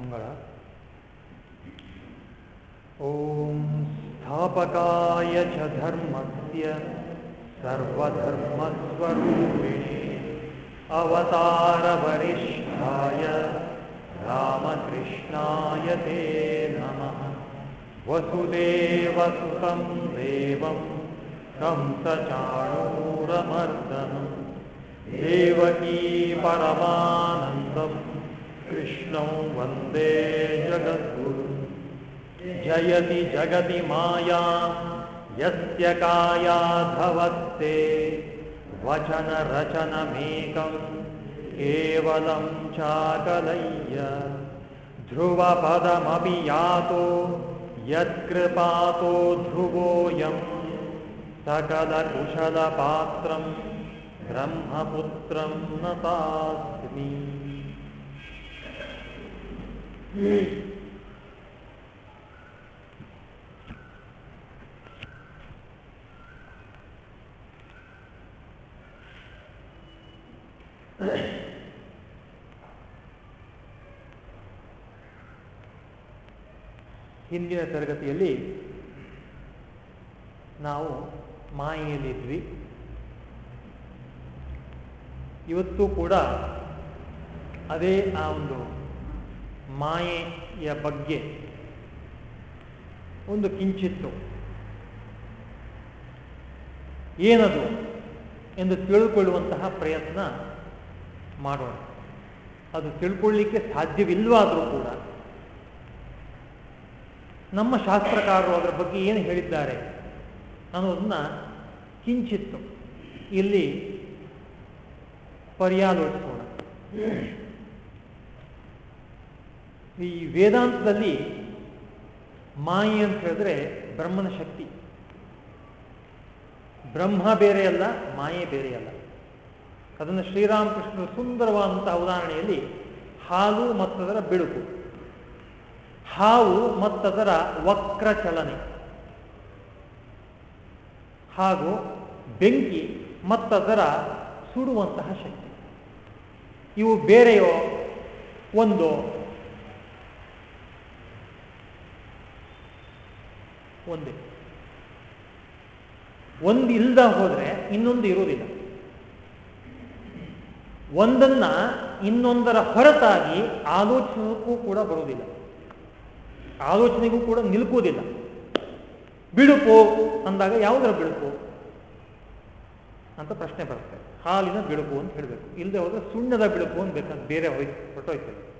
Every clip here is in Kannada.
मंगल। ओ स्थापकाय च धर्मस्य सर्वधर्मस्वरूपिणे अवतारवरिष्ठाय रामकृष्णाय ते नमः। वसुदेवसुतं देवं तं सचाणूरमर्दनं देवकी परमानन्दम्। कृष्णं वंदे जगद्गुरु। जयति जगति मायां, यस्य कायाधवस्ते वचनरचनमेकं केवलं चाकलय्य। ध्रुवपदमपि यातो, यत्कृपातो ध्रुवोऽयं। सकलकुशलपात्रं ब्रह्मपुत्रं नतास्मि ಹಿಂದಿನ ತರಗತಿಯಲ್ಲಿ ನಾವು ಮಾಯೆಯಲ್ಲಿದ್ವಿ. ಇವತ್ತು ಕೂಡ ಅದೇ ಆ ಒಂದು ಮಾಯೆಯ ಬಗ್ಗೆ ಒಂದು ಕಿಂಚಿತ್ತು. ಏನದು ಎಂದು ತಿಳ್ಕೊಳ್ಳುವಂತಹ ಪ್ರಯತ್ನ ಮಾಡೋಣ. ಅದು ತಿಳ್ಕೊಳ್ಳಿಕ್ಕೆ ಸಾಧ್ಯವಿಲ್ಲವಾದರೂ ಕೂಡ ನಮ್ಮ ಶಾಸ್ತ್ರಕಾರರು ಅದರ ಬಗ್ಗೆ ಏನು ಹೇಳಿದ್ದಾರೆ ಅನ್ನೋದನ್ನ ಕಿಂಚಿತ್ತು. ಇಲ್ಲಿ ಪರ್ಯಾಲೋಚಿಸೋಣ. ಈ ವೇದಾಂತದಲ್ಲಿ ಮಾಯಿ ಅಂತ ಹೇಳಿದ್ರೆ ಬ್ರಹ್ಮನ ಶಕ್ತಿ. ಬ್ರಹ್ಮ ಬೇರೆಯಲ್ಲ ಮಾಯೆ ಬೇರೆಯಲ್ಲ ಅದನ್ನು ಶ್ರೀರಾಮಕೃಷ್ಣರು ಸುಂದರವಾದಂತಹ ಉದಾಹರಣೆಯಲ್ಲಿ ಹಾಲು ಮತ್ತದರ ಬೆಳಕು. ಹಾವು ಮತ್ತದರ ವಕ್ರ ಚಲನೆ ಹಾಗೂ ಬೆಂಕಿ ಮತ್ತದರ ಸುಡುವಂತಹ ಶಕ್ತಿ. ಇವು ಬೇರೆಯೋ ಒಂದು ಒಂದೇ. ಒಂದು ಇಲ್ದ ಹೋದ್ರೆ ಇನ್ನೊಂದು ಇರುವುದಿಲ್ಲ. ಒಂದನ್ನ ಇನ್ನೊಂದರ ಹೊರತಾಗಿ ಆಲೋಚನೆಗೂ ಕೂಡ ಬರುವುದಿಲ್ಲ. ಆಲೋಚನೆಗೂ ಕೂಡ ನಿಲ್ಕುವುದಿಲ್ಲ. ಬಿಡುಪು ಅಂದಾಗ ಯಾವುದರ ಬಿಡುಪು? ಅಂತ ಪ್ರಶ್ನೆ ಬರುತ್ತೆ. ಹಾಲಿನ ಬಿಳುಪು ಅಂತ ಹೇಳಬೇಕು. ಇಲ್ಲದೆ ಹೋದ್ರೆ ಸುಣ್ಣದ ಬಿಳುಪು ಅಂತ ಬೇಕಂತ ಬೇರೆ ಹೋಯ್ತು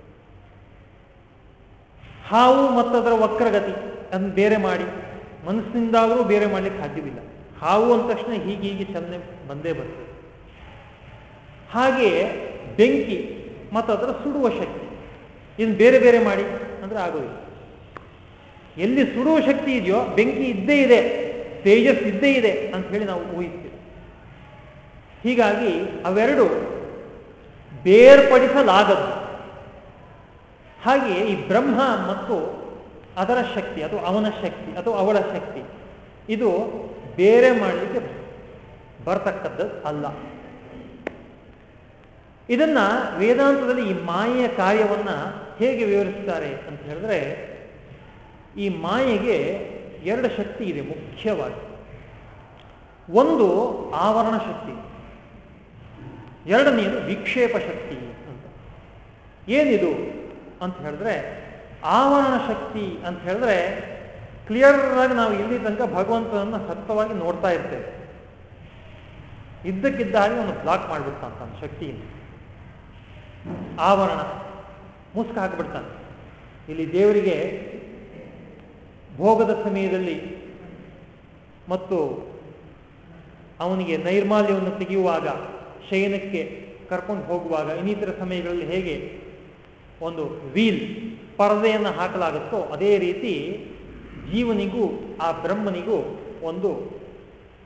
ಹಾವು ಮತ್ತದರ ವಕ್ರಗತಿ ಅದನ್ನು ಬೇರೆ ಮಾಡಿ ಮನಸ್ಸಿನಿಂದಾದರೂ ಬೇರೆ ಮಾಡಲಿಕ್ಕೆ ಸಾಧ್ಯವಿಲ್ಲ. ಹಾವು ಅಂದ ತಕ್ಷಣ ಹೀಗೆ ಹೀಗೆ ಚಲನೆ ಬಂದೇ ಬರ್ತದೆ. ಹಾಗೆಯೇ ಬೆಂಕಿ ಮತ್ತು ಅದರ ಸುಡುವ ಶಕ್ತಿ. ಇದನ್ನು ಬೇರೆ ಬೇರೆ ಮಾಡಿ ಅಂದ್ರೆ ಆಗೋದಿಲ್ಲ. ಎಲ್ಲಿ ಸುಡುವ ಶಕ್ತಿ ಇದೆಯೋ, ಬೆಂಕಿ ಇದ್ದೇ ಇದೆ, ತೇಜಸ್ ಇದ್ದೇ ಇದೆ ಅಂತ ಹೇಳಿ ನಾವು ಊಹಿಸ್ತೇವೆ. ಹೀಗಾಗಿ ಅವೆರಡು ಬೇರ್ಪಡಿಸಲಾಗದು. ಹಾಗೆಯೇ ಈ ಬ್ರಹ್ಮ ಮತ್ತು ಅದರ ಶಕ್ತಿ ಅಥವಾ ಅವನ ಶಕ್ತಿ ಅಥವಾ ಅವಳ ಶಕ್ತಿ. ಇದು ಬೇರೆ ಮಾಡಲಿಕ್ಕೆ ಬರ್ತಕ್ಕದ್ದು ಅಲ್ಲ. ಇದನ್ನ ವೇದಾಂತದಲ್ಲಿ ಈ ಮಾಯೆಯ ಕಾರ್ಯವನ್ನ ಹೇಗೆ ವಿವರಿಸ್ತಾರೆ ಅಂತ ಹೇಳಿದ್ರೆ, ಈ ಮಾಯೆಗೆ ಎರಡು ಶಕ್ತಿ ಇದೆ ಮುಖ್ಯವಾಗಿ. ಒಂದು ಆವರಣ ಶಕ್ತಿ, ಎರಡನೆಯದು ವಿಕ್ಷೇಪ ಶಕ್ತಿ ಅಂತ. ಏನಿದು ಅಂತ ಹೇಳಿದ್ರೆ ಆವರಣ ಶಕ್ತಿ ಅಂತ ಹೇಳಿದ್ರೆ ಕ್ಲಿಯರ್ ಆಗಿ ನಾವು ಇಲ್ಲಿ ತನಕ ಭಗವಂತನನ್ನು ಸತ್ತವಾಗಿ ನೋಡ್ತಾ ಇರ್ತೇವೆ. ಇದ್ದಕ್ಕಿದ್ದ ಹಾಗೆ ಅವನು ಬ್ಲಾಕ್ ಮಾಡಿಬಿಡ್ತಾನೆ ಶಕ್ತಿಯಿಂದ. ಆವರಣ ಮುಸ್ಕ ಹಾಕಿಬಿಡ್ತಾನೆ. ಇಲ್ಲಿ ದೇವರಿಗೆ ಭೋಗದ ಸಮಯದಲ್ಲಿ ಮತ್ತು ಅವನಿಗೆ ನೈರ್ಮಾಲ್ಯವನ್ನು ತೆಗೆಯುವಾಗ, ಶಯನಕ್ಕೆ ಕರ್ಕೊಂಡು ಹೋಗುವಾಗ, ಇನ್ನಿತರ ಸಮಯಗಳಲ್ಲಿ ಹೇಗೆ? ಒಂದು ವೀಲ್ ಪರದೆಯನ್ನು ಹಾಕಲಾಗುತ್ತೋ ಅದೇ ರೀತಿ ಜೀವನಿಗೂ ಆ ಬ್ರಹ್ಮನಿಗೂ ಒಂದು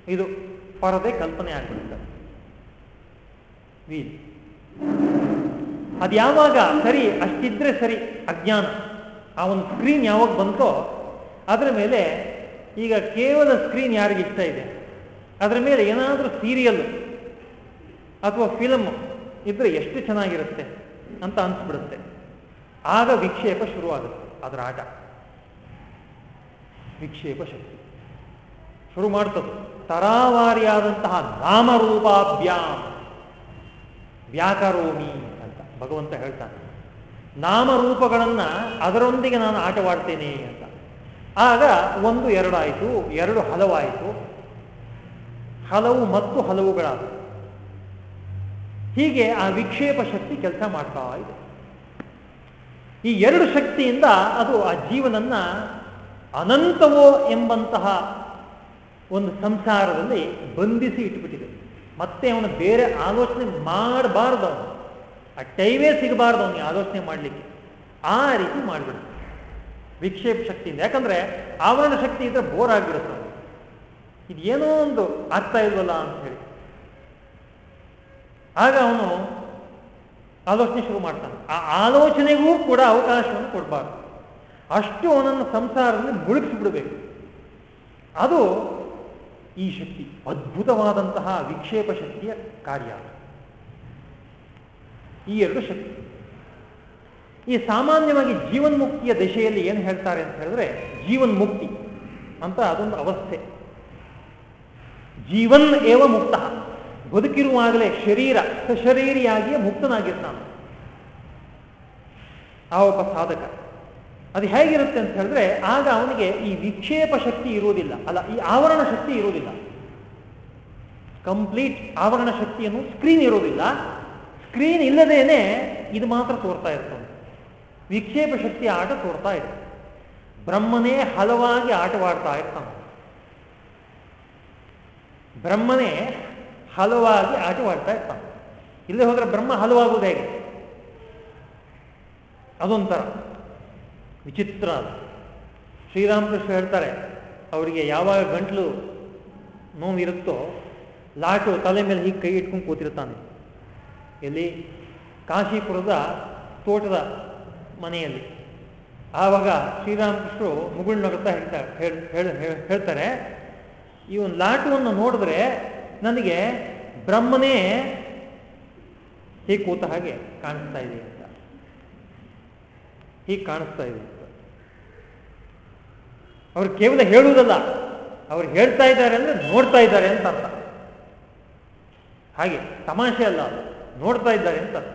ಇದು ಪರದೆ ಕಲ್ಪನೆ ಆಗಿಬಿಡುತ್ತೆ. ವೀಲ್ ಅದು ಯಾವಾಗ ಸರಿ, ಅಷ್ಟಿದ್ರೆ ಸರಿ ಅಜ್ಞಾನ. ಆ ಒಂದು ಸ್ಕ್ರೀನ್ ಯಾವಾಗ ಬಂತೋ ಅದರ ಮೇಲೆ ಈಗ ಕೇವಲ ಸ್ಕ್ರೀನ್ ಯಾರಿಗೆ ಇಷ್ಟ ಇದೆ? ಅದರ ಮೇಲೆ ಏನಾದರೂ ಸೀರಿಯಲ್ ಅಥವಾ ಫಿಲಮ್ ಇದ್ರೆ ಎಷ್ಟು ಚೆನ್ನಾಗಿರುತ್ತೆ ಅಂತ ಅನ್ಸ್ಬಿಡುತ್ತೆ. ಆಗ ವಿಕ್ಷೇಪ ಶುರುವಾಗುತ್ತೆ, ಅದರ ಆಟ. ವಿಕ್ಷೇಪ ಶಕ್ತಿ. ಶುರು ಮಾಡ್ತದೆ. ತರಾವಾರಿಯಾದಂತಹ ನಾಮರೂಪಾಭ್ಯಾಮ್ ವ್ಯಾಕರೋಮಿ ಅಂತ ಭಗವಂತ ಹೇಳ್ತಾನೆ. ನಾಮರೂಪಗಳನ್ನ ಅದರೊಂದಿಗೆ ನಾನು ಆಟವಾಡ್ತೇನೆ ಅಂತ. ಆಗ ಒಂದು ಎರಡಾಯಿತು, ಎರಡು ಹಲವಾಯಿತು. ಹಲವು ಮತ್ತು ಹಲವುಗಳಾದವು. ಹೀಗೆ ಆ ವಿಕ್ಷೇಪ ಶಕ್ತಿ ಕೆಲಸ ಮಾಡ್ತಾ ಇದೆ. ಈ ಎರಡು ಶಕ್ತಿಯಿಂದ ಅದು ಆ ಜೀವನನ್ನ ಅನಂತವೋ ಎಂಬಂತಹ ಒಂದು ಸಂಸಾರದಲ್ಲಿ ಬಂಧಿಸಿ ಇಟ್ಬಿಟ್ಟಿದೆ. ಮತ್ತೆ ಅವನು ಬೇರೆ ಆಲೋಚನೆ ಮಾಡಬಾರ್ದು ಅವನು. ಆ ಟೈಮೇ ಸಿಗಬಾರ್ದು ಅವನಿಗೆ ಆಲೋಚನೆ ಮಾಡಲಿಕ್ಕೆ. ಆ ರೀತಿ ಮಾಡಿಬಿಡುತ್ತೆ ವಿಕ್ಷೇಪ ಶಕ್ತಿಯಿಂದ. ಯಾಕಂದ್ರೆ ಆವರಣ ಶಕ್ತಿ ಇದ್ರೆ ಬೋರ್ ಆಗಿಬಿಡುತ್ತೆ ಅವನು ಇದೇನೋ ಒಂದು ಆಗ್ತಾ ಇಲ್ವಲ್ಲ ಅಂತ ಹೇಳಿ. ಆಗ ಅವನು ಆಲೋಚನೆ ಶುರು ಮಾಡ್ತಾನೆ. ಆ ಆಲೋಚನೆಗೂ ಕೂಡ ಅವಕಾಶವನ್ನು ಕೊಡಬಾರ್ದು. ಅಷ್ಟು ಅವನನ್ನು ಸಂಸಾರದಲ್ಲಿ ಮುಳುಗಿಸಿಬಿಡಬೇಕು. ಅದು ಈ ಶಕ್ತಿ, ಅದ್ಭುತವಾದಂತಹ ವಿಕ್ಷೇಪ ಶಕ್ತಿಯ ಕಾರ್ಯ. ಈ ಎರಡು ಶಕ್ತಿ. ಈ ಸಾಮಾನ್ಯವಾಗಿ ಜೀವನ್ಮುಕ್ತಿಯ ದಶೆಯಲ್ಲಿ ಏನು ಹೇಳ್ತಾರೆ ಅಂತ ಹೇಳಿದ್ರೆ, ಜೀವನ್ಮುಕ್ತಿ ಅಂತ ಅದೊಂದು ಅವಸ್ಥೆ. ಜೀವನ್ ಏವ ಮುಕ್ತ. ಬದುಕಿರುವಾಗಲೇ ಶರೀರ ಸಶರೀರಿಯಾಗಿಯೇ ಮುಕ್ತನಾಗಿರ್ತಾನೆ ಆ ಒಬ್ಬ ಸಾಧಕ. ಅದು ಹೇಗಿರುತ್ತೆ ಅಂತ ಹೇಳಿದ್ರೆ ಆಗ ಅವನಿಗೆ ಈ ವಿಕ್ಷೇಪ ಶಕ್ತಿ ಇರುವುದಿಲ್ಲ. ಅಲ್ಲ, ಈ ಆವರಣ ಶಕ್ತಿ ಇರುವುದಿಲ್ಲ. ಕಂಪ್ಲೀಟ್ ಆವರಣ ಶಕ್ತಿಯನ್ನು ಸ್ಕ್ರೀನ್ ಇರುವುದಿಲ್ಲ. ಸ್ಕ್ರೀನ್ ಇಲ್ಲದೇನೆ ಇದು ಮಾತ್ರ ತೋರ್ತಾ ಇರ್ತಾನೆ ವಿಕ್ಷೇಪ ಶಕ್ತಿ ಆಟ ತೋರ್ತಾ ಇದೆ. ಬ್ರಹ್ಮನೇ ಹಲವಾಗಿ ಆಟವಾಡ್ತಾ ಇರ್ತಾನೆ. ಬ್ರಹ್ಮನೇ ಹಲವಾಗಿ ಆಟವಾಡ್ತಾ ಇರ್ತಾನೆ. ಇಲ್ಲೇ ಹೋದ್ರೆ ಬ್ರಹ್ಮ ಹಲವಾಗುವುದು ಹೇಗೆ? ಅದೊಂಥರ ವಿಚಿತ್ರ ಅದು. ಶ್ರೀರಾಮಕೃಷ್ಣ ಹೇಳ್ತಾರೆ, ಅವರಿಗೆ ಯಾವಾಗ ಗಂಟ್ಲು ನೋವಿರುತ್ತೋ, ಲಾಟು ತಲೆ ಮೇಲೆ ಹೀಗೆ ಕೈ ಇಟ್ಕೊಂಡು ಕೂತಿರ್ತಾನೆ ಎಲ್ಲಿ? ಕಾಶಿಪುರದ ತೋಟದ ಮನೆಯಲ್ಲಿ. ಆವಾಗ ಶ್ರೀರಾಮಕೃಷ್ಣರು ಮುಗುಳ್ ನಗುತ್ತಾ ಹೇಳ್ತಾರೆ ಹೇಳ್ತಾರೆ, ಈ ಒಂದು ಲಾಟುವನ್ನು ನೋಡಿದ್ರೆ ನನಗೆ ಬ್ರಹ್ಮನೇ ಹೀಗೆ ಕೂತ ಹಾಗೆ ಕಾಣಿಸ್ತಾ ಇದೆ ಅಂತ. ಹೀಗೆ ಕಾಣಿಸ್ತಾ ಇದೆ ಅಂತ. ಅವ್ರು ಕೇವಲ ಹೇಳುವುದಲ್ಲ, ಅವ್ರು ಹೇಳ್ತಾ ಇದ್ದಾರೆ ಅಂದ್ರೆ ನೋಡ್ತಾ ಇದ್ದಾರೆ ಅಂತ ಅರ್ಥ. ಹಾಗೆ ತಮಾಷೆ ಅಲ್ಲ ಅದು, ನೋಡ್ತಾ ಇದ್ದಾರೆ ಅಂತ ಅರ್ಥ.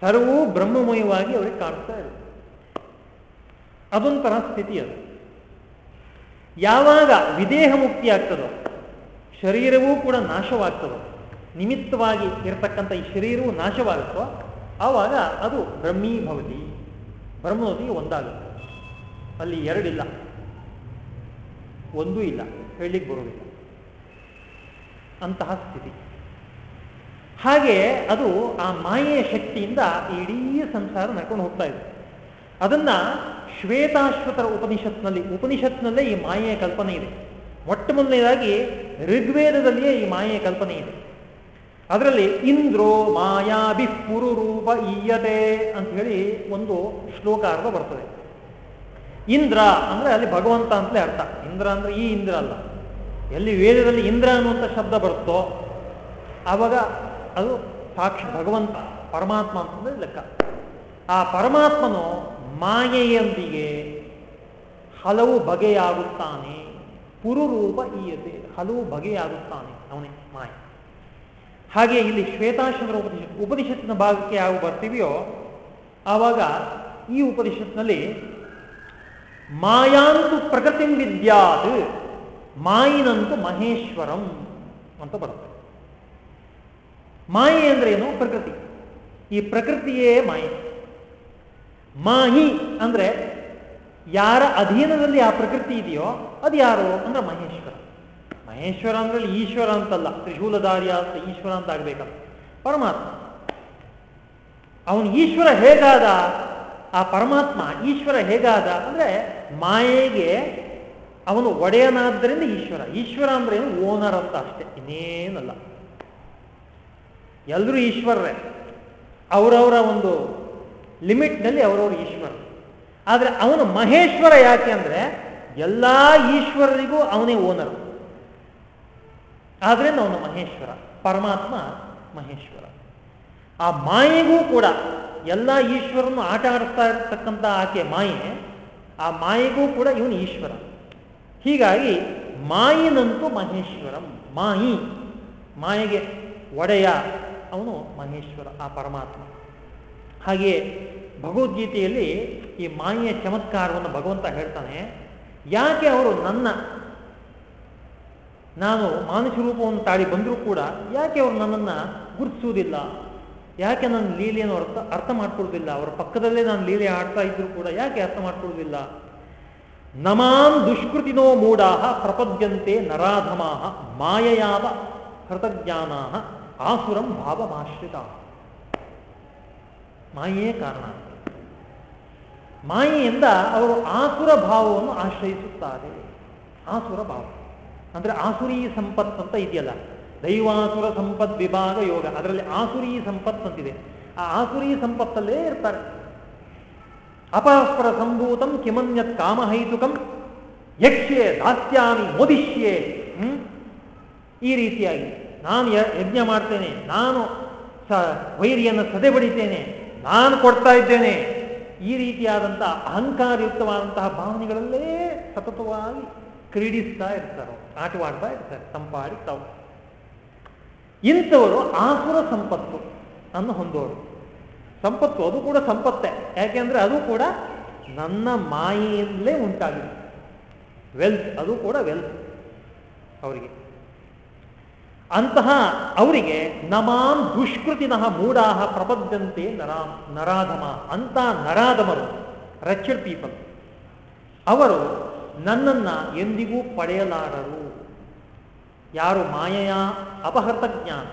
ಸರ್ವೂ ಬ್ರಹ್ಮಮಯವಾಗಿ ಅವ್ರಿಗೆ ಕಾಣಿಸ್ತಾ ಇರುತ್ತೆ ಅದೊಂಥರ ಸ್ಥಿತಿ ಅದು. ಯಾವಾಗ ವಿದೇಹ ಮುಕ್ತಿ ಆಗ್ತದೋ ಶರೀರವೂ ಕೂಡ ನಾಶವಾಗ್ತದೆ. ನಿಮಿತ್ತವಾಗಿ ಇರತಕ್ಕಂಥ ಈ ಶರೀರವು ನಾಶವಾಗುತ್ತೋ, ಆವಾಗ ಅದು ಬ್ರಹ್ಮೀಭವತಿ. ಬ್ರಹ್ಮವತಿಗೆ ಒಂದಾಗುತ್ತೆ. ಅಲ್ಲಿ ಎರಡಿಲ್ಲ. ಒಂದೂ ಇಲ್ಲ. ಹೇಳಲಿಕ್ಕೆ ಬರುವುದಿಲ್ಲ ಅಂತಹ ಸ್ಥಿತಿ. ಹಾಗೆ ಅದು ಆ ಮಾಯೆಯ ಶಕ್ತಿಯಿಂದ ಇಡೀ ಸಂಸಾರ ನಡ್ಕೊಂಡು ಹೋಗ್ತಾ ಇದೆ. ಅದನ್ನ ಶ್ವೇತಾಶ್ವತರ ಉಪನಿಷತ್ನಲ್ಲಿ, ಉಪನಿಷತ್ನಲ್ಲೇ ಈ ಮಾಯೆಯ ಕಲ್ಪನೆ ಇದೆ. ಮೊಟ್ಟ ಮೊದಲನೇದಾಗಿ ಋಗ್ವೇದದಲ್ಲಿಯೇ ಈ ಮಾಯೆಯ ಕಲ್ಪನೆ ಇದೆ. ಅದರಲ್ಲಿ ಇಂದ್ರೋ ಮಾಯಾಭಿ ರೂಪ ಈಯತೆ ಅಂತ ಹೇಳಿ ಒಂದು ಶ್ಲೋಕ ಅರ್ಥ ಬರ್ತದೆ. ಇಂದ್ರ ಅಂದ್ರೆ ಅಲ್ಲಿ ಭಗವಂತ ಅಂತಲೇ ಅರ್ಥ. ಇಂದ್ರ ಅಂದ್ರೆ ಈ ಇಂದ್ರ ಅಲ್ಲ. ಎಲ್ಲಿ ವೇದದಲ್ಲಿ ಇಂದ್ರ ಅನ್ನುವಂಥ ಶಬ್ದ ಬರುತ್ತೋ ಆವಾಗ ಅದು ಸಾಕ್ಷಿ ಭಗವಂತ, ಪರಮಾತ್ಮ ಅಂತಂದ್ರೆ ಲೆಕ್ಕ. ಆ ಪರಮಾತ್ಮನು ಮಾಯೆಯೊಂದಿಗೆ ಹಲವು ಬಗೆಯಾಗುತ್ತಾನೆ ಪುರುರೂಪ ಈಯತೆ ಹಲವು ಬಗೆಯಾಗುತ್ತಾನೆ ಅವನೇ ಮಾಯ. ಹಾಗೆ ಇಲ್ಲಿ ಶ್ವೇತಾಶ್ವರ ಉಪನಿಷತ್ ಉಪನಿಷತ್ತಿನ ಭಾಗಕ್ಕೆ ಯಾವ ಬರ್ತೀವಿಯೋ, ಆವಾಗ ಈ ಉಪನಿಷತ್ನಲ್ಲಿ ಮಾಯಾಂತು ಪ್ರಕೃತಿ ವಿದ್ಯಾತ್, ಮಾಯಿನಂತು ಮಹೇಶ್ವರಂ ಅಂತ ಬರುತ್ತೆ. ಮಾಯೆ ಅಂದ್ರೆ ಏನು? ಪ್ರಕೃತಿ. ಈ ಪ್ರಕೃತಿಯೇ ಮಾಯೆ. ಮಾಹಿ ಅಂದ್ರೆ ಯಾರ ಅಧೀನದಲ್ಲಿ ಆ ಪ್ರಕೃತಿ ಇದೆಯೋ ಅದು ಯಾರು ಅಂದ್ರೆ ಮಹೇಶ್ವರ. ಮಹೇಶ್ವರ ಅಂದ್ರೆ ಈಶ್ವರ ಅಂತಲ್ಲ, ತ್ರಿಶೂಲಧಾರಿಯ ಅಂತ ಈಶ್ವರ ಅಂತ ಆಗ್ಬೇಕಲ್ಲ. ಪರಮಾತ್ಮ. ಅವನು ಈಶ್ವರ ಹೇಗಾದ? ಆ ಪರಮಾತ್ಮ ಈಶ್ವರ ಹೇಗಾದ? ಅಂದ್ರೆ ಮಾಯೆಗೆ ಅವನು ಒಡೆಯನಾದ್ದರಿಂದ ಈಶ್ವರ. ಈಶ್ವರ ಅಂದ್ರೆ ಏನು? ಓನರ್ ಅಂತ ಅಷ್ಟೇ, ಇನ್ನೇನಲ್ಲ. ಎಲ್ಲರೂ ಈಶ್ವರರೇ. ಅವರವರ ಒಂದು ಲಿಮಿಟ್ನಲ್ಲಿ ಅವರವರು ಈಶ್ವರ. ಆದರೆ ಅವನು ಮಹೇಶ್ವರ ಯಾಕೆ ಅಂದ್ರೆ ಎಲ್ಲ ಈಶ್ವರರಿಗೂ ಅವನೇ ಓನರ್. ಆದ್ರಿಂದ ಅವನು ಮಹೇಶ್ವರ, ಪರಮಾತ್ಮ ಮಹೇಶ್ವರ. ಆ ಮಾಯೆಗೂ ಕೂಡ ಎಲ್ಲ ಈಶ್ವರನ್ನು ಆಟ ಆಡಿಸ್ತಾ ಇರತಕ್ಕಂಥ ಆಕೆ ಮಾಯೆ, ಆ ಮಾಯೆಗೂ ಕೂಡ ಇವನು ಈಶ್ವರ. ಹೀಗಾಗಿ ಮಾಯಿನಂತೂ ಮಹೇಶ್ವರಂ, ಮಾಯಿ, ಮಾಯೆಗೆ ಒಡೆಯ ಅವನು ಮಹೇಶ್ವರ, ಆ ಪರಮಾತ್ಮ. ಹಾಗೆಯೇ ಭಗವದ್ಗೀತೆಯಲ್ಲಿ ಈ ಮಾಯೆಯ ಚಮತ್ಕಾರವನ್ನು ಭಗವಂತ ಹೇಳ್ತಾನೆ, ಯಾಕೆ ಅವರು ನನ್ನ, ನಾನು ಮಾನುಷ ರೂಪವನ್ನು ತಾಳಿ ಬಂದರೂ ಕೂಡ ಯಾಕೆ ಅವರು ನನ್ನನ್ನು ಗುರುತಿಸುವುದಿಲ್ಲ? ಯಾಕೆ ನನ್ನ ಲೀಲೆಯನ್ನು ಅರ್ಥ ಅರ್ಥ ಮಾಡ್ಕೊಳ್ಳೋದಿಲ್ಲ ಅವರ ಪಕ್ಕದಲ್ಲೇ ನಾನು ಲೀಲೆ ಆಡ್ತಾ ಇದ್ರು ಕೂಡ ಯಾಕೆ ಅರ್ಥ ಮಾಡ್ಕೊಳ್ಳೋದಿಲ್ಲ ನಮಾಂ ದುಷ್ಕೃತಿನೋ ಮೂಢಾಹ ಪ್ರಪದ್ಯಂತೆ ನರಾಧಮಾಹ ಮಾಯಯಾವ ಹೃತಜ್ಞಾನಾ ಆಸುರಂ ಭಾವಮಾಶ್ರಿತ. ಮಾಯೇ ಕಾರಣ. ಮಾಯೆಯಿಂದ ಅವರು ಆಸುರ ಭಾವವನ್ನು ಆಶ್ರಯಿಸುತ್ತಾರೆ. ಆಸುರ ಭಾವ. ಅಂದ್ರೆ ಆಸುರಿ ಸಂಪತ್ ಅಂತ ಇದೆಯಲ್ಲ. ದೈವಾಸುರ ಸಂಪತ್ ವಿಭಾಗ ಯೋಗ. ಅದರಲ್ಲಿ ಆಸುರಿ ಸಂಪತ್ ಅಂತಿದೆ. ಆ ಆಸುರಿ ಸಂಪತ್ತಲ್ಲೇ ಇರ್ತಾರೆ. ಅಪರಸ್ಪರ ಸಂಭೂತಂ ಕಿಮನ್ಯತ್ ಕಾಮಹೈತುಕಂ ಯಕ್ಷೆ ದಾಸ್ಯಾನಿ ಮೋದಿಷ್ಯೆ ಈ ರೀತಿಯಾಗಿ ನಾನು ಯಜ್ಞ ಮಾಡ್ತೇನೆ. ನಾನು ಸ ವೈರಿಯನ್ನು ಸದೆ ಬಡಿತೇನೆ ನಾನು ಕೊಡ್ತಾ ಇದ್ದೇನೆ. ಈ ರೀತಿಯಾದಂತಹ ಅಹಂಕಾರಯುಕ್ತವಾದಂತಹ ಭಾವನೆಗಳಲ್ಲೇ ಸತತವಾಗಿ ಕ್ರೀಡಿಸ್ತಾ ಇರ್ತಾರೆ ಆಟವಾಡ್ತಾ ಇರ್ತಾರೆ ತಂಪಾಡಿ ತಾವು ಇಂಥವರು ಆಸುರ ಸಂಪತ್ತು ಅನ್ನು ಹೊಂದೋರು. ಸಂಪತ್ತು ಅದು ಕೂಡ ಸಂಪತ್ತೇ. ಯಾಕೆಂದ್ರೆ ಅದು ಕೂಡ ನನ್ನ ಮಾಯೆಯಿಂದಲೇ ಉಂಟಾಗಿದೆ. ವೆಲ್ತ್ ಅದು ಕೂಡ ವೆಲ್ತ್ ಅವರಿಗೆ. ಅಂತಹ ಅವರಿಗೆ ನಮಾಂ ದುಷ್ಕೃತಿನಃ ಮೂಢಾಹ ಪ್ರಪದ್ಯಂತೆ ನರಾಮ್ ನರಾಧಮ ಅಂತ ನರಾಧಮರು ರಚಡ್ ಪೀಪಲ್. ಅವರು ನನ್ನನ್ನ ಎಂದಿಗೂ ಪಡೆಯಲಾರರು. ಯಾರು ಮಾಯೆಯ ಅಪಹೃತ ಜ್ಞಾನ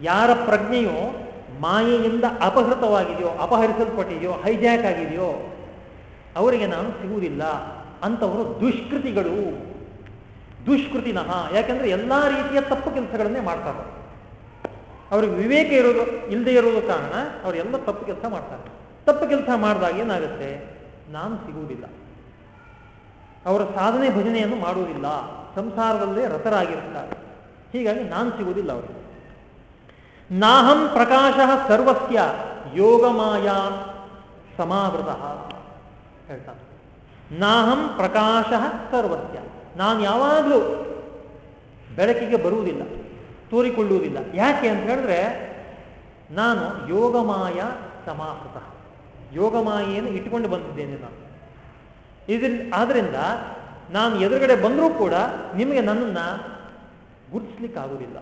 ಯಾರ ಪ್ರಜ್ಞೆಯೋ ಮಾಯೆಯಿಂದ ಅಪಹೃತವಾಗಿದೆಯೋ, ಅಪಹರಿಸಲ್ಪಟ್ಟಿದೆಯೋ, ಹೈಜಾಕ್ ಆಗಿದೆಯೋ, ಅವರಿಗೆ ನಾನು ಸಿಗುವುದಿಲ್ಲ ಅಂತವರು ದುಷ್ಕೃತಿಗಳು. ದುಷ್ಕೃತಿನಃ ಯಾಕಂದ್ರೆ ಎಲ್ಲಾ ರೀತಿಯ ತಪ್ಪು ಕೆಲಸಗಳನ್ನೇ ಮಾಡ್ತಾರೆ ಅವ್ರಿಗೆ ವಿವೇಕ ಇರೋದು ಇಲ್ಲದೆ ಇರೋದು ಕಾರಣ ಅವರೆಲ್ಲ ತಪ್ಪು ಕೆಲಸ ಮಾಡ್ತಾರೆ. ತಪ್ಪು ಕೆಲಸ ಮಾಡಿದಾಗ ಏನಾಗುತ್ತೆ? ನಾನು ಸಿಗುವುದಿಲ್ಲ. ಅವರ ಸಾಧನೆ ಭಜನೆಯನ್ನು ಮಾಡುವುದಿಲ್ಲ. ಸಂಸಾರದಲ್ಲೇ ರತರಾಗಿರುತ್ತಾರೆ ಹೀಗಾಗಿ ನಾನು ಸಿಗುವುದಿಲ್ಲ ಅವರು ನಾಹಂ ಪ್ರಕಾಶ ಸರ್ವಸ್ಯ ಯೋಗಮಾಯ ಸಮಾವೃತ. ಹೇಳ್ತಾರೆ ನಾಹಂ ಪ್ರಕಾಶ ಸರ್ವಸ್ಯ. ನಾನು ಯಾವಾಗಲೂ ಬೆಳಕಿಗೆ ಬರುವುದಿಲ್ಲ, ತೋರಿಕೊಳ್ಳುವುದಿಲ್ಲ. ಯಾಕೆ ಅಂತ ಹೇಳಿದ್ರೆ, ನಾನು ಯೋಗಮಾಯ ಸಮಾಹೃತ ಯೋಗಮಾಯೆಯನ್ನು ಇಟ್ಟುಕೊಂಡು ಬಂದಿದ್ದೇನೆ ನಾನು. ಇದ್ರ ಆದ್ದರಿಂದ ನಾನು ಎದುರುಗಡೆ ಬಂದರೂ ಕೂಡ ನಿಮಗೆ ನನ್ನನ್ನು ಗುರುತಿಸ್ಲಿಕ್ಕಾಗುವುದಿಲ್ಲ.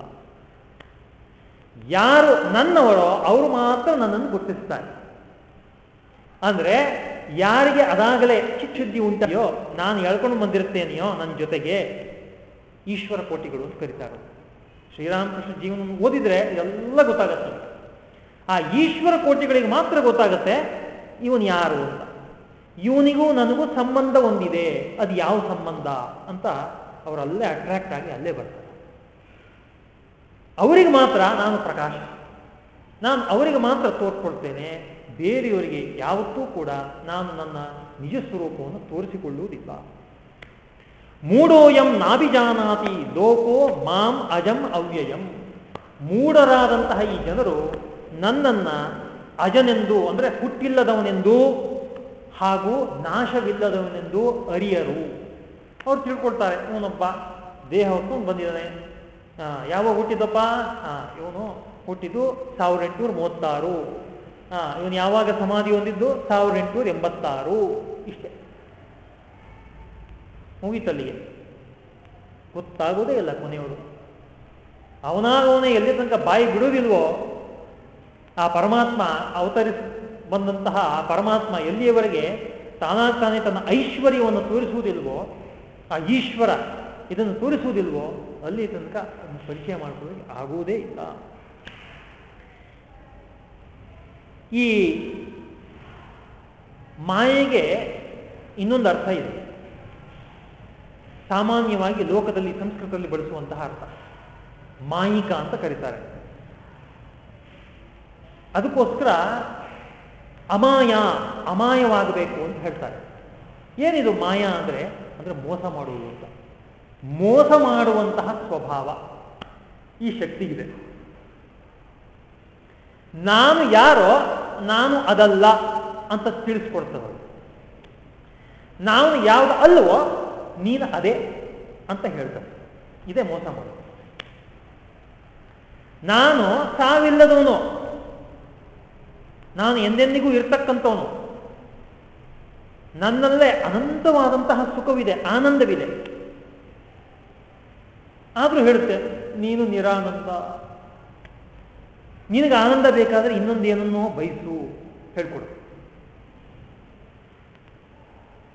ಯಾರು ನನ್ನವರೋ ಅವರು ಮಾತ್ರ ನನ್ನನ್ನು ಗುರುತಿಸ್ತಾರೆ. ಅಂದ್ರೆ ಯಾರಿಗೆ ಅದಾಗಲೇ ಚಿಚ್ಚುದ್ದಿ ಉಂಟೆಯೋ ನಾನು ಎಳ್ಕೊಂಡು ಬಂದಿರುತ್ತೇನೆಯೋ ನನ್ನ ಜೊತೆಗೆ ಈಶ್ವರ ಕೋಟಿಗಳು ಅಂತ ಕರೀತಾರೆ. ಶ್ರೀರಾಮಕೃಷ್ಣ ಜೀವನ ಓದಿದ್ರೆ ಎಲ್ಲ ಗೊತ್ತಾಗತ್ತೆ ಆ ಈಶ್ವರ ಕೋಟಿಗಳಿಗೆ ಮಾತ್ರ ಗೊತ್ತಾಗತ್ತೆ ಇವನು ಯಾರು ಅಂತ. ಇವನಿಗೂ ನನಗೂ ಸಂಬಂಧ ಒಂದಿದೆ, ಅದು ಯಾವ ಸಂಬಂಧ ಅಂತ ಅವರಲ್ಲೇ ಅಟ್ರಾಕ್ಟ್ ಆಗಿ ಅಲ್ಲೇ ಬರ್ತಾರೆ. ಅವರಿಗೆ ಮಾತ್ರ ನಾನು ಪ್ರಕಾಶ. ನಾನು ಅವರಿಗೆ ಮಾತ್ರ ತೋರ್ಕೊಳ್ತೇನೆ. ಬೇರೆಯವರಿಗೆ ಯಾವತ್ತೂ ಕೂಡ ನಾನು ನನ್ನ ನಿಜ ಸ್ವರೂಪವನ್ನು ತೋರಿಸಿಕೊಳ್ಳುವುದಿಲ್ಲ. ಮೂಡೋಯಂ ನಾಭಿಜಾನಾತಿ ಲೋಕೋ ಮಾಂ ಅಜಂ ಅವ್ಯಯಂ. ಮೂಡರಾದಂತಹ ಈ ಜನರು ನನ್ನನ್ನ ಅಜನೆಂದು ಅಂದರೆ ಹುಟ್ಟಿಲ್ಲದವನೆಂದು ಹಾಗೂ ನಾಶವಿಲ್ಲದವನೆಂದು ಅರಿಯರು. ಅವ್ರು ತಿಳ್ಕೊಳ್ತಾರೆ, ಇವನೊಬ್ಬ ದೇಹ ಹೊತ್ಕೊಂಡು ಬಂದಿದ್ದಾನೆ. ಯಾವಾಗ ಹುಟ್ಟಿದಪ್ಪ ಇವನು ಹುಟ್ಟಿದ್ದು ಸಾವಿರದ ಎಂಟುನೂರ ಮೂವತ್ತಾರು. ಹಾ, ಇವನು ಯಾವಾಗ ಸಮಾಧಿ ಹೊಂದಿದ್ದು? ಸಾವಿರದ ಎಂಟುನೂರ ಎಂಬತ್ತಾರು. ಇಷ್ಟೇ. ಮುಗಿತಲ್ಲಿಗೆ ಗೊತ್ತಾಗೋದೇ ಇಲ್ಲ ಕೊನೆಯವರು. ಅವನಾಗವನೇ ಎಲ್ಲಿ ತನಕ ಬಾಯಿ ಬಿಡುವುದಿಲ್ವೋ, ಆ ಪರಮಾತ್ಮ ಅವತರಿಸ್, ಬಂದಂತಹ ಆ ಪರಮಾತ್ಮ ಎಲ್ಲಿಯವರೆಗೆ ತಾನಾಗ್ ತಾನೇ ತನ್ನ ಐಶ್ವರ್ಯವನ್ನು ತೋರಿಸುವುದಿಲ್ವೋ, ಆ ಈಶ್ವರ ಇದನ್ನು ತೋರಿಸುವುದಿಲ್ವೋ, ಅಲ್ಲಿ ತನಕ ಪರಿಚಯ ಮಾಡಿಕೊಳ್ಳೋಕೆ ಆಗುವುದೇ ಇಲ್ಲ. ಈ ಮಾಯೆಗೆ ಇನ್ನೊಂದು ಅರ್ಥ ಇದೆ. ಸಾಮಾನ್ಯವಾಗಿ ಲೋಕದಲ್ಲಿ ಸಂಸ್ಕೃತದಲ್ಲಿ ಬಳಸುವಂತಹ ಅರ್ಥ. ಮಾಯಿಕ ಅಂತ ಕರೀತಾರೆ. ಅದಕ್ಕೋಸ್ಕರ ಅಮಾಯ, ಅಮಾಯವಾಗಬೇಕು ಅಂತ ಹೇಳ್ತಾರೆ. ಏನಿದು ಮಾಯ ಅಂದರೆ ಅಂದರೆ ಮೋಸ ಮಾಡುವುದು ಅಂತ. ಮೋಸ ಮಾಡುವಂತಹ ಸ್ವಭಾವ ಈ ಶಕ್ತಿಗಿದೆ. ನಾನು ಯಾರೋ ನಾನು ಅದಲ್ಲ ಅಂತ ತಿಳಿಸ್ಕೊಡ್ತದ ನಾನು ಯಾವ್ದು ಅಲ್ವೋ ನೀನು ಅದೇ ಅಂತ ಹೇಳ್ತದೆ ಇದೇ ಮೋಸ ಮಾಡೋದು. ನಾನು ಸಾವಿಲ್ಲದವನು. ನಾನು ಎಂದೆಂದಿಗೂ ಇರ್ತಕ್ಕಂಥವನು. ನನ್ನಲ್ಲೇ ಅನಂತವಾದಂತಹ ಸುಖವಿದೆ, ಆನಂದವಿದೆ. ಆದರೂ ಹೇಳುತ್ತೆ, ನೀನು ನಿರಾನಂದ ನಿನಗೆ ಆನಂದ ಬೇಕಾದರೆ ಇನ್ನೊಂದೇನನ್ನೋ ಬಯಸು ಹೇಳ್ಕೊಡು.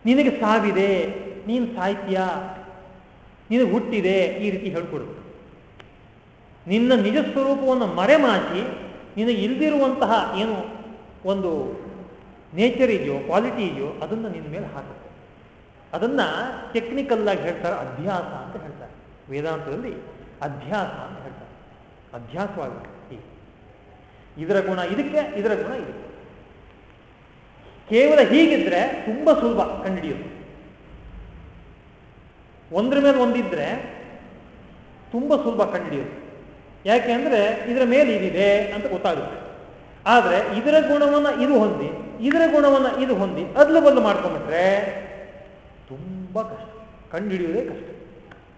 ನಿನಗೆ ಸಾವಿದೆ, ನೀನು ಸಾಹಿತ್ಯ, ನಿನಗೆ ಹುಟ್ಟಿದೆ ಈ ರೀತಿ ಹೇಳ್ಕೊಡು. ನಿನ್ನ ನಿಜ ಸ್ವರೂಪವನ್ನು ಮರೆಮಾಚಿ ನಿನಗೆ ಇಲ್ದಿರುವಂತಹ ಏನು ಒಂದು ನೇಚರ್ ಇದೆಯೋ ಕ್ವಾಲಿಟಿ ಇದೆಯೋ, ಅದನ್ನು ನಿನ್ನ ಮೇಲೆ ಹಾಕುತ್ತೆ ಅದನ್ನ ಟೆಕ್ನಿಕಲ್ ಆಗಿ ಹೇಳ್ತಾರೆ, ಅಭ್ಯಾಸ ಅಂತ ಹೇಳ್ತಾರೆ. ವೇದಾಂತದಲ್ಲಿ ಅಭ್ಯಾಸ ಅಂತ ಹೇಳ್ತಾರೆ. ಅಭ್ಯಾಸವಾಗುತ್ತೆ. ಇದರ ಗುಣ ಇದಕ್ಕೆ, ಇದರ ಗುಣ ಇದಕ್ಕೆ. ಕೇವಲ ಹೀಗಿದ್ರೆ ತುಂಬಾ ಸುಲಭ ಕಂಡುಹಿಡಿಯೋದು. ಒಂದ್ರ ಮೇಲೆ ಒಂದಿದ್ರೆ ತುಂಬಾ ಸುಲಭ ಕಂಡುಹಿಡಿಯೋದು. ಯಾಕೆ ಅಂದ್ರೆ ಇದರ ಮೇಲೆ ಇದಿದೆ ಅಂತ ಗೊತ್ತಾಗುತ್ತೆ. ಆದ್ರೆ ಇದರ ಗುಣವನ್ನ ಇದು ಹೊಂದಿ, ಇದರ ಗುಣವನ್ನ ಇದು ಹೊಂದಿ ಅದ್ಲು ಬದಲು ಮಾಡ್ಕೊಂಡ್ಬಿಟ್ರೆ ತುಂಬಾ ಕಷ್ಟ. ಕಂಡುಹಿಡಿಯೋದೇ ಕಷ್ಟ.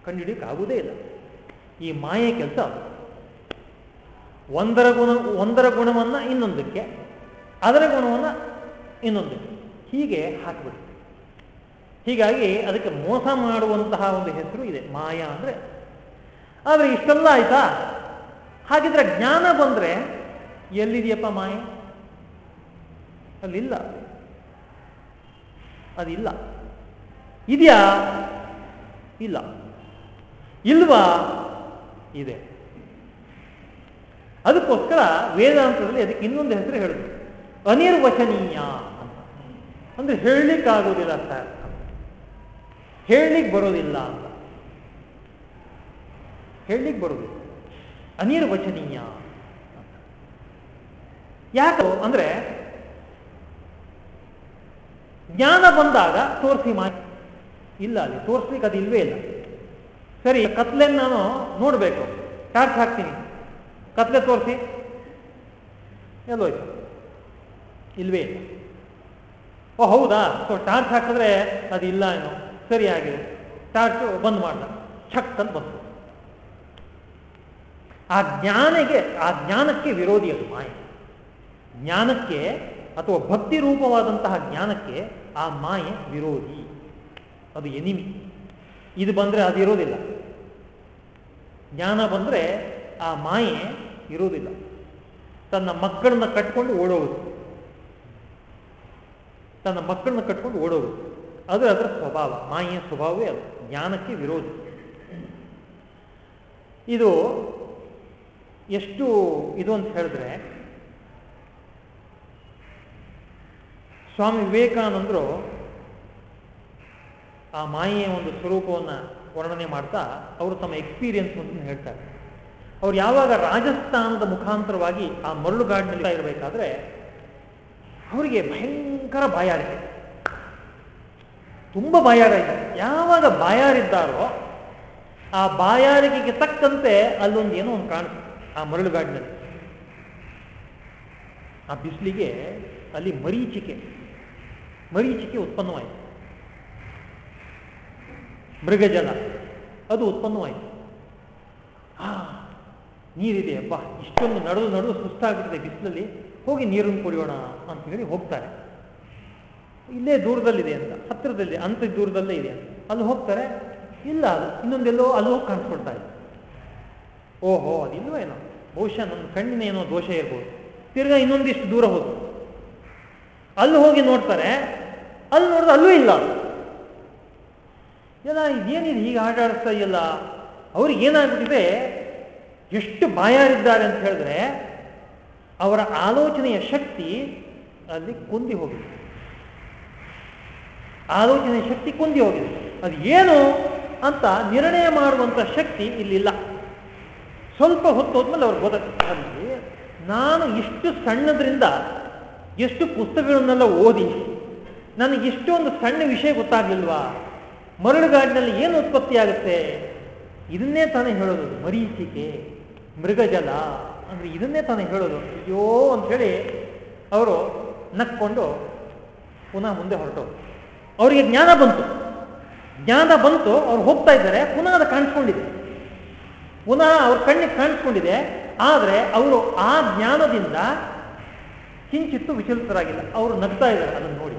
ಕಂಡುಹಿಡಿಯೋಕೆ ಆಗುವುದೇ ಇಲ್ಲ. ಈ ಮಾಯೆ ಕೆಲಸ ಒಂದರ ಗುಣ, ಒಂದರ ಗುಣವನ್ನು ಇನ್ನೊಂದಕ್ಕೆ, ಅದರ ಗುಣವನ್ನು ಇನ್ನೊಂದಕ್ಕೆ. ಹೀಗೆ ಹಾಕಿಬಿಡಿ ಹೀಗಾಗಿ ಅದಕ್ಕೆ ಮೋಸ ಮಾಡುವಂತಹ ಒಂದು ಹೆಸರು ಇದೆ, ಮಾಯಾ ಅಂದರೆ. ಆದರೆ ಇಷ್ಟೆಲ್ಲ ಆಯ್ತಾ? ಹಾಗಿದ್ರೆ ಜ್ಞಾನ ಬಂದರೆ ಎಲ್ಲಿದೆಯಪ್ಪ ಮಾಯೆ? ಅಲ್ಲಿಲ್ಲ. ಅದಿಲ್ಲ. ಇದೆಯಾ? ಇಲ್ಲ. ಇಲ್ವಾ? ಇದೆ. ಅದಕ್ಕೋಸ್ಕರ ವೇದಾಂತದಲ್ಲಿ ಅದಕ್ಕೆ ಇನ್ನೊಂದು ಹೆಸರು ಹೇಳುದು ಅನಿರ್ವಚನೀಯ ಅಂತ. ಅಂದ್ರೆ ಹೇಳಲಿಕ್ಕಾಗೋದಿಲ್ಲ ಸರ್. ಹೇಳಲಿಕ್ಕೆ ಬರೋದಿಲ್ಲ ಅಂತ. ಹೇಳಲಿಕ್ಕೆ ಬರೋದಿಲ್ಲ ಅನಿರ್ವಚನೀಯ ಯಾಕೋ ಅಂದ್ರೆ ಜ್ಞಾನ ಬಂದಾಗ ತೋರಿಸಿ ಮಾಹಿತಿ ಇಲ್ಲ ಅಲ್ಲಿ ತೋರಿಸ್ಲಿಕ್ಕೆ ಅದು ಇಲ್ವೇ ಇಲ್ಲ. ಸರಿ ಕತ್ಲೆ ನಾನು ನೋಡಬೇಕು. ಟಾರ್ಚ್ ಹಾಕ್ತೀನಿ. ಕತ್ಲೆ ತೋರಿಸಿ. ಎಲ್ಲೋಯ್ತು ಇಲ್ವೇ? ಇಲ್ಲ ಓ, ಹೌದಾ? ಸೊ, ಟಾರ್ಚ್ ಹಾಕಿದ್ರೆ ಅದು ಇಲ್ಲ ಏನೋ? ಸರಿ ಆಗಿದೆ ಟಾರ್ಚ್ ಬಂದ್ ಮಾಡ್ದ. ಛಕ್ ಅಂತ ಬಂತು. ಆ ಜ್ಞಾನಿಗೆ, ಆ ಜ್ಞಾನಕ್ಕೆ ವಿರೋಧಿ ಅದು ಮಾಯೆ. ಜ್ಞಾನಕ್ಕೆ ಅಥವಾ ಭಕ್ತಿ ರೂಪವಾದಂತಹ ಜ್ಞಾನಕ್ಕೆ ಆ ಮಾಯೆ ವಿರೋಧಿ. ಅದು ಎನಿಮಿ. ಇದು ಬಂದರೆ ಅದು ಇರೋದಿಲ್ಲ ಜ್ಞಾನ ಬಂದರೆ ಆ ಮಾಯೆ ಇರೋದಿಲ್ಲ ತನ್ನ ಮಕ್ಕಳನ್ನ ಕಟ್ಕೊಂಡು ಓಡೋಗುದು ತನ್ನ ಮಕ್ಕಳನ್ನ ಕಟ್ಕೊಂಡು ಓಡೋಗುದು ಅದು ಅದರ ಸ್ವಭಾವ. ಮಾಯೆಯ ಸ್ವಭಾವವೇ ಅದು. ಜ್ಞಾನಕ್ಕೆ ವಿರೋಧಿ. ಇದು ಎಷ್ಟು ಇದು ಅಂತ ಹೇಳಿದ್ರೆ, ಸ್ವಾಮಿ ವಿವೇಕಾನಂದರು ಆ ಮಾಯೆಯ ಒಂದು ಸ್ವರೂಪವನ್ನು ವರ್ಣನೆ ಮಾಡ್ತಾ ಅವರು ತಮ್ಮ ಎಕ್ಸ್ಪೀರಿಯನ್ಸ್ ಅಂತ ಹೇಳ್ತಾರೆ. ಅವ್ರು ಯಾವಾಗ ರಾಜಸ್ಥಾನದ ಮುಖಾಂತರವಾಗಿ ಆ ಮರಳುಗಾಡಿನಲ್ಲಿ ಇರಬೇಕಾದ್ರೆ ಅವರಿಗೆ ಭಯಂಕರ ಬಾಯಾರಿಕೆ. ತುಂಬ ಬಾಯಾರ ಯಾವಾಗ ಬಾಯಾರಿದ್ದಾರೋ ಆ ಬಾಯಾರಿಕೆಗೆ ತಕ್ಕಂತೆ ಅಲ್ಲೊಂದು ಏನೋ ಒಂದು ಕಾಣುತ್ತೆ, ಆ ಮರಳುಗಾಡಿನಲ್ಲಿ. ಆ ಬಿಸಿಲಿಗೆ ಅಲ್ಲಿ ಮರೀಚಿಕೆ ಮರೀಚಿಕೆ ಉತ್ಪನ್ನವಾಯಿತು. ಮೃಗಜಲ, ಅದು ಉತ್ಪನ್ನವಾಯಿತು. ಆ ನೀರಿದೆ ಅಬ್ಬಾ ಇಷ್ಟೊಂದು ನಡೆದು ನಡೆದು ಸುಸ್ತಾಗ್ಬಿಟ್ಟಿದೆ ಬಿಸಿಲಲ್ಲಿ, ಹೋಗಿ ನೀರನ್ನು ಕುಡಿಯೋಣ ಅಂತ ಹೇಳಿ ಹೋಗ್ತಾರೆ. ಇಲ್ಲೇ ದೂರದಲ್ಲಿದೆ ಅಂತ, ಹತ್ತಿರದಲ್ಲಿ ಅಂತ ದೂರದಲ್ಲೇ ಇದೆ ಅಲ್ಲಿ ಹೋಗ್ತಾರೆ, ಇಲ್ಲ, ಅದು ಇನ್ನೊಂದೆಲ್ಲೋ ಅಲ್ಲಿ ಹೋಗಿ ಕಾಣಿಸ್ಕೊಳ್ತಾ ಇದೆ. ಓಹೋ, ಅದಿಲ್ವೋ ಏನೋ? ಬಹುಶಃ ನನ್ನ ಕಣ್ಣಿನ ಏನೋ ದೋಷ ಇರ್ಬೋದು. ತಿರ್ಗಾ ಇನ್ನೊಂದಿಷ್ಟು ದೂರ ಹೋದ್ರು. ಅಲ್ಲಿ ಹೋಗಿ ನೋಡ್ತಾರೆ, ಅಲ್ಲಿ ನೋಡಿದ್ರೆ ಅಲ್ಲೂ ಇಲ್ಲ. ಎಲ್ಲ, ಇದೇನಿದೆ, ಹೀಗೆ ಆಟ ಆಡಿಸ್ತಾ ಇಲ್ಲ ಅವ್ರಿಗೆ ಏನಾಗ್ಬಿಟ್ಟಿದೆ? ಎಷ್ಟು ಬಾಯಾರಿದ್ದಾರೆ ಅಂತ ಹೇಳಿದ್ರೆ ಅವರ ಆಲೋಚನೆಯ ಶಕ್ತಿ ಅಲ್ಲಿ ಕುಂದಿ ಹೋಗಿದೆ. ಆಲೋಚನೆಯ ಶಕ್ತಿ ಕುಂದಿ ಹೋಗಿದೆ. ಅದು ಏನು ಅಂತ ನಿರ್ಣಯ ಮಾಡುವಂತ ಶಕ್ತಿ ಇಲ್ಲಿಲ್ಲ. ಸ್ವಲ್ಪ ಹೊತ್ತು ಹೋದ್ಮೇಲೆ ಅವ್ರು ಗೊತ್ತಾಗ್ತದೆ. ಅಲ್ಲಿ ನಾನು ಇಷ್ಟು ಸಣ್ಣದ್ರಿಂದ ಎಷ್ಟು ಪುಸ್ತಕಗಳನ್ನೆಲ್ಲ ಓದಿ, ನನಗೆ ಇಷ್ಟೊಂದು ಸಣ್ಣ ವಿಷಯ ಗೊತ್ತಾಗ್ಲಿಲ್ವಾ? ಮರಳುಗಾಡಿನಲ್ಲಿ ಏನು ಉತ್ಪತ್ತಿ ಆಗುತ್ತೆ? ಇದನ್ನೇ ತಾನೇ ಹೇಳೋದು ಮರೀಚಿಕೆ. ಮೃಗಜಲ ಅಂದ್ರೆ ಇದನ್ನೇ ತಾನೇ ಹೇಳೋದು. ಅಯ್ಯೋ ಅಂತ ಹೇಳಿ ಅವರು ನಕ್ಕೊಂಡು ಪುನಃ ಮುಂದೆ ಹೊರಟು. ಅವರಿಗೆ ಜ್ಞಾನ ಬಂತು. ಜ್ಞಾನ ಬಂತು, ಅವ್ರು ಹೋಗ್ತಾ ಇದ್ದಾರೆ, ಪುನಃ ಅದು ಕಾಣಿಸ್ಕೊಂಡಿದೆ. ಪುನಃ ಅವ್ರ ಕಣ್ಣಿಗೆ ಕಾಣಿಸ್ಕೊಂಡಿದೆ, ಆದರೆ ಅವರು ಆ ಜ್ಞಾನದಿಂದ ಕಿಂಚಿತ್ತು ವಿಚಲಿತರಾಗಿಲ್ಲ. ಅವರು ನಗ್ತಾ ಇದ್ದಾರೆ ಅದನ್ನು ನೋಡಿ.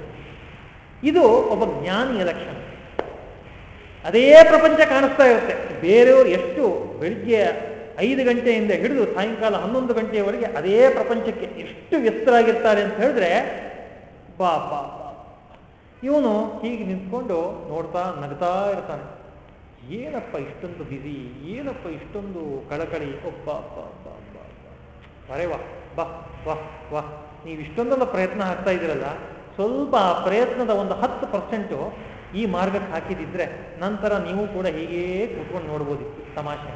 ಇದು ಒಬ್ಬ ಜ್ಞಾನಿಯ ಲಕ್ಷಣ. ಅದೇ ಪ್ರಪಂಚ ಕಾಣಿಸ್ತಾ ಇರುತ್ತೆ. ಬೇರೆಯವರು ಎಷ್ಟು ಬೆಳಿಗ್ಗೆ ಐದು ಗಂಟೆಯಿಂದ ಹಿಡಿದು ಸಾಯಂಕಾಲ ಹನ್ನೊಂದು ಗಂಟೆಯವರೆಗೆ ಅದೇ ಪ್ರಪಂಚಕ್ಕೆ ಎಷ್ಟು ವ್ಯಸ್ತರಾಗಿರ್ತಾರೆ ಅಂತ ಹೇಳಿದ್ರೆ, ಬಾ ಬಾ ಇವನು ಹೀಗೆ ನಿಂತ್ಕೊಂಡು ನೋಡ್ತಾ ನಗ್ತಾ ಇರ್ತಾನೆ. ಏನಪ್ಪ ಇಷ್ಟೊಂದು ಬಿಸಿ ಏನಪ್ಪ ಇಷ್ಟೊಂದು ಕಳಕಳಿ. ಒಬ್ಬ ಅರೆ ವಾ, ಬಾ ವಾ ವಾ ನೀವು ಇಷ್ಟೊಂದೆಲ್ಲ ಪ್ರಯತ್ನ ಹಾಕ್ತಾ ಇದ್ದೀರಲ್ಲ, ಸ್ವಲ್ಪ ಪ್ರಯತ್ನದ ಒಂದು ಹತ್ತು ಪರ್ಸೆಂಟು ಈ ಮಾರ್ಗಕ್ಕೆ ಹಾಕಿದಿದ್ರೆ ನಂತರ ನೀವು ಕೂಡ ಹೀಗೇ ಕೂತ್ಕೊಂಡು ನೋಡ್ಬೋದಿತ್ತು ತಮಾಷೆ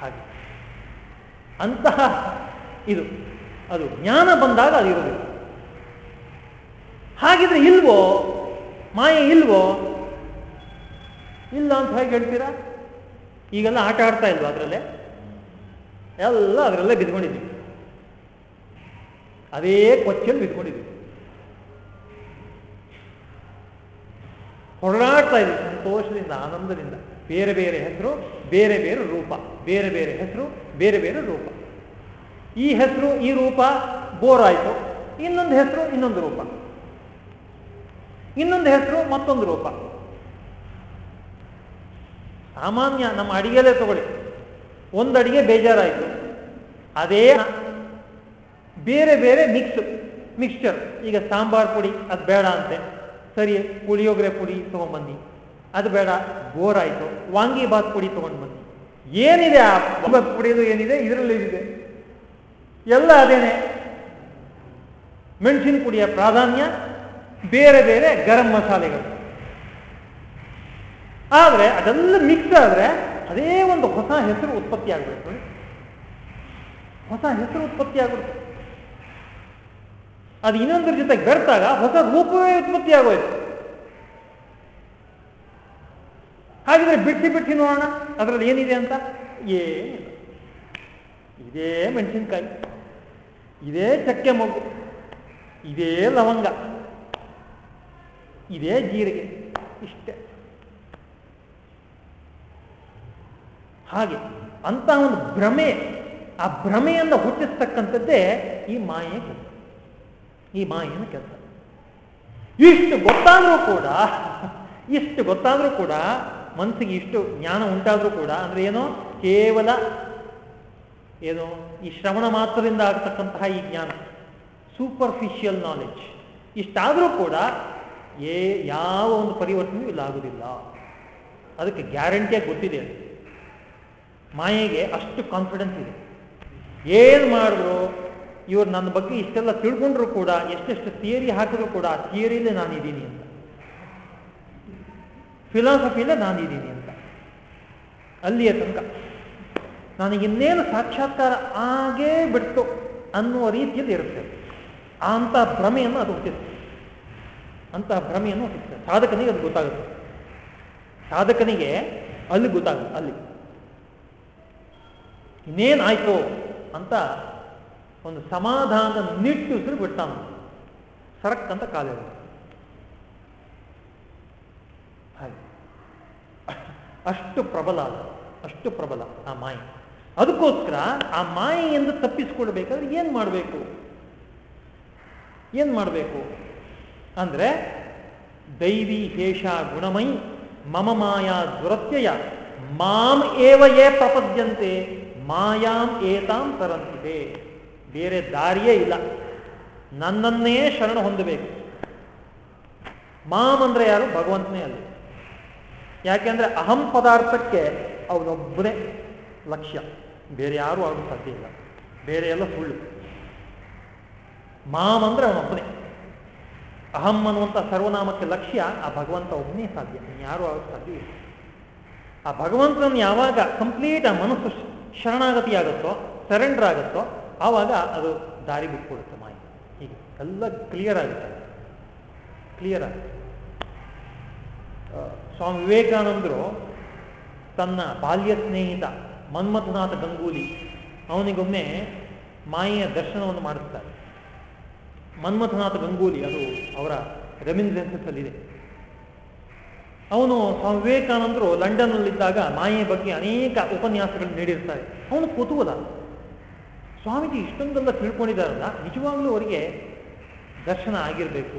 ಹಾಗೆ. ಅಂತಹ ಇದು. ಅದು ಜ್ಞಾನ ಬಂದಾಗ ಅದು ಇರಬೇಕು. ಹಾಗಿದ್ರೆ ಇಲ್ವೋ, ಮಾಯೆ ಇಲ್ವೋ? ಇಲ್ಲ ಅಂತ ಹೇಗೆ ಹೇಳ್ತೀರಾ? ಈಗೆಲ್ಲ ಆಟ ಆಡ್ತಾ ಇಲ್ವಾ ಅದರಲ್ಲೇ? ಎಲ್ಲ ಅದರಲ್ಲೇ ಬಿದ್ಕೊಂಡಿದ್ವಿ. ಅದೇ ಕೊಚ್ಚಲ್ಲಿ ಬಿದ್ಕೊಂಡಿದ್ವಿ. ಹೊರಡಾಡ್ತಾ ಇದ್ವಿ. ಸಂತೋಷದಿಂದ, ಆನಂದದಿಂದ, ಬೇರೆ ಬೇರೆ ಹೆಸರು. ಬೇರೆ ಬೇರೆ ರೂಪ, ಬೇರೆ ಬೇರೆ ಹೆಸರು, ಬೇರೆ ಬೇರೆ ರೂಪ. ಈ ಹೆಸರು, ಈ ರೂಪ ಬೋರ್ ಆಯಿತು ಇನ್ನೊಂದು ಹೆಸರು, ಇನ್ನೊಂದು ರೂಪ. ಇನ್ನೊಂದು ಹೆಸರು, ಮತ್ತೊಂದು ರೂಪ. ಸಾಮಾನ್ಯ ನಮ್ಮ ಅಡಿಗೆಲೇ ತಗೊಳ್ಳಿ. ಒಂದು ಅಡಿಗೆ ಬೇಜಾರಾಯಿತು. ಅದೇ ಬೇರೆ ಬೇರೆ ಮಿಕ್ಸ್ ಮಿಕ್ಸ್ಚರ್ ಈಗ ಸಾಂಬಾರ್ ಪುಡಿ, ಅದು ಬೇಡ ಅಂತೆ. ಸರಿ, ಪುಳಿಯೋಗರೆ ಪುಡಿ ತೊಗೊಂಡ್ಬನ್ನಿ ಅದು ಬೇಡ ಬೋರ್ ಆಯಿತು ವಾಂಗಿ ಬಾತ್ ಪುಡಿ ತೊಗೊಂಡು ಬನ್ನಿ ಏನಿದೆ ಆ ಪುಡಿದು ಏನಿದೆ? ಇದರಲ್ಲಿ ಇದೆ. ಎಲ್ಲ ಅದೇನೆ. ಮೆಣಸಿನ ಪುಡಿಯ ಪ್ರಾಧಾನ್ಯ, ಬೇರೆ ಬೇರೆ ಗರಂ ಮಸಾಲೆಗಳು. ಆದರೆ ಅದೆಲ್ಲ ಮಿಕ್ಸ್ ಆದರೆ ಅದೇ ಒಂದು ಹೊಸ ಹೆಸರು ಉತ್ಪತ್ತಿ ಆಗಬೇಕು ಹೊಸ ಹೆಸರು ಉತ್ಪತ್ತಿ ಆಗ್ಬಿಡುತ್ತೆ. ಅದು ಇನ್ನೊಂದರ ಜೊತೆ ಬೆರ್ತಾಗ ಹೊಸ ರೂಪವೇ ಉತ್ಪತ್ತಿ ಆಗೋಯ್ತು. ಹಾಗಿದ್ರೆ ಬಿಟ್ಟು ಬಿಟ್ಟು ನೋಡೋಣ. ಅದರಲ್ಲಿ ಏನಿದೆ ಅಂತ? ಏನಿಲ್ಲ. ಇದೇ ಮೆಣಸಿನ್ಕಾಯಿ. ಇದೇ ಚಕ್ಕೆ ಮಗು ಇದೇ ಲವಂಗ. ಇದೇ ಜೀರಿಗೆ. ಇಷ್ಟೇ. ಹಾಗೆ ಅಂತ ಒಂದು ಭ್ರಮೆ, ಆ ಭ್ರಮೆಯನ್ನು ಹುಟ್ಟಿಸ್ತಕ್ಕಂಥದ್ದೇ ಈ ಮಾಯೆ ಕೆಲಸ ಈ ಮಾಯೆನ ಕೆಲಸ. ಇಷ್ಟು ಗೊತ್ತಾದರೂ ಕೂಡ, ಇಷ್ಟು ಗೊತ್ತಾದರೂ ಕೂಡ ಮನಸ್ಸಿಗೆ ಇಷ್ಟು ಜ್ಞಾನ ಉಂಟಾದರೂ ಕೂಡ ಅಂದ್ರೆ ಏನೋ ಕೇವಲ ಏನು ಈ ಶ್ರವಣ ಮಾತ್ರದಿಂದ ಆಗ್ತಕ್ಕಂತಹ ಈ ಜ್ಞಾನ ಸೂಪರ್ಫಿಷಿಯಲ್ ನಾಲೆಡ್ಜ್ ಇಷ್ಟಾದರೂ ಕೂಡ ಏ ಯಾವ ಒಂದು ಪರಿವರ್ತನೆಯೂ ಇಲ್ಲ ಆಗುದಿಲ್ಲ. ಅದಕ್ಕೆ ಗ್ಯಾರಂಟಿಯಾಗಿ ಗೊತ್ತಿದೆ ಅದು. ಮಾಯೆಗೆ ಅಷ್ಟು ಕಾನ್ಫಿಡೆನ್ಸ್ ಇದೆ. ಏನು ಮಾಡಿದ್ರು ಇವರು ನನ್ನ ಬಗ್ಗೆ ಇಷ್ಟೆಲ್ಲ ತಿಳ್ಕೊಂಡ್ರು ಕೂಡ, ಎಷ್ಟೆಷ್ಟು ಥಿಯರಿ ಹಾಕಿದ್ರು ಕೂಡ, ಆ ಥಿಯರಿಲೇ ನಾನಿದ್ದೀನಿ ಅಂತ. ಫಿಲಾಸಫಿಲೇ ನಾನಿದ್ದೀನಿ ಅಂತ. ಅಲ್ಲಿಯ ತನಕ. ನನಗಿನ್ನೇನು ಸಾಕ್ಷಾತ್ಕಾರ ಆಗೇ ಬಿಡ್ತು ಅನ್ನುವ ರೀತಿಯಲ್ಲಿ ಇರುತ್ತೆ. ಅಂತ ಭ್ರಮೆಯನ್ನು ಅದು ಹುಟ್ಟಿತ್ತು ಅಂತ ಭ್ರಮೆಯನ್ನು ಹುಟ್ಟಿತ್ತು ಸಾಧಕನಿಗೆ ಅದು ಗೊತ್ತಾಗುತ್ತೆ. ಸಾಧಕನಿಗೆ ಅಲ್ಲಿ ಗೊತ್ತಾಗುತ್ತೆ, ಅಲ್ಲಿ. ಇನ್ನೇನಾಯ್ತು ಅಂತ ಒಂದು ಸಮಾಧಾನದ ನಿಟ್ಟುಸಿರು ಬಿಡ್ತಾನ. ಸರಕ್ ಅಂತ ಕಾಲ ಹಾಗೆ ಅಷ್ಟು ಪ್ರಬಲ ಅಷ್ಟು ಪ್ರಬಲ ಆ ಮಾಯೆ. ಅದಕ್ಕೋಸ್ಕರ ಆ ಮಾಯೆಯಿಂದ ತಪ್ಪಿಸ್ಕೊಳ್ಬೇಕಾದ್ರೆ ಏನ್ ಮಾಡಬೇಕು? ಏನ್ ಮಾಡಬೇಕು? ಅಂದ್ರೆ ದೈವಿ ಹೇಷ ಗುಣಮಯಿ ಮಮ ಮಾಯಾ ದುರತ್ಯಯ, ಮಾಂ ಏವ ಏ ಪ್ರಪದ್ಯಂತೆ, ಮಾಯಾಂ ಏತಾಂ ತರಂತಿದೆ. ಬೇರೆ ದಾರಿಯೇ ಇಲ್ಲ. ನನ್ನನ್ನೇ ಶರಣ ಹೊಂದಬೇಕು. ಮಾಮ್ ಅಂದ್ರೆ ಯಾರು? ಭಗವಂತನೇ ಅಲ್ಲಿ. ಯಾಕೆಂದ್ರೆ ಅಹಂ ಪದಾರ್ಥಕ್ಕೆ ಅವನೊಬ್ಬನೇ ಲಕ್ಷ್ಯ. ಬೇರೆ ಯಾರು ಆಗಲು ಸಾಧ್ಯ ಇಲ್ಲ. ಬೇರೆ ಎಲ್ಲ ಸುಳ್ಳು. ಮಾಮ್ ಅಂದ್ರೆ ಅವನೊಬ್ಬನೇ. ಅಹಂ ಅನ್ನುವಂಥ ಸರ್ವನಾಮಕ್ಕೆ ಲಕ್ಷ್ಯ ಆ ಭಗವಂತ ಒಬ್ಬನೇ ಸಾಧ್ಯ. ಯಾರು ಆಗಕ್ಕೆ ಸಾಧ್ಯ ಇಲ್ಲ. ಆ ಭಗವಂತನ ಯಾವಾಗ ಕಂಪ್ಲೀಟ್ ಆ ಮನಸ್ಸು ಶರಣಾಗತಿ ಆಗುತ್ತೋ ಸರೆಂಡರ್ ಆಗುತ್ತೋ, ಆವಾಗ ಅದು ದಾರಿ ಬಿಟ್ಕೊಡುತ್ತೆ ಮಾಯ. ಹೀಗೆ ಎಲ್ಲ ಕ್ಲಿಯರ್ ಆಗುತ್ತೆ. ಕ್ಲಿಯರ್ ಆಗುತ್ತೆ. ಸ್ವಾಮಿ ವಿವೇಕಾನಂದರು ತನ್ನ ಬಾಲ್ಯ ಸ್ನೇಹಿತ ಮನ್ಮಥನಾಥ ಗಂಗೂಲಿ, ಅವನಿಗೊಮ್ಮೆ ಮಾಯೆಯ ದರ್ಶನವನ್ನು ಮಾಡಿಸ್ತಾರೆ. ಮನ್ಮಥನಾಥ ಗಂಗೂಲಿ ಅದು ಅವರ ಅಲ್ಲಿದೆ. ಅವನು ಸ್ವಾಮಿ ವಿವೇಕಾನಂದರು ಲಂಡನ್ನಲ್ಲಿದ್ದಾಗ ಮಾಯೆಯ ಬಗ್ಗೆ ಅನೇಕ ಉಪನ್ಯಾಸಗಳನ್ನು ನೀಡಿರ್ತಾರೆ. ಅವನು ಕುತೂಹಲ. ಸ್ವಾಮೀಜಿ ಇಷ್ಟೊಂದೆಲ್ಲ ತಿಳ್ಕೊಂಡಿದ್ದಾರಲ್ಲ, ನಿಜವಾಗ್ಲೂ ಅವರಿಗೆ ದರ್ಶನ ಆಗಿರಬೇಕು.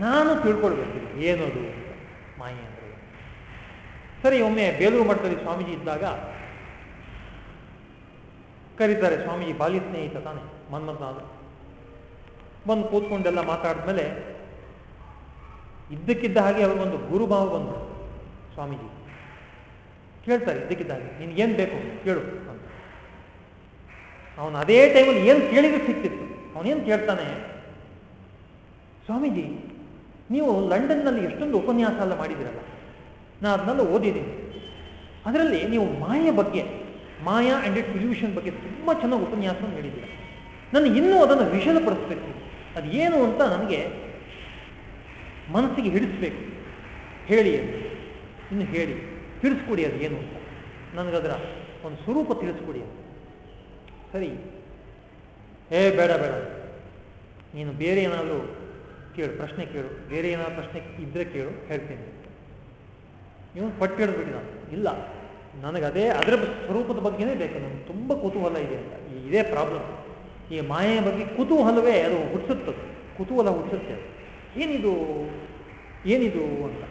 ನಾನು ತಿಳ್ಕೊಳ್ಬೇಕು, ಏನದು? ಸರಿ, ಒಮ್ಮೆ ಬೇಲೂರು ಮಠದಲ್ಲಿ ಸ್ವಾಮೀಜಿ ಇದ್ದಾಗ ಕರೀತಾರೆ, ಸ್ವಾಮೀಜಿ ಬಾಲ್ಯ ಸ್ನೇಹಿತ ತಾನೆ, ಮನ್ಮಥನಾದ. ಬಂದು ಕೂತ್ಕೊಂಡೆಲ್ಲ ಮಾತಾಡಿದ್ಮೇಲೆ ಇದ್ದಕ್ಕಿದ್ದ ಹಾಗೆ ಅವ್ರಿಗೊಂದು ಗುರುಭಾವ ಬಂದರು ಸ್ವಾಮೀಜಿ. ಕೇಳ್ತಾರೆ, ಇದ್ದಕ್ಕಿದ್ದ ಹಾಗೆ ನಿನ್ಗೇನು ಬೇಕು ಕೇಳು ಅಂತ. ಅವನು ಅದೇ ಟೈಮಲ್ಲಿ ಏನು ಕೇಳಿದ್ರೆ ಸಿಕ್ತಿತ್ತು. ಅವನೇನು ಕೇಳ್ತಾನೆ? ಸ್ವಾಮೀಜಿ, ನೀವು ಲಂಡನ್ನಲ್ಲಿ ಎಷ್ಟೊಂದು ಉಪನ್ಯಾಸ ಎಲ್ಲ ಮಾಡಿದಿರಲ್ಲ ನಾನು ಅದನ್ನೆಲ್ಲ ಓದಿದ್ದೀನಿ. ಅದರಲ್ಲಿ ನೀವು ಮಾಯ ಬಗ್ಗೆ, ಮಾಯಾ ಆ್ಯಂಡ್ ಇಟ್ ಇಲ್ಯೂಷನ್ ಬಗ್ಗೆ ತುಂಬ ಚೆನ್ನಾಗಿ ಉಪನ್ಯಾಸ ನೀಡಿದ್ದೀರ. ನಾನು ಇನ್ನೂ ಅದನ್ನು ವಿಷದಪಡಿಸ್ಬೇಕು ಅದು ಏನು ಅಂತ ನನಗೆ ಮನಸ್ಸಿಗೆ ಹಿಡಿಸ್ಬೇಕು. ಹೇಳಿ ಅದು ಇನ್ನು ಹೇಳಿ, ತಿಳಿಸ್ಕೊಡಿ ಅದು ಏನು ಅಂತ. ನನಗದರ ಒಂದು ಸ್ವರೂಪ ತಿಳಿಸ್ಕೊಡಿ ಅಂತ. ಸರಿ. ಏ, ಬೇಡ ಬೇಡ. ನೀನು ಬೇರೆ ಏನಾದರೂ ಕೇಳು, ಪ್ರಶ್ನೆ ಕೇಳು. ಬೇರೆ ಏನಾದ್ರು ಪ್ರಶ್ನೆ ಇದ್ರೆ ಕೇಳು, ಹೇಳ್ತೀನಿ. ಇವನು ಪಟ್ಟು ಹಿಡಿದ್ಬಿಟ್ಟಿದ ಇಲ್ಲ, ನನಗೆ ಅದೇ ಅದರ ಸ್ವರೂಪದ ಬಗ್ಗೆನೇ ಬೇಕು. ನನಗೆ ತುಂಬ ಕುತೂಹಲ ಇದೆ ಅಂತ. ಇದೇ ಪ್ರಾಬ್ಲಮ್ ಈ ಮಾಯೆಯ ಬಗ್ಗೆ ಕುತೂಹಲವೇ ಅದು ಹುಟ್ಟಿಸುತ್ತದೆ ಕುತೂಹಲ ಹುಟ್ಟಿಸುತ್ತೆ. ಅದು ಏನಿದು ಏನಿದು ಅಂತ.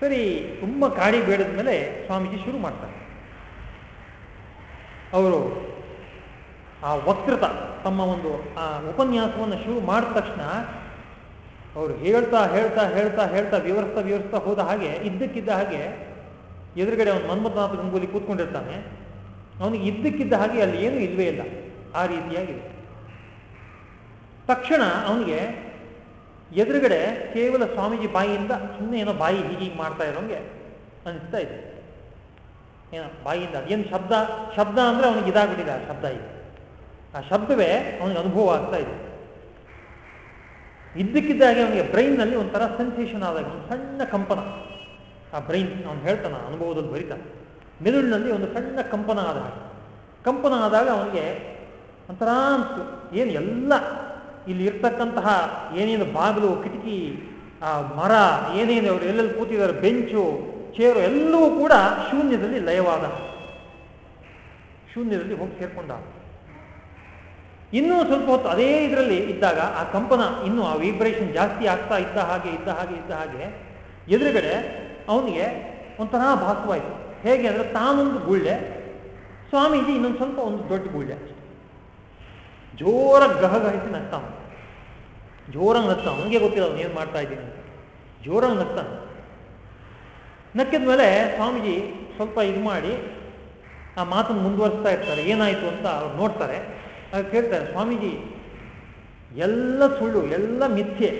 ಸರಿ, ತುಂಬ ಕಾಡಿ ಬೇಡದ ಮೇಲೆ ಸ್ವಾಮೀಜಿ ಶುರು ಮಾಡ್ತಾರೆ. ಅವರು ಆ ವಕ್ತೃತ ತಮ್ಮ ಒಂದು, ಆ ಉಪನ್ಯಾಸವನ್ನು ಶುರು ಮಾಡಿದ ತಕ್ಷಣ ಅವರು ಹೇಳ್ತಾ ಹೇಳ್ತಾ ಹೇಳ್ತಾ ಹೇಳ್ತಾ ವಿವರಿಸ್ತಾ ವಿವರಿಸ್ತಾ ಹೋದ ಹಾಗೆ, ಇದ್ದಕ್ಕಿದ್ದ ಹಾಗೆ ಎದುರುಗಡೆ ಅವನು ಮನ್ಮಥನಾಥ ಗಂಗೂಲಿ ಕೂತ್ಕೊಂಡಿರ್ತಾನೆ. ಅವನಿಗೆ ಇದ್ದಕ್ಕಿದ್ದ ಹಾಗೆ ಅಲ್ಲಿ ಏನೂ ಇಲ್ವೇ ಇಲ್ಲ. ಆ ರೀತಿಯಾಗಿದೆ. ತಕ್ಷಣ ಅವನಿಗೆ ಎದುರುಗಡೆ ಕೇವಲ ಸ್ವಾಮೀಜಿ ಬಾಯಿಯಿಂದ ಸುಮ್ಮನೆ ಏನೋ ಬಾಯಿ ಹೀಗೆ ಮಾಡ್ತಾ ಇರೋಂಗೆ ಅನಿಸ್ತಾ ಇದೆ. ಏನೋ ಬಾಯಿಯಿಂದ ಅದೇನು ಶಬ್ದ ಶಬ್ದ ಅಂದರೆ ಅವನಿಗೆ ಇದಾಗ್ಬಿಟ್ಟಿದೆ ಆ ಶಬ್ದ ಇದೆ. ಆ ಶಬ್ದವೇ ಅವನಿಗೆ ಅನುಭವ ಆಗ್ತಾ ಇದೆ. ಇದ್ದಕ್ಕಿದ್ದಾಗೆ ಅವನಿಗೆ ಬ್ರೈನ್ನಲ್ಲಿ ಒಂಥರ ಸೆನ್ಸೇಷನ್ ಆದಾಗ, ಒಂದು ಸಣ್ಣ ಕಂಪನ. ಆ ಬ್ರೈನ್ ಅವನು ಹೇಳ್ತಾನ ಅನುಭವದಲ್ಲಿ ಬರಿತಾನೆ ಮೆದುಳಿನಲ್ಲಿ ಒಂದು ಸಣ್ಣ ಕಂಪನ ಆದ ಹಾಗೆ. ಕಂಪನ ಆದಾಗ ಅವನಿಗೆ ಒಂಥರ ಅನಿಸ್ತು, ಏನು ಎಲ್ಲ ಇಲ್ಲಿ ಇರ್ತಕ್ಕಂತಹ ಏನೇನು ಬಾಗಿಲು, ಕಿಟಕಿ, ಆ ಮರ, ಏನೇನು ಅವರು ಎಲ್ಲೆಲ್ಲಿ ಕೂತಿದ್ದಾರೆ, ಬೆಂಚು, ಚೇರು ಎಲ್ಲವೂ ಕೂಡ ಶೂನ್ಯದಲ್ಲಿ ಲಯವಾದ ಶೂನ್ಯದಲ್ಲಿ ಹೋಗಿ ಸೇರ್ಕೊಂಡ ಇನ್ನೂ ಸ್ವಲ್ಪ ಹೊತ್ತು ಅದೇ ಇದರಲ್ಲಿ ಇದ್ದಾಗ ಆ ಕಂಪನ ಇನ್ನೂ ಆ ವೈಬ್ರೇಷನ್ ಜಾಸ್ತಿ ಆಗ್ತಾ ಇದ್ದ ಹಾಗೆ ಇದ್ದ ಹಾಗೆ ಇದ್ದ ಹಾಗೆ ಎದುರುಗಡೆ ಅವನಿಗೆ ಒಂಥರ ಭಾಸವಾಯಿತು. ಹೇಗೆ ಅಂದರೆ ತಾನೊಂದು ಗುಳ್ಳೆ, ಸ್ವಾಮೀಜಿ ಇನ್ನೊಂದು ಸ್ವಲ್ಪ ಒಂದು ದೊಡ್ಡ ಗುಳ್ಳೆ ಜೋರ ಗಹಗಹಿಸಿ ನಗ್ತಾನ ಜೋರ ನಗ್ತಾನ ಅವನಿಗೆ ಗೊತ್ತಿಲ್ಲ ಅವನು ಏನು ಮಾಡ್ತಾ ಇದ್ದೀನಿ ಅಂತ. ಜೋರಾಗಿ ನಕ್ಕಿದ ಮೇಲೆ ಸ್ವಾಮೀಜಿ ಸ್ವಲ್ಪ ಇದು ಮಾಡಿ ಆ ಮಾತನ್ನು ಮುಂದುವರಿಸ್ತಾ ಇರ್ತಾರೆ. ಏನಾಯಿತು ಅಂತ ಅವ್ರು ನೋಡ್ತಾರೆ. ಆಗ ಕೇಳ್ತಾರೆ, ಸ್ವಾಮೀಜಿ, ಎಲ್ಲ ಸುಳ್ಳು, ಎಲ್ಲ ಮಿಥ್ಯೆ.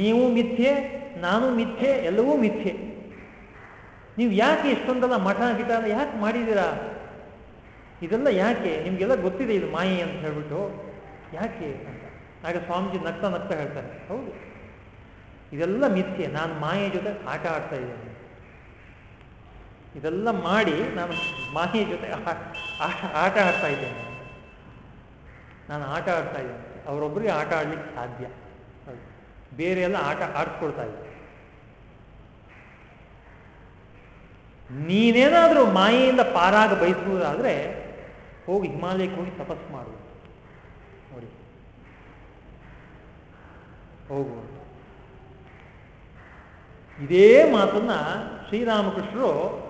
ನೀವು ಮಿಥ್ಯೆ, ನಾನು ಮಿಥ್ಯೆ, ಎಲ್ಲವೂ ಮಿಥ್ಯೆ. ನೀವು ಯಾಕೆ ಇಷ್ಟೊಂದೆಲ್ಲ ಮಠ ಗಿಟ ಯಾಕೆ ಮಾಡಿದ್ದೀರಾ? ಇದೆಲ್ಲ ಯಾಕೆ? ನಿಮಗೆಲ್ಲ ಗೊತ್ತಿದೆ ಇದು ಮಾಯೆ ಅಂತ ಹೇಳ್ಬಿಟ್ಟು. ಯಾಕೆ ಅಂತ. ಆಗ ಸ್ವಾಮೀಜಿ ನಗ್ತಾ ನಗ್ತಾ ಹೇಳ್ತಾರೆ, ಹೌದು. ಇದೆಲ್ಲ ಮಿಥ್ಯೆ, ನಾನು ಮಾಯೆ ಜೊತೆ ಆಟ ಆಡ್ತಾ ಇದ್ದೇನೆ. ಇದೆಲ್ಲ ಮಾಡಿ ನಾನು ಮಾಯೆ ಜೊತೆ ಆಟ ಆಡ್ತಾ ಇದ್ದೇನೆ. ನಾನು ಆಟ ಆಡ್ತಾ ಇದ್ದೇನೆ. ಅವರೊಬ್ಬರಿಗೆ ಆಟ ಆಡ್ಲಿಕ್ಕೆ ಸಾಧ್ಯ. ಬೇರೆ ಎಲ್ಲ ಆಟ ಆಡ್ಸ್ಕೊಳ್ತಾ ಇದ್ದೆ ನೀನೇನಾದರೂ ಮಾಯೆಯಿಂದ ಪಾರಾಗ ಬಯಸುವುದಾದರೆ ಹೋಗಿ ಹಿಮಾಲಯಕ್ಕೆ ಹೋಗಿ ತಪಸ್ಸು ಮಾಡು. ನೋಡಿ. ಹೋಗು. ಇದೇ ಮಾತನ್ನ ಶ್ರೀರಾಮಕೃಷ್ಣರು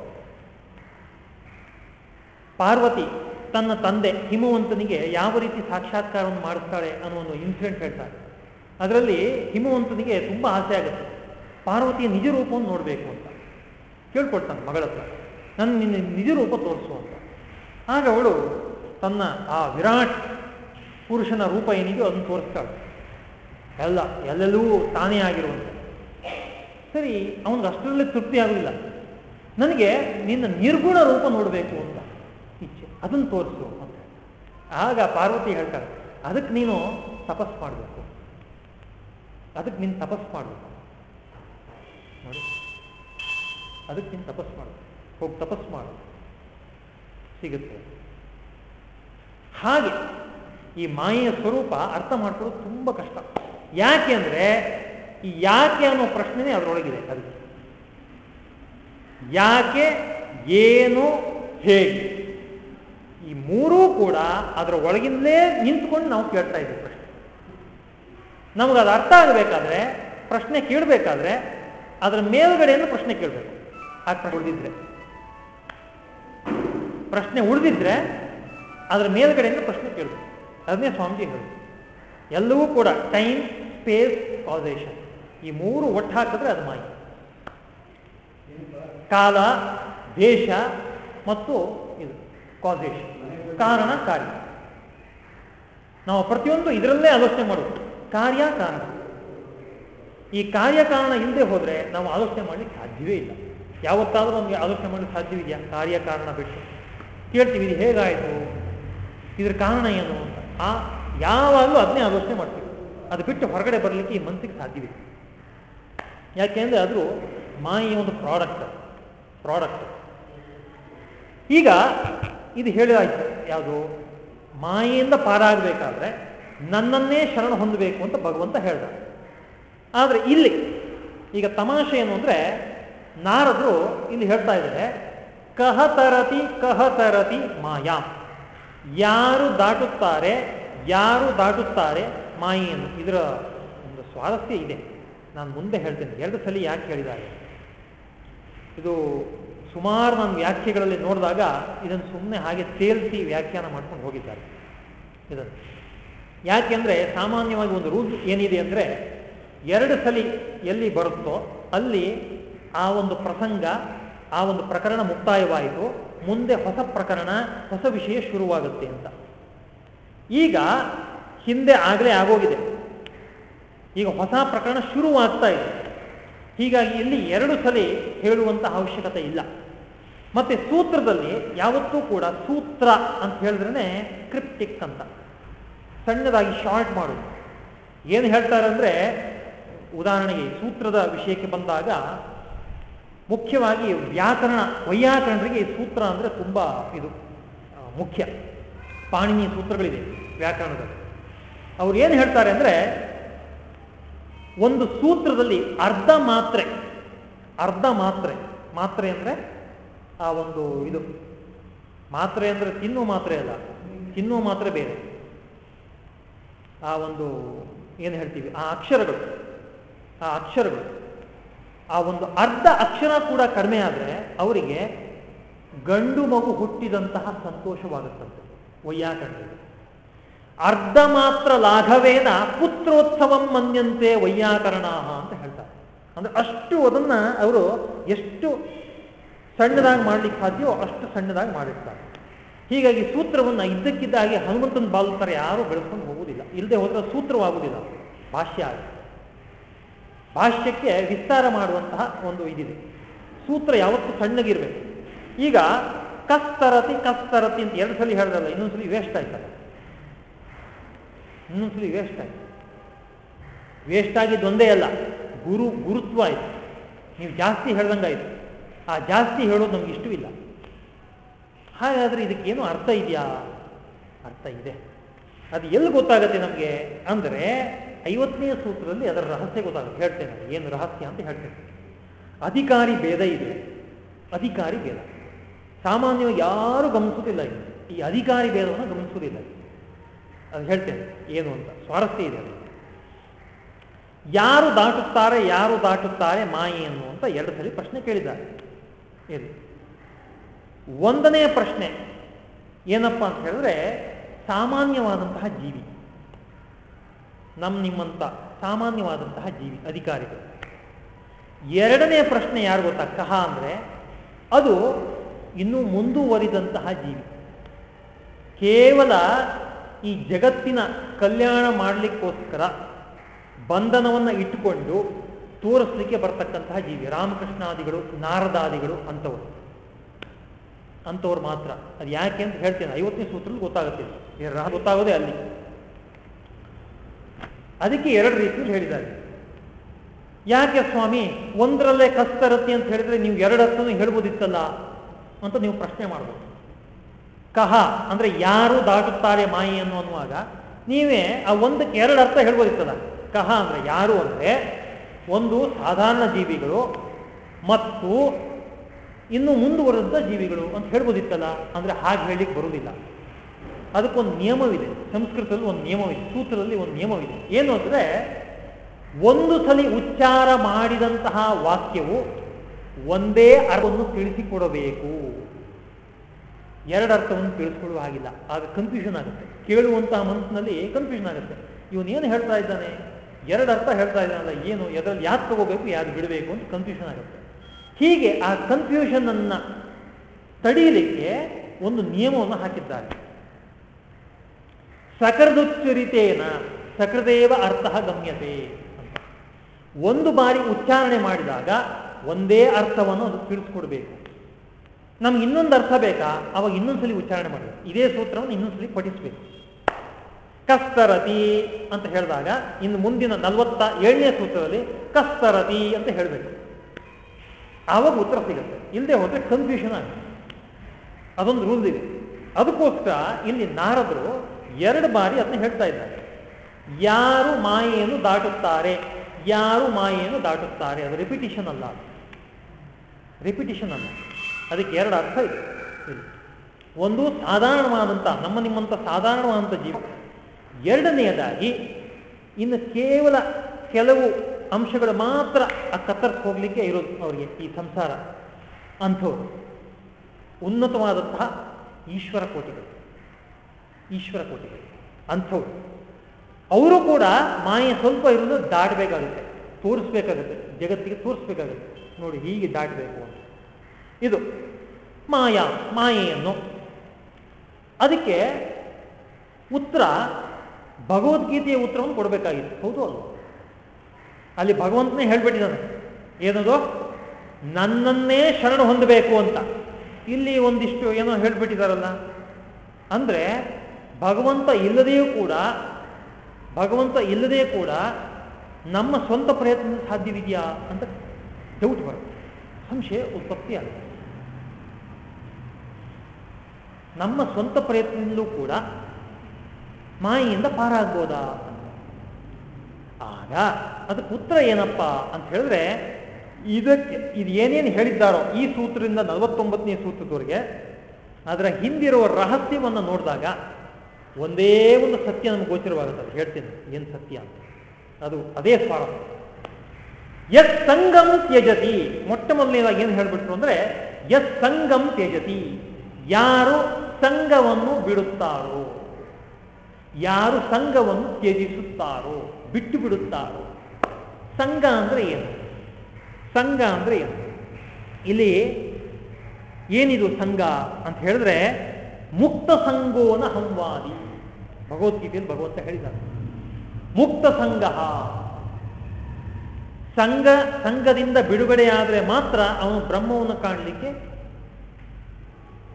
ಪಾರ್ವತಿ ತನ್ನ ತಂದೆ ಹಿಮವಂತನಿಗೆ ಯಾವ ರೀತಿ ಸಾಕ್ಷಾತ್ಕಾರವನ್ನು ಮಾಡಿಸ್ತಾಳೆ ಅನ್ನೋ ಒಂದು ಇನ್ಸಿಡೆಂಟ್ ಹೇಳ್ತಾರೆ. ಅದರಲ್ಲಿ ಹಿಮವಂತನಿಗೆ ತುಂಬ ಆಸೆ ಆಗುತ್ತೆ. ಪಾರ್ವತಿಯ ನಿಜ ರೂಪವನ್ನು ನೋಡಬೇಕು ಅಂತ. ಕೇಳ್ಕೊಳ್ತಾನೆ ಮಗಳ ಹತ್ರ. ನನ್ನ ನಿನ್ನ ನಿಜ ರೂಪ ತೋರಿಸು ಅಂತ. ಆಗ ಅವಳು ತನ್ನ ಆ ವಿರಾಟ್ ಪುರುಷನ ರೂಪ ಏನಿದೆಯೋ ಅದನ್ನು ತೋರಿಸ್ತಾಳೆ. ಎಲ್ಲ, ಎಲ್ಲೆಲ್ಲೂ ತಾನೇ ಆಗಿರುವಂತೆ. ಸರಿ, ಅವನಿಗೆ ಅಷ್ಟರಲ್ಲೇ ತೃಪ್ತಿ ಆಗಲಿಲ್ಲ ನನಗೆ ನಿನ್ನ ನಿರ್ಗುಣ ರೂಪ ನೋಡಬೇಕು ಅಂತ. ಅದನ್ನು ತೋರಿಸು ಅಂತ. ಆಗ ಪಾರ್ವತಿ ಹೇಳ್ತಾರೆ ಅದಕ್ಕೆ ನೀನು ತಪಸ್ ಮಾಡಬೇಕು. ಅದಕ್ಕೆ ನೀನು ತಪಸ್ ಮಾಡಬೇಕು. ನೋಡಿ. ಅದಕ್ಕೆ ನೀನು ತಪಸ್ ಮಾಡು. ಹೋಗಿ ತಪಸ್ ಮಾಡು. ಸಿಗುತ್ತೆ. ಹಾಗೆ ಈ ಮಾಯೆಯ ಸ್ವರೂಪ ಅರ್ಥ ಮಾಡ್ಕೊಳ್ಳೋದು ತುಂಬ ಕಷ್ಟ. ಯಾಕೆ ಅಂದರೆ, ಈ ಯಾಕೆ ಅನ್ನೋ ಪ್ರಶ್ನೆನೇ ಅದರೊಳಗಿದೆ ಅದಕ್ಕೆ. ಯಾಕೆ, ಏನು, ಹೇಗೆ. ಈ ಮೂರೂ ಕೂಡ ಅದರ ಒಳಗಿಂದಲೇ ನಿಂತ್ಕೊಂಡು ನಾವು ಕೇಳ್ತಾ ಇದ್ದೀವಿ ಪ್ರಶ್ನೆ. ನಮಗೆ ಅದು ಅರ್ಥ ಆಗಬೇಕಾದ್ರೆ, ಪ್ರಶ್ನೆ ಕೇಳಬೇಕಾದ್ರೆ ಅದರ ಮೇಲುಗಡೆಯನ್ನು ಪ್ರಶ್ನೆ ಕೇಳಬೇಕು. ಆ ಉಳಿದಿದ್ರೆ. ಪ್ರಶ್ನೆ ಉಳಿದಿದ್ರೆ ಅದರ ಮೇಲ್ಗಡೆಯಿಂದ ಪ್ರಶ್ನೆ ಕೇಳಬೇಕು. ಅದನ್ನೇ ಸ್ವಾಮೀಜಿ ಹೇಳಿದ್ರು. ಎಲ್ಲವೂ ಕೂಡ ಟೈಮ್, ಸ್ಪೇಸ್, ಕಾಸೇಷನ್. ಈ ಮೂರು ಒಟ್ಟು ಹಾಕಿದ್ರೆ ಅದು ಮಾಹಿತಿ ಕಾಲ, ದೇಶ ಮತ್ತು ಇದು ಕಾಸೇಷನ್ ಕಾರಣ ಕಾರ್ಯ ನಾವು ಪ್ರತಿಯೊಂದು ಇದರಲ್ಲೇ ಆಲೋಚನೆ ಮಾಡೋದು. ಕಾರ್ಯ, ಕಾರಣ. ಈ ಕಾರ್ಯ, ಕಾರಣ ಇಲ್ಲದೆ ಹೋದರೆ ನಾವು ಆಲೋಚನೆ ಮಾಡಲಿಕ್ಕೆ ಸಾಧ್ಯವೇ ಇಲ್ಲ. ಯಾವತ್ತಾದರೂ ನಮಗೆ ಆಲೋಚನೆ ಮಾಡಲಿಕ್ಕೆ ಸಾಧ್ಯವಿದೆಯಾ? ಕಾರ್ಯಕಾರಣ ಬಿಟ್ಟು. ಕೇಳ್ತೀವಿ, ಇದು ಹೇಗಾಯಿತು? ಇದ್ರ ಕಾರಣ ಏನು ಅಂತ. ಆ, ಯಾವಾಗಲೂ ಅದನ್ನೇ ಆಲೋಚನೆ ಮಾಡ್ತೀವಿ. ಅದು ಬಿಟ್ಟು ಹೊರಗಡೆ ಬರಲಿಕ್ಕೆ ಈ ಮನಸ್ಸಿಗೆ ಸಾಧ್ಯವಿದೆ ಯಾಕೆಂದ್ರೆ ಅದು ಮಾಯ ಒಂದು ಪ್ರಾಡಕ್ಟ್ ಪ್ರಾಡಕ್ಟ್ ಈಗ ಇದು ಹೇಳಿದಾಯ್ತು ಯಾವುದು? ಮಾಯೆಯಿಂದ ಪಾರಾಗಬೇಕಾದ್ರೆ ನನ್ನನ್ನೇ ಶರಣ ಹೊಂದಬೇಕು ಅಂತ ಭಗವಂತ ಹೇಳ್ದ. ಆದರೆ ಇಲ್ಲಿ ಈಗ ತಮಾಷೆ ಏನು ಅಂದರೆ ನಾರದರು ಇಲ್ಲಿ ಹೇಳ್ತಾ ಇದ್ದಾರೆ, ಕಹ ತರತಿ ಕಹ ತರತಿ ಮಾಯಾ. ಯಾರು ದಾಟುತ್ತಾರೆ ಯಾರು ದಾಟುತ್ತಾರೆ ಮಾಯೆಯನ್ನು. ಇದರ ಒಂದು ಸ್ವಾರಸ್ಯ ಇದೆ. ನಾನು ಮುಂದೆ ಹೇಳ್ತೇನೆ. ಎರಡು ಸಲ ಯಾಕೆ ಹೇಳಿದ್ದಾರೆ? ಇದು ಸುಮಾರು ನಾನು ವ್ಯಾಖ್ಯೆಗಳಲ್ಲಿ ನೋಡಿದಾಗ ಇದನ್ನು ಸುಮ್ಮನೆ ಹಾಗೆ ತೇಲ್ಸಿ ವ್ಯಾಖ್ಯಾನ ಮಾಡ್ಕೊಂಡು ಹೋಗಿದ್ದಾರೆ. ಇದನ್ನು. ಯಾಕೆಂದರೆ ಸಾಮಾನ್ಯವಾಗಿ ಒಂದು ರೂಲ್ ಏನಿದೆ ಅಂದರೆ ಎರಡು ಸಲಿ ಎಲ್ಲಿ ಬರುತ್ತೋ ಅಲ್ಲಿ ಆ ಒಂದು ಪ್ರಸಂಗ, ಆ ಒಂದು ಪ್ರಕರಣ ಮುಕ್ತಾಯವಾಯಿತು. ಮುಂದೆ ಹೊಸ ಪ್ರಕರಣ, ಹೊಸ ವಿಷಯ ಶುರುವಾಗುತ್ತೆ ಅಂತ. ಈಗ ಹಿಂದೆ ಆಗಲೇ ಆಗೋಗಿದೆ. ಈಗ ಹೊಸ ಪ್ರಕರಣ ಶುರುವಾಗ್ತಾ ಇದೆ. ಹೀಗಾಗಿ ಇಲ್ಲಿ ಎರಡು ಸಲ ಹೇಳುವಂತಹ ಅವಶ್ಯಕತೆ ಇಲ್ಲ. ಮತ್ತೆ ಸೂತ್ರದಲ್ಲಿ ಯಾವತ್ತೂ ಕೂಡ ಸೂತ್ರ ಅಂತ ಹೇಳಿದ್ರೆ ಕ್ರಿಪ್ಟಿಕ್ ಅಂತ. ಸಣ್ಣದಾಗಿ ಶಾರ್ಟ್ ಮಾಡೋದು. ಏನು ಹೇಳ್ತಾರೆ ಅಂದರೆ ಉದಾಹರಣೆಗೆ ಸೂತ್ರದ ವಿಷಯಕ್ಕೆ ಬಂದಾಗ, ಮುಖ್ಯವಾಗಿ ವ್ಯಾಕರಣ, ವೈಯಾಕರಣರಿಗೆ ಸೂತ್ರ ಅಂದರೆ ತುಂಬ ಇದು ಮುಖ್ಯ. ಪಾಣಿನಿ ಸೂತ್ರಗಳಿದೆ ವ್ಯಾಕರಣದಲ್ಲಿ. ಅವ್ರು ಏನು ಹೇಳ್ತಾರೆ ಅಂದರೆ, ಒಂದು ಸೂತ್ರದಲ್ಲಿ ಅರ್ಧ ಮಾತ್ರೆ ಅರ್ಧ ಮಾತ್ರೆ ಮಾತ್ರೆ ಅಂದರೆ ಆ ಒಂದು ಇದು. ಮಾತ್ರೆ ಅಂದರೆ ತಿನ್ನುವ ಮಾತ್ರೆ ಅಲ್ಲ, ತಿನ್ನುವ ಮಾತ್ರೆ ಬೇರೆ. ಆ ಒಂದು ಏನು ಹೇಳ್ತೀವಿ? ಆ ಅಕ್ಷರಗಳು. ಆ ಅಕ್ಷರಗಳು. ಆ ಒಂದು ಅರ್ಧ ಅಕ್ಷರ ಕೂಡ ಕಡಿಮೆ ಆದರೆ ಅವರಿಗೆ ಗಂಡು ಮಗು ಹುಟ್ಟಿದಂತಹ ಸಂತೋಷವಾಗುತ್ತಂತೆ ವೈಯಾಕರಣಿಗೆ ಅರ್ಧ ಮಾತ್ರ ಲಾಘವೇನ ಪುತ್ರೋತ್ಸವಂ ಮನ್ಯಂತೆ ವೈಯಾಕರಣ ಅಂತ ಹೇಳ್ತಾರೆ. ಅಂದ್ರೆ ಅಷ್ಟು ಅದನ್ನ ಅವರು ಎಷ್ಟು ಸಣ್ಣದಾಗಿ ಮಾಡ್ಲಿಕ್ಕೆ ಸಾಧ್ಯವೋ ಅಷ್ಟು ಸಣ್ಣದಾಗಿ ಮಾಡಿರ್ತಾರೆ. ಹೀಗಾಗಿ ಸೂತ್ರವನ್ನ ಇದ್ದಕ್ಕಿದ್ದ ಹಾಗೆ ಹನುಮಂತನ ಬಾಲ್ತಾರೆ ಯಾರು ಬೆಳೆಸ್ಕೊಂಡು ಹೋಗುವುದಿಲ್ಲ ಇಲ್ಲದೆ ಹೋದ್ರೆ ಸೂತ್ರವಾಗುವುದಿಲ್ಲ ಭಾಷ್ಯ ಆಗುತ್ತೆ ಭಾಷ್ಯಕ್ಕೆ ವಿಸ್ತಾರ ಮಾಡುವಂತಹ ಒಂದು ಇದಿದೆ. ಸೂತ್ರ ಯಾವತ್ತು ಸಣ್ಣಗಿರ್ಬೇಕು. ಈಗ ಕಸ್ತರತಿ ಕಸ್ತರತಿ ಅಂತ ಎರಡು ಸಲ ಹೇಳ್ದಲ್ಲ ಇನ್ನೊಂದ್ಸಲಿ ವೇಸ್ಟ್ ಆಯ್ತಲ್ಲ. ಇನ್ನೊಂದ್ಸಲಿ ವೇಸ್ಟ್ ಆಯ್ತು. ವೇಸ್ಟ್ ಆಗಿದ್ದೊಂದೇ ಅಲ್ಲ, ಗುರು, ಗುರುತ್ವ ಆಯ್ತು. ನೀವು ಜಾಸ್ತಿ ಹೇಳ್ದಂಗಾಯ್ತು. ಆ ಜಾಸ್ತಿ ಹೇಳೋದು ನಮ್ಗೆ ಇಷ್ಟವಿಲ್ಲ ಹಾಗಾದ್ರೆ ಇದಕ್ಕೇನು ಅರ್ಥ ಇದೆಯಾ? ಅರ್ಥ ಇದೆ. ಅದು ಎಲ್ಲಿ ಗೊತ್ತಾಗತ್ತೆ ನಮಗೆ? ಅಂದರೆ ಐವತ್ತನೇ ಸೂತ್ರದಲ್ಲಿ ಅದರ ರಹಸ್ಯ ಗೊತ್ತಾಗುತ್ತೆ. ಹೇಳ್ತೇನೆ ಏನು ರಹಸ್ಯ ಅಂತ ಹೇಳ್ತೇನೆ. ಅಧಿಕಾರಿ ಭೇದ ಇದೆ. ಅಧಿಕಾರಿ ಭೇದ. ಸಾಮಾನ್ಯವಾಗಿ ಯಾರು ಗಮನಿಸೋದಿಲ್ಲ ಇದು ಈ ಅಧಿಕಾರಿ ಭೇದವನ್ನು ಗಮನಿಸೋದಿಲ್ಲ ಅದು ಹೇಳ್ತೇನೆ. ಏನು ಅಂತ. ಸ್ವಾರಸ್ಯ ಇದೆ ಅದು ಯಾರು ದಾಟುತ್ತಾರೆ ಯಾರು ದಾಟುತ್ತಾರೆ ಮಾಯೆಯನ್ನು ಅಂತ ಎರಡು ಸಲ ಪ್ರಶ್ನೆ ಕೇಳಿದ್ದಾರೆ. ಇರಲಿ ಒಂದನೆಯ ಪ್ರಶ್ನೆ ಏನಪ್ಪ ಅಂತ ಹೇಳಿದ್ರೆ, ಸಾಮಾನ್ಯವಾದಂತಹ ಜೀವಿ. ನಮ್ಮ ನಿಮ್ಮಂತ ಸಾಮಾನ್ಯವಾದಂತಹ ಜೀವಿ, ಅಧಿಕಾರಿಗಳು. ಎರಡನೆಯ ಪ್ರಶ್ನೆ ಯಾರು ಗೊತ್ತಾ? ಕಹ ಅಂದ್ರೆ ಅದು ಇನ್ನೂ ಮುಂದುವರಿದಂತಹ ಜೀವಿ. ಕೇವಲ ಈ ಜಗತ್ತಿನ ಕಲ್ಯಾಣ ಮಾಡಲಿಕ್ಕೋಸ್ಕರ ಬಂಧನವನ್ನು ಇಟ್ಟುಕೊಂಡು ತೋರಿಸ್ಲಿಕ್ಕೆ ಬರ್ತಕ್ಕಂತಹ ಜೀವಿ. ರಾಮಕೃಷ್ಣಾದಿಗಳು, ನಾರದಾದಿಗಳು ಅಂತವರು. ಅಂಥವ್ರು ಮಾತ್ರ. ಅದು ಯಾಕೆ ಅಂತ ಹೇಳ್ತೇನೆ. ಐವತ್ತನೇ ಸೂತ್ರದಲ್ಲಿ ಗೊತ್ತಾಗುತ್ತೆ ಗೊತ್ತಾಗೋದೇ ಅಲ್ಲಿ. ಅದಕ್ಕೆ ಎರಡು ರೀತಿಯಲ್ಲಿ ಹೇಳಿದ್ದಾರೆ. ಯಾಕೆ ಸ್ವಾಮಿ? ಒಂದರಲ್ಲೇ ಕಸ್ತರತಿ ಅಂತ ಹೇಳಿದ್ರೆ ನೀವು ಎರಡು ಅರ್ಥನೂ ಹೇಳ್ಬೋದಿತ್ತಲ್ಲ ಅಂತ ನೀವು ಪ್ರಶ್ನೆ ಮಾಡ್ಬೋದು. ಕಹ ಅಂದ್ರೆ ಯಾರು ದಾಟುತ್ತಾರೆ ಮಾಯೆಯನ್ನು ಅನ್ನುವಾಗ ನೀವೇ ಆ ಒಂದಕ್ಕೆ ಎರಡು ಅರ್ಥ ಹೇಳ್ಬೋದಿತ್ತಲ್ಲ. ಕಹ ಅಂದ್ರೆ ಯಾರು ಅಂದ್ರೆ ಒಂದು ಸಾಧಾರಣ ಜೀವಿಗಳು ಮತ್ತು ಇನ್ನು ಮುಂದುವರೆದ ಜೀವಿಗಳು ಅಂತ ಹೇಳ್ಬೋದಿತ್ತಲ್ಲ? ಅಂದರೆ ಹಾಗೆ ಹೇಳಲಿಕ್ಕೆ ಬರುವುದಿಲ್ಲ. ಅದಕ್ಕೊಂದು ನಿಯಮವಿದೆ. ಸಂಸ್ಕೃತದಲ್ಲಿ ಒಂದು ನಿಯಮವಿದೆ. ಸೂತ್ರದಲ್ಲಿ ಒಂದು ನಿಯಮವಿದೆ. ಏನು ಅಂದರೆ ಒಂದು ಸಲಿ ಉಚ್ಚಾರ ಮಾಡಿದಂತಹ ವಾಕ್ಯವು ಒಂದೇ ಅರ್ಥವನ್ನು ತಿಳಿಸಿಕೊಡಬೇಕು. ಎರಡು ಅರ್ಥವನ್ನು ತಿಳಿಸ್ಕೊಳ್ಳುವ ಹಾಗಿಲ್ಲ. ಆಗ ಕನ್ಫ್ಯೂಷನ್ ಆಗುತ್ತೆ. ಕೇಳುವಂತಹ ಮನಸ್ಸಿನಲ್ಲಿ ಕನ್ಫ್ಯೂಷನ್ ಆಗುತ್ತೆ. ಇವನೇನು ಹೇಳ್ತಾ ಇದ್ದಾನೆ? ಎರಡು ಅರ್ಥ ಹೇಳ್ತಾ ಇದ್ದಾನಲ್ಲ, ಏನು, ಎದ್ರಲ್ಲಿ ಯಾರು ತಗೋಬೇಕು, ಯಾರು ಬಿಡಬೇಕು ಅಂತ ಕನ್ಫ್ಯೂಷನ್ ಆಗುತ್ತೆ. ಹೀಗೆ ಆ ಕನ್ಫ್ಯೂಷನ್ ಅನ್ನ ತಡೀಲಿಕ್ಕೆ ಒಂದು ನಿಯಮವನ್ನು ಹಾಕಿದ್ದಾರೆ. ಸಕೃದುಚ್ಚರಿತೇನ ಸಕೃದೇವ ಅರ್ಥ ಗಮ್ಯತೆ ಅಂತ. ಒಂದು ಬಾರಿ ಉಚ್ಚಾರಣೆ ಮಾಡಿದಾಗ ಒಂದೇ ಅರ್ಥವನ್ನು ಅದು ತಿಳಿಸ್ಕೊಡ್ಬೇಕು ನಮ್ಗೆ ಇನ್ನೊಂದು ಅರ್ಥ ಬೇಕಾ? ಅವಾಗ ಇನ್ನೊಂದ್ಸಲಿ ಉಚ್ಚಾರಣೆ ಮಾಡಬೇಕು. ಇದೇ ಸೂತ್ರವನ್ನು ಇನ್ನೊಂದ್ಸಲಿ ಪಠಿಸ್ಬೇಕು. ಕಸ್ತರತಿ ಅಂತ ಹೇಳಿದಾಗ ಇನ್ನು ಮುಂದಿನ ನಲವತ್ತ ಏಳನೇ ಸೂತ್ರದಲ್ಲಿ ಕಸ್ತರತಿ ಅಂತ ಹೇಳಬೇಕು. ಆವಾಗ ಉತ್ತರ ಸಿಗುತ್ತೆ. ಇಲ್ಲದೆ ಹೋದ್ರೆ ಕನ್ಫ್ಯೂಷನ್ ಆಗುತ್ತೆ. ಅದೊಂದು ರೂಲ್ ಇದೆ. ಅದಕ್ಕೋಸ್ಕರ ಇಲ್ಲಿ ನಾರದರು ಎರಡು ಬಾರಿ ಅದನ್ನ ಹೇಳ್ತಾ ಇದ್ದಾರೆ. ಯಾರು ಮಾಯೆಯನ್ನು ದಾಟುತ್ತಾರೆ? ಯಾರು ಮಾಯೆಯನ್ನು ದಾಟುತ್ತಾರೆ? ಅದು ರಿಪಿಟೇಷನ್ ಅಲ್ಲ ರಿಪಿಟೇಷನ್ ಅಲ್ಲ. ಅದಕ್ಕೆ ಎರಡು ಅರ್ಥ ಇದೆ. ಒಂದು ಸಾಧಾರಣವಾದಂಥ ನಮ್ಮ ನಿಮ್ಮಂಥ ಸಾಧಾರಣವಾದಂಥ ಜೀವ ಎರಡನೆಯದಾಗಿ, ಇನ್ನು ಕೇವಲ ಕೆಲವು ಅಂಶಗಳು ಮಾತ್ರ ಆ ಕತ್ತರ್ಕ್ ಹೋಗ್ಲಿಕ್ಕೆ ಇರೋದು ಅವರಿಗೆ ಈ ಸಂಸಾರ ಅಂಥವ್ರು. ಉನ್ನತವಾದಂತಹ ಈಶ್ವರ ಕೋಟಿಗಳು. ಈಶ್ವರ ಕೋಟಿಗಳು ಅಂಥವ್ರು. ಅವರು ಕೂಡ ಮಾಯ ಸ್ವಲ್ಪ ಇರೋದು ದಾಟಬೇಕಾಗುತ್ತೆ. ತೋರಿಸ್ಬೇಕಾಗುತ್ತೆ. ಜಗತ್ತಿಗೆ ತೋರಿಸ್ಬೇಕಾಗುತ್ತೆ. ನೋಡಿ ಹೀಗೆ ದಾಟಬೇಕು ಅಂತ. ಇದು ಮಾಯಾ, ಮಾಯೆಯನ್ನು. ಅದಕ್ಕೆ ಉತ್ತರ ಭಗವದ್ಗೀತೆಯ ಉತ್ತರವನ್ನು ಕೊಡಬೇಕಾಗಿತ್ತು. ಹೌದು ಅಲ್ಲ ಅಲ್ಲಿ ಭಗವಂತನೇ ಹೇಳ್ಬಿಟ್ಟಿದ್ದಾನೆ. ಏನದು? ನನ್ನನ್ನೇ ಶರಣ ಹೊಂದಬೇಕು ಅಂತ. ಇಲ್ಲಿ ಒಂದಿಷ್ಟು ಏನೋ ಹೇಳ್ಬಿಟ್ಟಿದಾರಲ್ಲ ಅಂದ್ರೆ ಭಗವಂತ ಇಲ್ಲದೆಯೂ ಕೂಡ, ಭಗವಂತ ಇಲ್ಲದೆಯೂ ಕೂಡ ನಮ್ಮ ಸ್ವಂತ ಪ್ರಯತ್ನ ಸಾಧ್ಯವಿದೆಯಾ ಅಂತ ಡೌಟ್ ಬರುತ್ತೆ. ಸಂಶಯ ಉತ್ಪತ್ತಿ ಆಗುತ್ತೆ. ನಮ್ಮ ಸ್ವಂತ ಪ್ರಯತ್ನದಲ್ಲೂ ಕೂಡ ಮಾಯೆಯಿಂದ ಪಾರಾಗ್ಬೋದಾ? ಆಗ ಅದು ಪುತ್ರ ಏನಪ್ಪ ಅಂತ ಹೇಳಿದ್ರೆ, ಇದಕ್ಕೆ, ಇದು ಏನೇನು ಹೇಳಿದ್ದಾರೋ ಈ ಸೂತ್ರದಿಂದ ನಲವತ್ತೊಂಬತ್ತನೇ ಸೂತ್ರದವರಿಗೆ, ಅದರ ಹಿಂದಿರುವ ರಹಸ್ಯವನ್ನು ನೋಡಿದಾಗ ಒಂದೇ ಒಂದು ಸತ್ಯ ನಮ್ಗೆ ಗೋಚರವಾಗುತ್ತೆ. ಹೇಳ್ತೀನಿ, ಏನು ಸತ್ಯ ಅಂತ. ಅದು ಅದೇ ಸ್ವಾರಸ್ಯ ಎಸ್ ಸಂಗಂ ತ್ಯಜತಿ. ಮೊಟ್ಟ ಮೊದಲನೇದಾಗಿ ಏನು ಹೇಳ್ಬಿಟ್ರು ಅಂದರೆ ಎಸ್ ಸಂಗಂ ತ್ಯಜತಿ. ಯಾರು ಸಂಘವನ್ನು ಬಿಡುತ್ತಾರೋ. ಯಾರು ಸಂಘವನ್ನು ತ್ಯಜಿಸುತ್ತಾರೋ ಬಿಟ್ಟು ಬಿಡುತ್ತಾರೋ ಸಂಘ ಅಂದ್ರೆ ಏನು? ಸಂಘ ಅಂದ್ರೆ ಏನು? ಇಲ್ಲಿ ಏನಿದು ಸಂಘ ಅಂತ ಹೇಳಿದ್ರೆ ಮುಕ್ತ ಸಂಗೋನ ಹಂವಾದಿ ಭಗವದ್ಗೀತೆಯಲ್ಲಿ ಭಗವಂತ ಹೇಳಿದ್ದಾರೆ ಮುಕ್ತ ಸಂಘ. ಸಂಘ, ಸಂಘದಿಂದ ಬಿಡುಗಡೆಯಾದರೆ ಮಾತ್ರ ಅವನು ಬ್ರಹ್ಮವನ್ನು ಕಾಣಲಿಕ್ಕೆ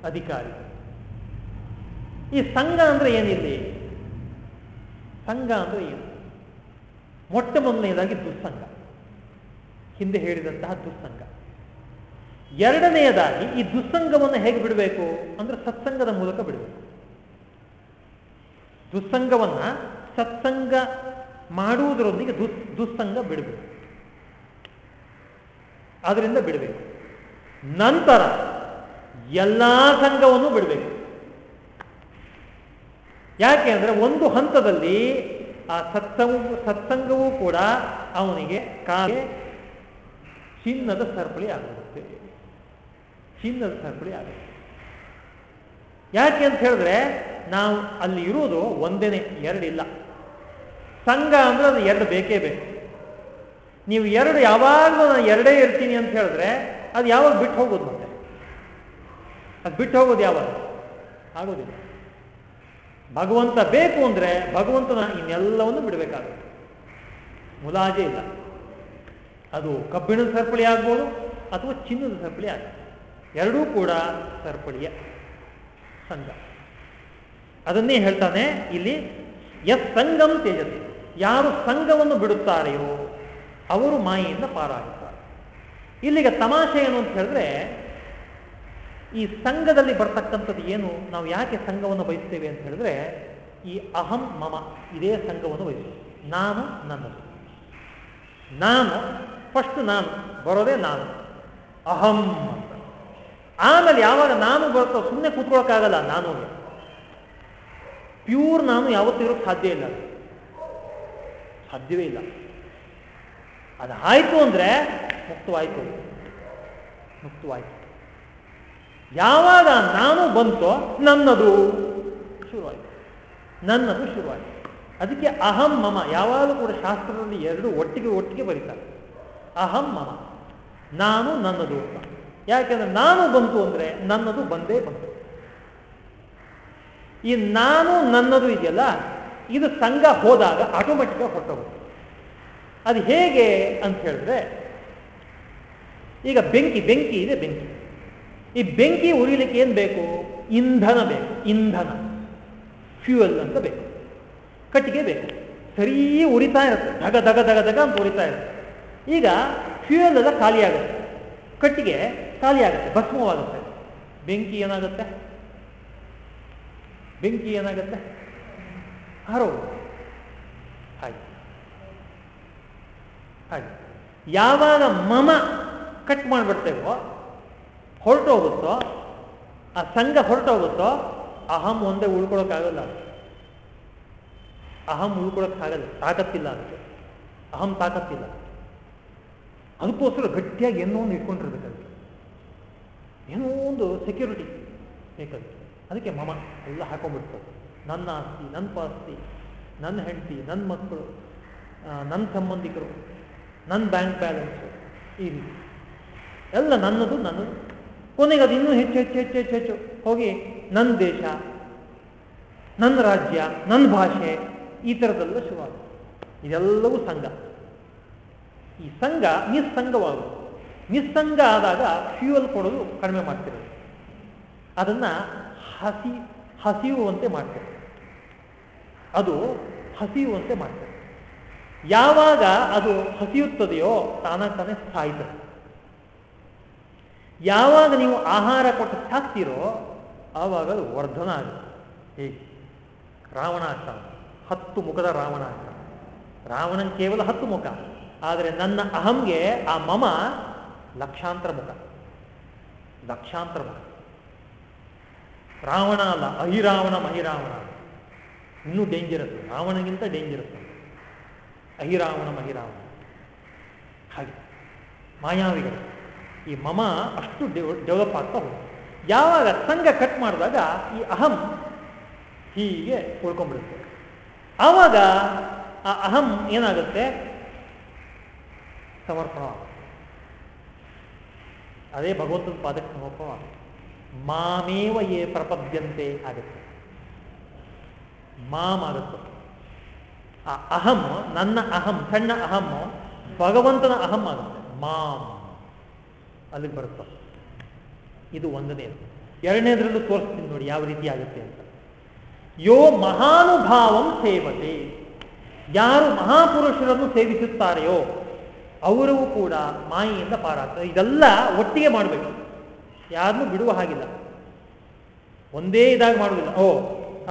ಅಧಿಕಾರಿ. ಈ ಸಂಘ ಅಂದ್ರೆ ಏನಿಲ್ಲಿ? ಸಂಘ ಅಂದ್ರೆ ಏನು? ಮೊಟ್ಟ ಮೊದಲನೆಯದಾಗಿ ದುಸ್ಸಂಗ ಹಿಂದೆ ಹೇಳಿದಂತಹ ದುಸ್ಸಂಗ ಎರಡನೆಯದಾಗಿ ಈ ದುಸ್ಸಂಗವನ್ನು ಹೇಗೆ ಬಿಡಬೇಕು? ಅಂದ್ರೆ ಸತ್ಸಂಗದ ಮೂಲಕ ಬಿಡಬೇಕು. ದುಸ್ಸಂಗವನ್ನ ಸತ್ಸಂಗ ಮಾಡುವುದರೊಂದಿಗೆ ದುಸ್ ದುಸ್ಸಂಗ ಬಿಡಬೇಕು. ಅದರಿಂದ ಬಿಡಬೇಕು. ನಂತರ ಎಲ್ಲಾ ಸಂಘವನ್ನು ಬಿಡಬೇಕು. ಯಾಕೆ ಅಂದರೆ ಒಂದು ಹಂತದಲ್ಲಿ ಆ ಸತ್ಸಂಗ, ಸತ್ಸಂಗವೂ ಕೂಡ ಅವನಿಗೆ ಕಾಗೆ ಚಿನ್ನದ ಸರಪಳಿ ಆಗುತ್ತೆ ಚಿನ್ನದ ಸರಪಳಿ ಆಗುತ್ತೆ. ಯಾಕೆ ಅಂತ ಹೇಳಿದ್ರೆ, ನಾವು ಅಲ್ಲಿ ಇರುವುದು ಒಂದೇನೆ ಎರಡಿಲ್ಲ ಸಂಘ ಅಂದ್ರೆ ಅದು ಎರಡು ಬೇಕೇ ಬೇಕು. ನೀವು ಎರಡು ಯಾವಾಗಲೂ ನಾನು ಎರಡೇ ಇರ್ತೀನಿ ಅಂತ ಹೇಳಿದ್ರೆ, ಅದು ಯಾವಾಗ ಬಿಟ್ಟು ಹೋಗೋದು ಮತ್ತೆ? ಅದು ಬಿಟ್ಟು ಹೋಗೋದು ಯಾವಾಗ? ಆಗೋದಿಲ್ಲ. ಭಗವಂತ ಬೇಕು ಅಂದರೆ ಭಗವಂತನ ಇನ್ನೆಲ್ಲವನ್ನು ಬಿಡಬೇಕಾಗುತ್ತೆ. ಮುಲಾಜೆ ಇಲ್ಲ. ಅದು ಕಬ್ಬಿಣದ ಸರಪಳಿ ಆಗ್ಬೋದು ಅಥವಾ ಚಿನ್ನದ ಸರಪಳಿ ಆಗ್ಬೋದು. ಎರಡೂ ಕೂಡ ಸರಪಳಿಯ ಸಂಘ. ಅದನ್ನೇ ಹೇಳ್ತಾನೆ ಇಲ್ಲಿ ಎಸ್ ಸಂಗಂ ತೇಜಸ್ವಿ ಯಾರು ಸಂಘವನ್ನು ಬಿಡುತ್ತಾರೆಯೋ ಅವರು ಮಾಯೆಯಿಂದ ಪಾರಾಗುತ್ತಾರೆ. ಇಲ್ಲಿಗೆ ತಮಾಷೆ ಏನು ಅಂತ ಹೇಳಿದ್ರೆ ಈ ಸಂಘದಲ್ಲಿ ಬರ್ತಕ್ಕಂಥದ್ದು ಏನು, ನಾವು ಯಾಕೆ ಸಂಘವನ್ನು ಬಯಸ್ತೇವೆ ಅಂತ ಹೇಳಿದ್ರೆ, ಈ ಅಹಂ ಮಮ, ಇದೇ ಸಂಘವನ್ನು ಬಯಸುತ್ತೆ ನಾನು ನನ್ನದು. ನಾನು ಫಸ್ಟ್ ನಾನು, ಬರೋದೇ ನಾನು. ಅಹಂ ಅಂತ. ಆಮೇಲೆ ಯಾವಾಗ ನಾನು ಬರುತ್ತೋ ಸುಮ್ಮನೆ ಕೂತ್ಕೊಳ್ಳೋಕ್ಕಾಗಲ್ಲ ನಾನು ಪ್ಯೂರ್ ನಾನು ಯಾವತ್ತೂ ಇರೋಕ್ಕೆ ಸಾಧ್ಯ ಇಲ್ಲ. ಸಾಧ್ಯವೇ ಇಲ್ಲ. ಅದಾಯಿತು ಅಂದರೆ ಮುಕ್ತವಾಯಿತು. ಮುಕ್ತವಾಯ್ತು. ಯಾವಾಗ ನಾನು ಬಂತೋ ನನ್ನದು ಶುರುವಾಯಿತು. ನನ್ನದು ಶುರುವಾಯಿತು. ಅದಕ್ಕೆ ಅಹಂ ಮಮ ಯಾವಾಗಲೂ ಕೂಡ ಶಾಸ್ತ್ರದಲ್ಲಿ ಎರಡು ಒಟ್ಟಿಗೆ ಒಟ್ಟಿಗೆ ಬರೀತಾರೆ. ಅಹಂ ಮಮ, ನಾನು ನನ್ನದು ಯಾಕೆಂದ್ರೆ ನಾನು ಬಂತು ಅಂದ್ರೆ ನನ್ನದು ಬಂದೇ ಬಂತು. ಈ ನಾನು ನನ್ನದು ಇದೆಯಲ್ಲ, ಇದು ಸಂಘ ಹೋದಾಗ ಆಟೋಮೆಟಿಕ್ ಹೊಟ್ಟೋಗುತ್ತೆ ಅದು ಹೇಗೆ ಅಂತ ಹೇಳಿದ್ರೆ, ಈಗ ಬೆಂಕಿ ಬೆಂಕಿ ಇದೆ, ಬೆಂಕಿ. ಈ ಬೆಂಕಿ ಉರಿಲಿಕ್ಕೆ ಏನು ಬೇಕು? ಇಂಧನ ಬೇಕು, ಇಂಧನ. ಫ್ಯೂಯಲ್ ಅಂತ ಬೇಕು. ಕಟ್ಟಿಗೆ ಬೇಕು. ಸರಿ ಉರಿತಾ ಇರುತ್ತೆ. ಧಗ ಧಗ ಧಗ ಧಗ ಅಂತ ಉರಿತಾ ಇರುತ್ತೆ. ಈಗ ಫ್ಯೂಯಲ್ ಎಲ್ಲ ಖಾಲಿ ಆಗುತ್ತೆ. ಕಟ್ಟಿಗೆ ಖಾಲಿ ಆಗುತ್ತೆ. ಭಸ್ಮವಾಗುತ್ತೆ. ಬೆಂಕಿ ಏನಾಗುತ್ತೆ? ಬೆಂಕಿ ಏನಾಗುತ್ತೆ? ಹರೋ ಹಾಗೆ. ಹಾಗೆ. ಯಾವಾಗ ಮಮ ಕಟ್ ಮಾಡಿಬಿಡ್ತೇವೋ ಹೊರಟೋಗುತ್ತೋ, ಆ ಸಂಘ ಹೊರಟೋಗುತ್ತೋ, ಅಹಂ ಒಂದೇ ಉಳ್ಕೊಳಕ್ಕಾಗಲ್ಲ ಅಹಂ ಉಳ್ಕೊಳಕ್ಕಾಗಲ್ಲ ತಾಕತ್ತಿಲ್ಲ ಅದಕ್ಕೆ. ಅಹಂ ತಾಕತ್ತಿಲ್ಲ. ಅದಕ್ಕೋಸ್ಕರ ಗಟ್ಟಿಯಾಗಿ ಏನೋ ಒಂದು ಇಟ್ಕೊಂಡಿರ್ಬೇಕು ಏನೋ ಒಂದು ಸೆಕ್ಯೂರಿಟಿ ಬೇಕಂತ ಅದಕ್ಕೆ ಮಮ ಎಲ್ಲ ಹಾಕೊಂಡ್ಬಿಡ್ತದೆ. ನನ್ನ ಆಸ್ತಿ, ನನ್ನ ಪಾಸ್ತಿ, ನನ್ನ ಹೆಂಡತಿ, ನನ್ನ ಮಕ್ಕಳು ನನ್ನ ಸಂಬಂಧಿಕರು, ನನ್ನ ಬ್ಯಾಂಕ್ ಬ್ಯಾಲೆನ್ಸು ಈ ರೀತಿ. ಎಲ್ಲ ನನ್ನದು ನನ್ನದು. ಕೊನೆಗೆ ಅದು ಇನ್ನೂ ಹೆಚ್ಚು ಹೆಚ್ಚು ಹೆಚ್ಚು ಹೆಚ್ಚು ಹೆಚ್ಚು. ಹೋಗಿ ನನ್ನ ದೇಶ ನನ್ನ ರಾಜ್ಯ ನನ್ನ ಭಾಷೆ, ಈ ಥರದೆಲ್ಲ ಶುರುವಾಗುತ್ತೆ ಇದೆಲ್ಲವೂ ಸಂಘ. ಈ ಸಂಘ ನಿಸ್ಸಂಗವಾಗುತ್ತೆ ನಿಸ್ಸಂಗ ಆದಾಗ ಫ್ಯೂಯಲ್ ಕೊಡೋದು ಕಡಿಮೆ ಮಾಡ್ತಿರೋದು. ಅದನ್ನು ಹಸಿ ಹಸಿಯುವಂತೆ ಮಾಡ್ತೇವೆ ಅದು ಹಸಿಯುವಂತೆ ಮಾಡ್ತೇವೆ ಯಾವಾಗ ಅದು ಹಸಿಯುತ್ತದೆಯೋ ತಾನಾಗ ತಾನೇ ಸಾಯ್ತದೆ. ಯಾವಾಗ ನೀವು ಆಹಾರ ಕೊಟ್ಟು ಸಾಕ್ತೀರೋ ಆವಾಗ ಅದು ವರ್ಧನ ಆಗುತ್ತೆ. ರಾವಣ ರಾವಣಾಷ್ಟ ಹತ್ತು ಮುಖದ ರಾವಣಾಷ್ಟ ರಾವಣನ್ ಕೇವಲ ಹತ್ತು ಮುಖ, ಆದರೆ ನನ್ನ ಅಹಂಗೆ ಆ ಮಮ ಲಕ್ಷಾಂತರ ಮುಖ. ಲಕ್ಷಾಂತರ ಮುಖ. ರಾವಣ ಅಲ್ಲ, ಅಹಿರಾವಣ ಮಹಿರಾವಣ. ಇನ್ನೂ ಡೇಂಜರಸ್ ರಾವಣಗಿಂತ ಡೇಂಜರಸ್ ಅಹಿರಾವಣ ಮಹಿರಾವಣ. ಹಾಗೆ. ಮಾಯಾವಿಗಳು ಈ ಮಮ ಅಷ್ಟು ಡೆವಲಪ್ ಆಗ್ತಾ ಹೋಗುತ್ತೆ ಯಾವಾಗ ಸಂಘ ಕಟ್ ಮಾಡಿದಾಗ ಈ ಅಹಂ ಹೀಗೆ ಉಳ್ಕೊಂಡ್ಬಿಡುತ್ತೆ. ಆವಾಗ ಆ ಅಹಂ ಏನಾಗುತ್ತೆ? ಸಮರ್ಪಣವಾಗುತ್ತೆ. ಅದೇ ಭಗವಂತನ ಪಾದಕ್ಕೆ ಸಮರ್ಪಣವಾಗುತ್ತೆ. ಮಾಮೇವ ಯೇ ಪ್ರಪದ್ಯಂತೆ ಆಗುತ್ತೆ. ಮಾಮ್ ಆಗುತ್ತೆ. ಆ ಅಹಂ, ನನ್ನ ಅಹಂ, ಸಣ್ಣ ಅಹಂ ಭಗವಂತನ ಅಹಂ ಆಗುತ್ತೆ. ಮಾಮ್. ಅಲ್ಲಿಗೆ ಬರುತ್ತೆ? ಇದು ಒಂದನೇದು ಎರಡನೇದ್ರಲ್ಲೂ ತೋರಿಸ್ತೀನಿ ನೋಡಿ ಯಾವ ರೀತಿ ಆಗುತ್ತೆ ಅಂತ. ಯೋ ಮಹಾನುಭಾವಂ ಸೇವತೆ. ಯಾರು ಮಹಾಪುರುಷರನ್ನು ಸೇವಿಸುತ್ತಾರೆಯೋ, ಅವರು ಕೂಡ ಮಾಯಿಯಿಂದ ಪಾರಾಗ್ತದೆ ಇದೆಲ್ಲ ಒಟ್ಟಿಗೆ ಮಾಡಬೇಕು. ಯಾರನ್ನೂ ಬಿಡುವ ಹಾಗಿಲ್ಲ. ಒಂದೇ ಇದಾಗಿ ಮಾಡುವುದಿಲ್ಲ. ಓ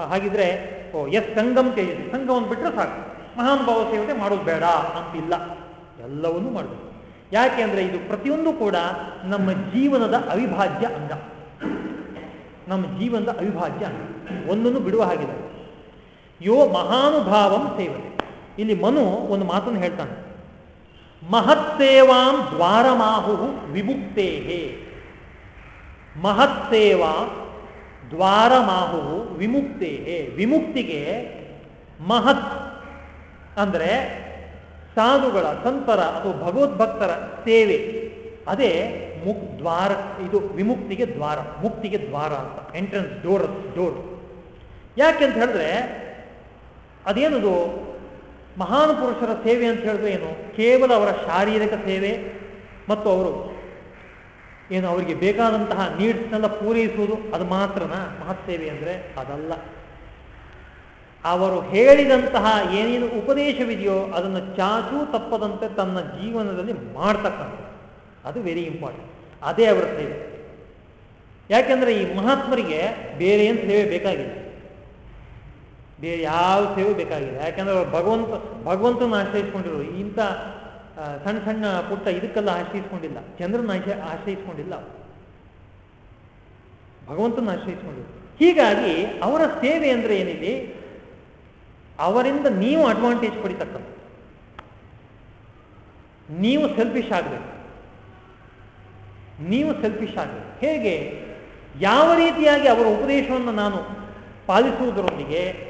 ಹಾಗಿದ್ರೆ, ಓ, ಎಸ್ ಸಂಗಮ್ ತೇಜಸ್ ಸಂಘವನ್ನು ಬಿಟ್ಟರೆ ಸಾಕು. ಮಹಾನುಭಾವ ಸೇವತೆ ಮಾಡೋದು ಬೇಡ ಅಂತಿಲ್ಲ ಎಲ್ಲವನ್ನೂ ಮಾಡಬೇಕು. ಯಾಕೆ ಅಂದರೆ ಇದು ಪ್ರತಿಯೊಂದು ಕೂಡ ನಮ್ಮ ಜೀವನದ ಅವಿಭಾಜ್ಯ ಅಂಗ. ನಮ್ಮ ಜೀವನದ ಅವಿಭಾಜ್ಯ ಅಂಗ. ಒಂದನ್ನು ಬಿಡುವ ಹಾಗಿದೆ ಯೋ ಮಹಾನುಭಾವಂ ಸೇವತೆ. ಇಲ್ಲಿ ಮನು ಒಂದು ಮಾತನ್ನು ಹೇಳ್ತಾನೆ. ಮಹತ್ಸೇವಾಂ ದ್ವಾರಮಾಹು ವಿಮುಕ್ತೇಹೇ. ಮಹತ್ಸೇವಾ ದ್ವಾರಮಾಹು ವಿಮುಕ್ತೇಹೇ. ವಿಮುಕ್ತಿಗೆ ಮಹತ್ ಅಂದರೆ ಸಾಧುಗಳ ಸಂತರ ಅಥವಾ ಭಗವದ್ಭಕ್ತರ ಸೇವೆ. ಅದೇ ಮುಕ್ ದ್ವಾರ, ಇದು ವಿಮುಕ್ತಿಗೆ ದ್ವಾರ, ಮುಕ್ತಿಗೆ ದ್ವಾರ ಅಂತ ಎಂಟ್ರೆನ್ಸ್ ಡೋರ್ ಡೋರ್ ಯಾಕೆ ಅಂತ ಹೇಳಿದ್ರೆ, ಅದೇನದು, ಮಹಾನ್ ಪುರುಷರ ಸೇವೆ ಅಂತ ಹೇಳಿದ್ರೆ ಏನು? ಕೇವಲ ಅವರ ಶಾರೀರಿಕ ಸೇವೆ ಮತ್ತು ಅವರು ಏನು, ಅವರಿಗೆ ಬೇಕಾದಂತಹ ನೀಡ್ಸ್ನೆಲ್ಲ ಪೂರೈಸುವುದು ಅದು ಮಾತ್ರನಾ? ಮಹತ್ ಸೇವೆ ಅಂದರೆ ಅದಲ್ಲ. ಅವರು ಹೇಳಿದಂತಹ ಏನೇನು ಉಪದೇಶವಿದೆಯೋ ಅದನ್ನು ಚಾಚೂ ತಪ್ಪದಂತೆ ತನ್ನ ಜೀವನದಲ್ಲಿ ಮಾಡ್ತಕ್ಕಂಥ ಅದು ವೆರಿ ಇಂಪಾರ್ಟೆಂಟ್ ಅದೇ ಅವರ ಸೇವೆ. ಯಾಕೆಂದ್ರೆ ಈ ಮಹಾತ್ಮರಿಗೆ ಬೇರೆ ಏನು ಸೇವೆ ಬೇಕಾಗಿಲ್ಲ. ಬೇರೆ ಯಾವ ಸೇವೆ ಬೇಕಾಗಿಲ್ಲ. ಯಾಕೆಂದ್ರೆ ಅವರು ಭಗವಂತ, ಭಗವಂತನ ಆಶ್ರಯಿಸ್ಕೊಂಡಿರೋ ಇಂಥ ಸಣ್ಣ ಸಣ್ಣ ಪುಟ್ಟ ಇದಕ್ಕೆಲ್ಲ ಆಶ್ರಯಿಸ್ಕೊಂಡಿಲ್ಲ. ಚಂದ್ರನ ಆಶ್ರಯಿಸ್ಕೊಂಡಿಲ್ಲ ಭಗವಂತನ ಆಶ್ರಯಿಸ್ಕೊಂಡಿರು ಹೀಗಾಗಿ ಅವರ ಸೇವೆ ಅಂದ್ರೆ ಏನಿದೆ? ಅವರಿಂದ ನೀವು ಅಡ್ವಾಂಟೇಜ್ ಪಡಿತಕ್ಕಂಥ ನೀವು ಸೆಲ್ಫಿಶ್ ಆಗಬೇಕು. ನೀವು ಸೆಲ್ಫಿಶ್ ಆಗಬೇಕು. ಹೇಗೆ? ಯಾವ ರೀತಿಯಾಗಿ ಅವರ ಉಪದೇಶವನ್ನು ನಾನು ಪಾಲಿಸುವುದರೊಂದಿಗೆ,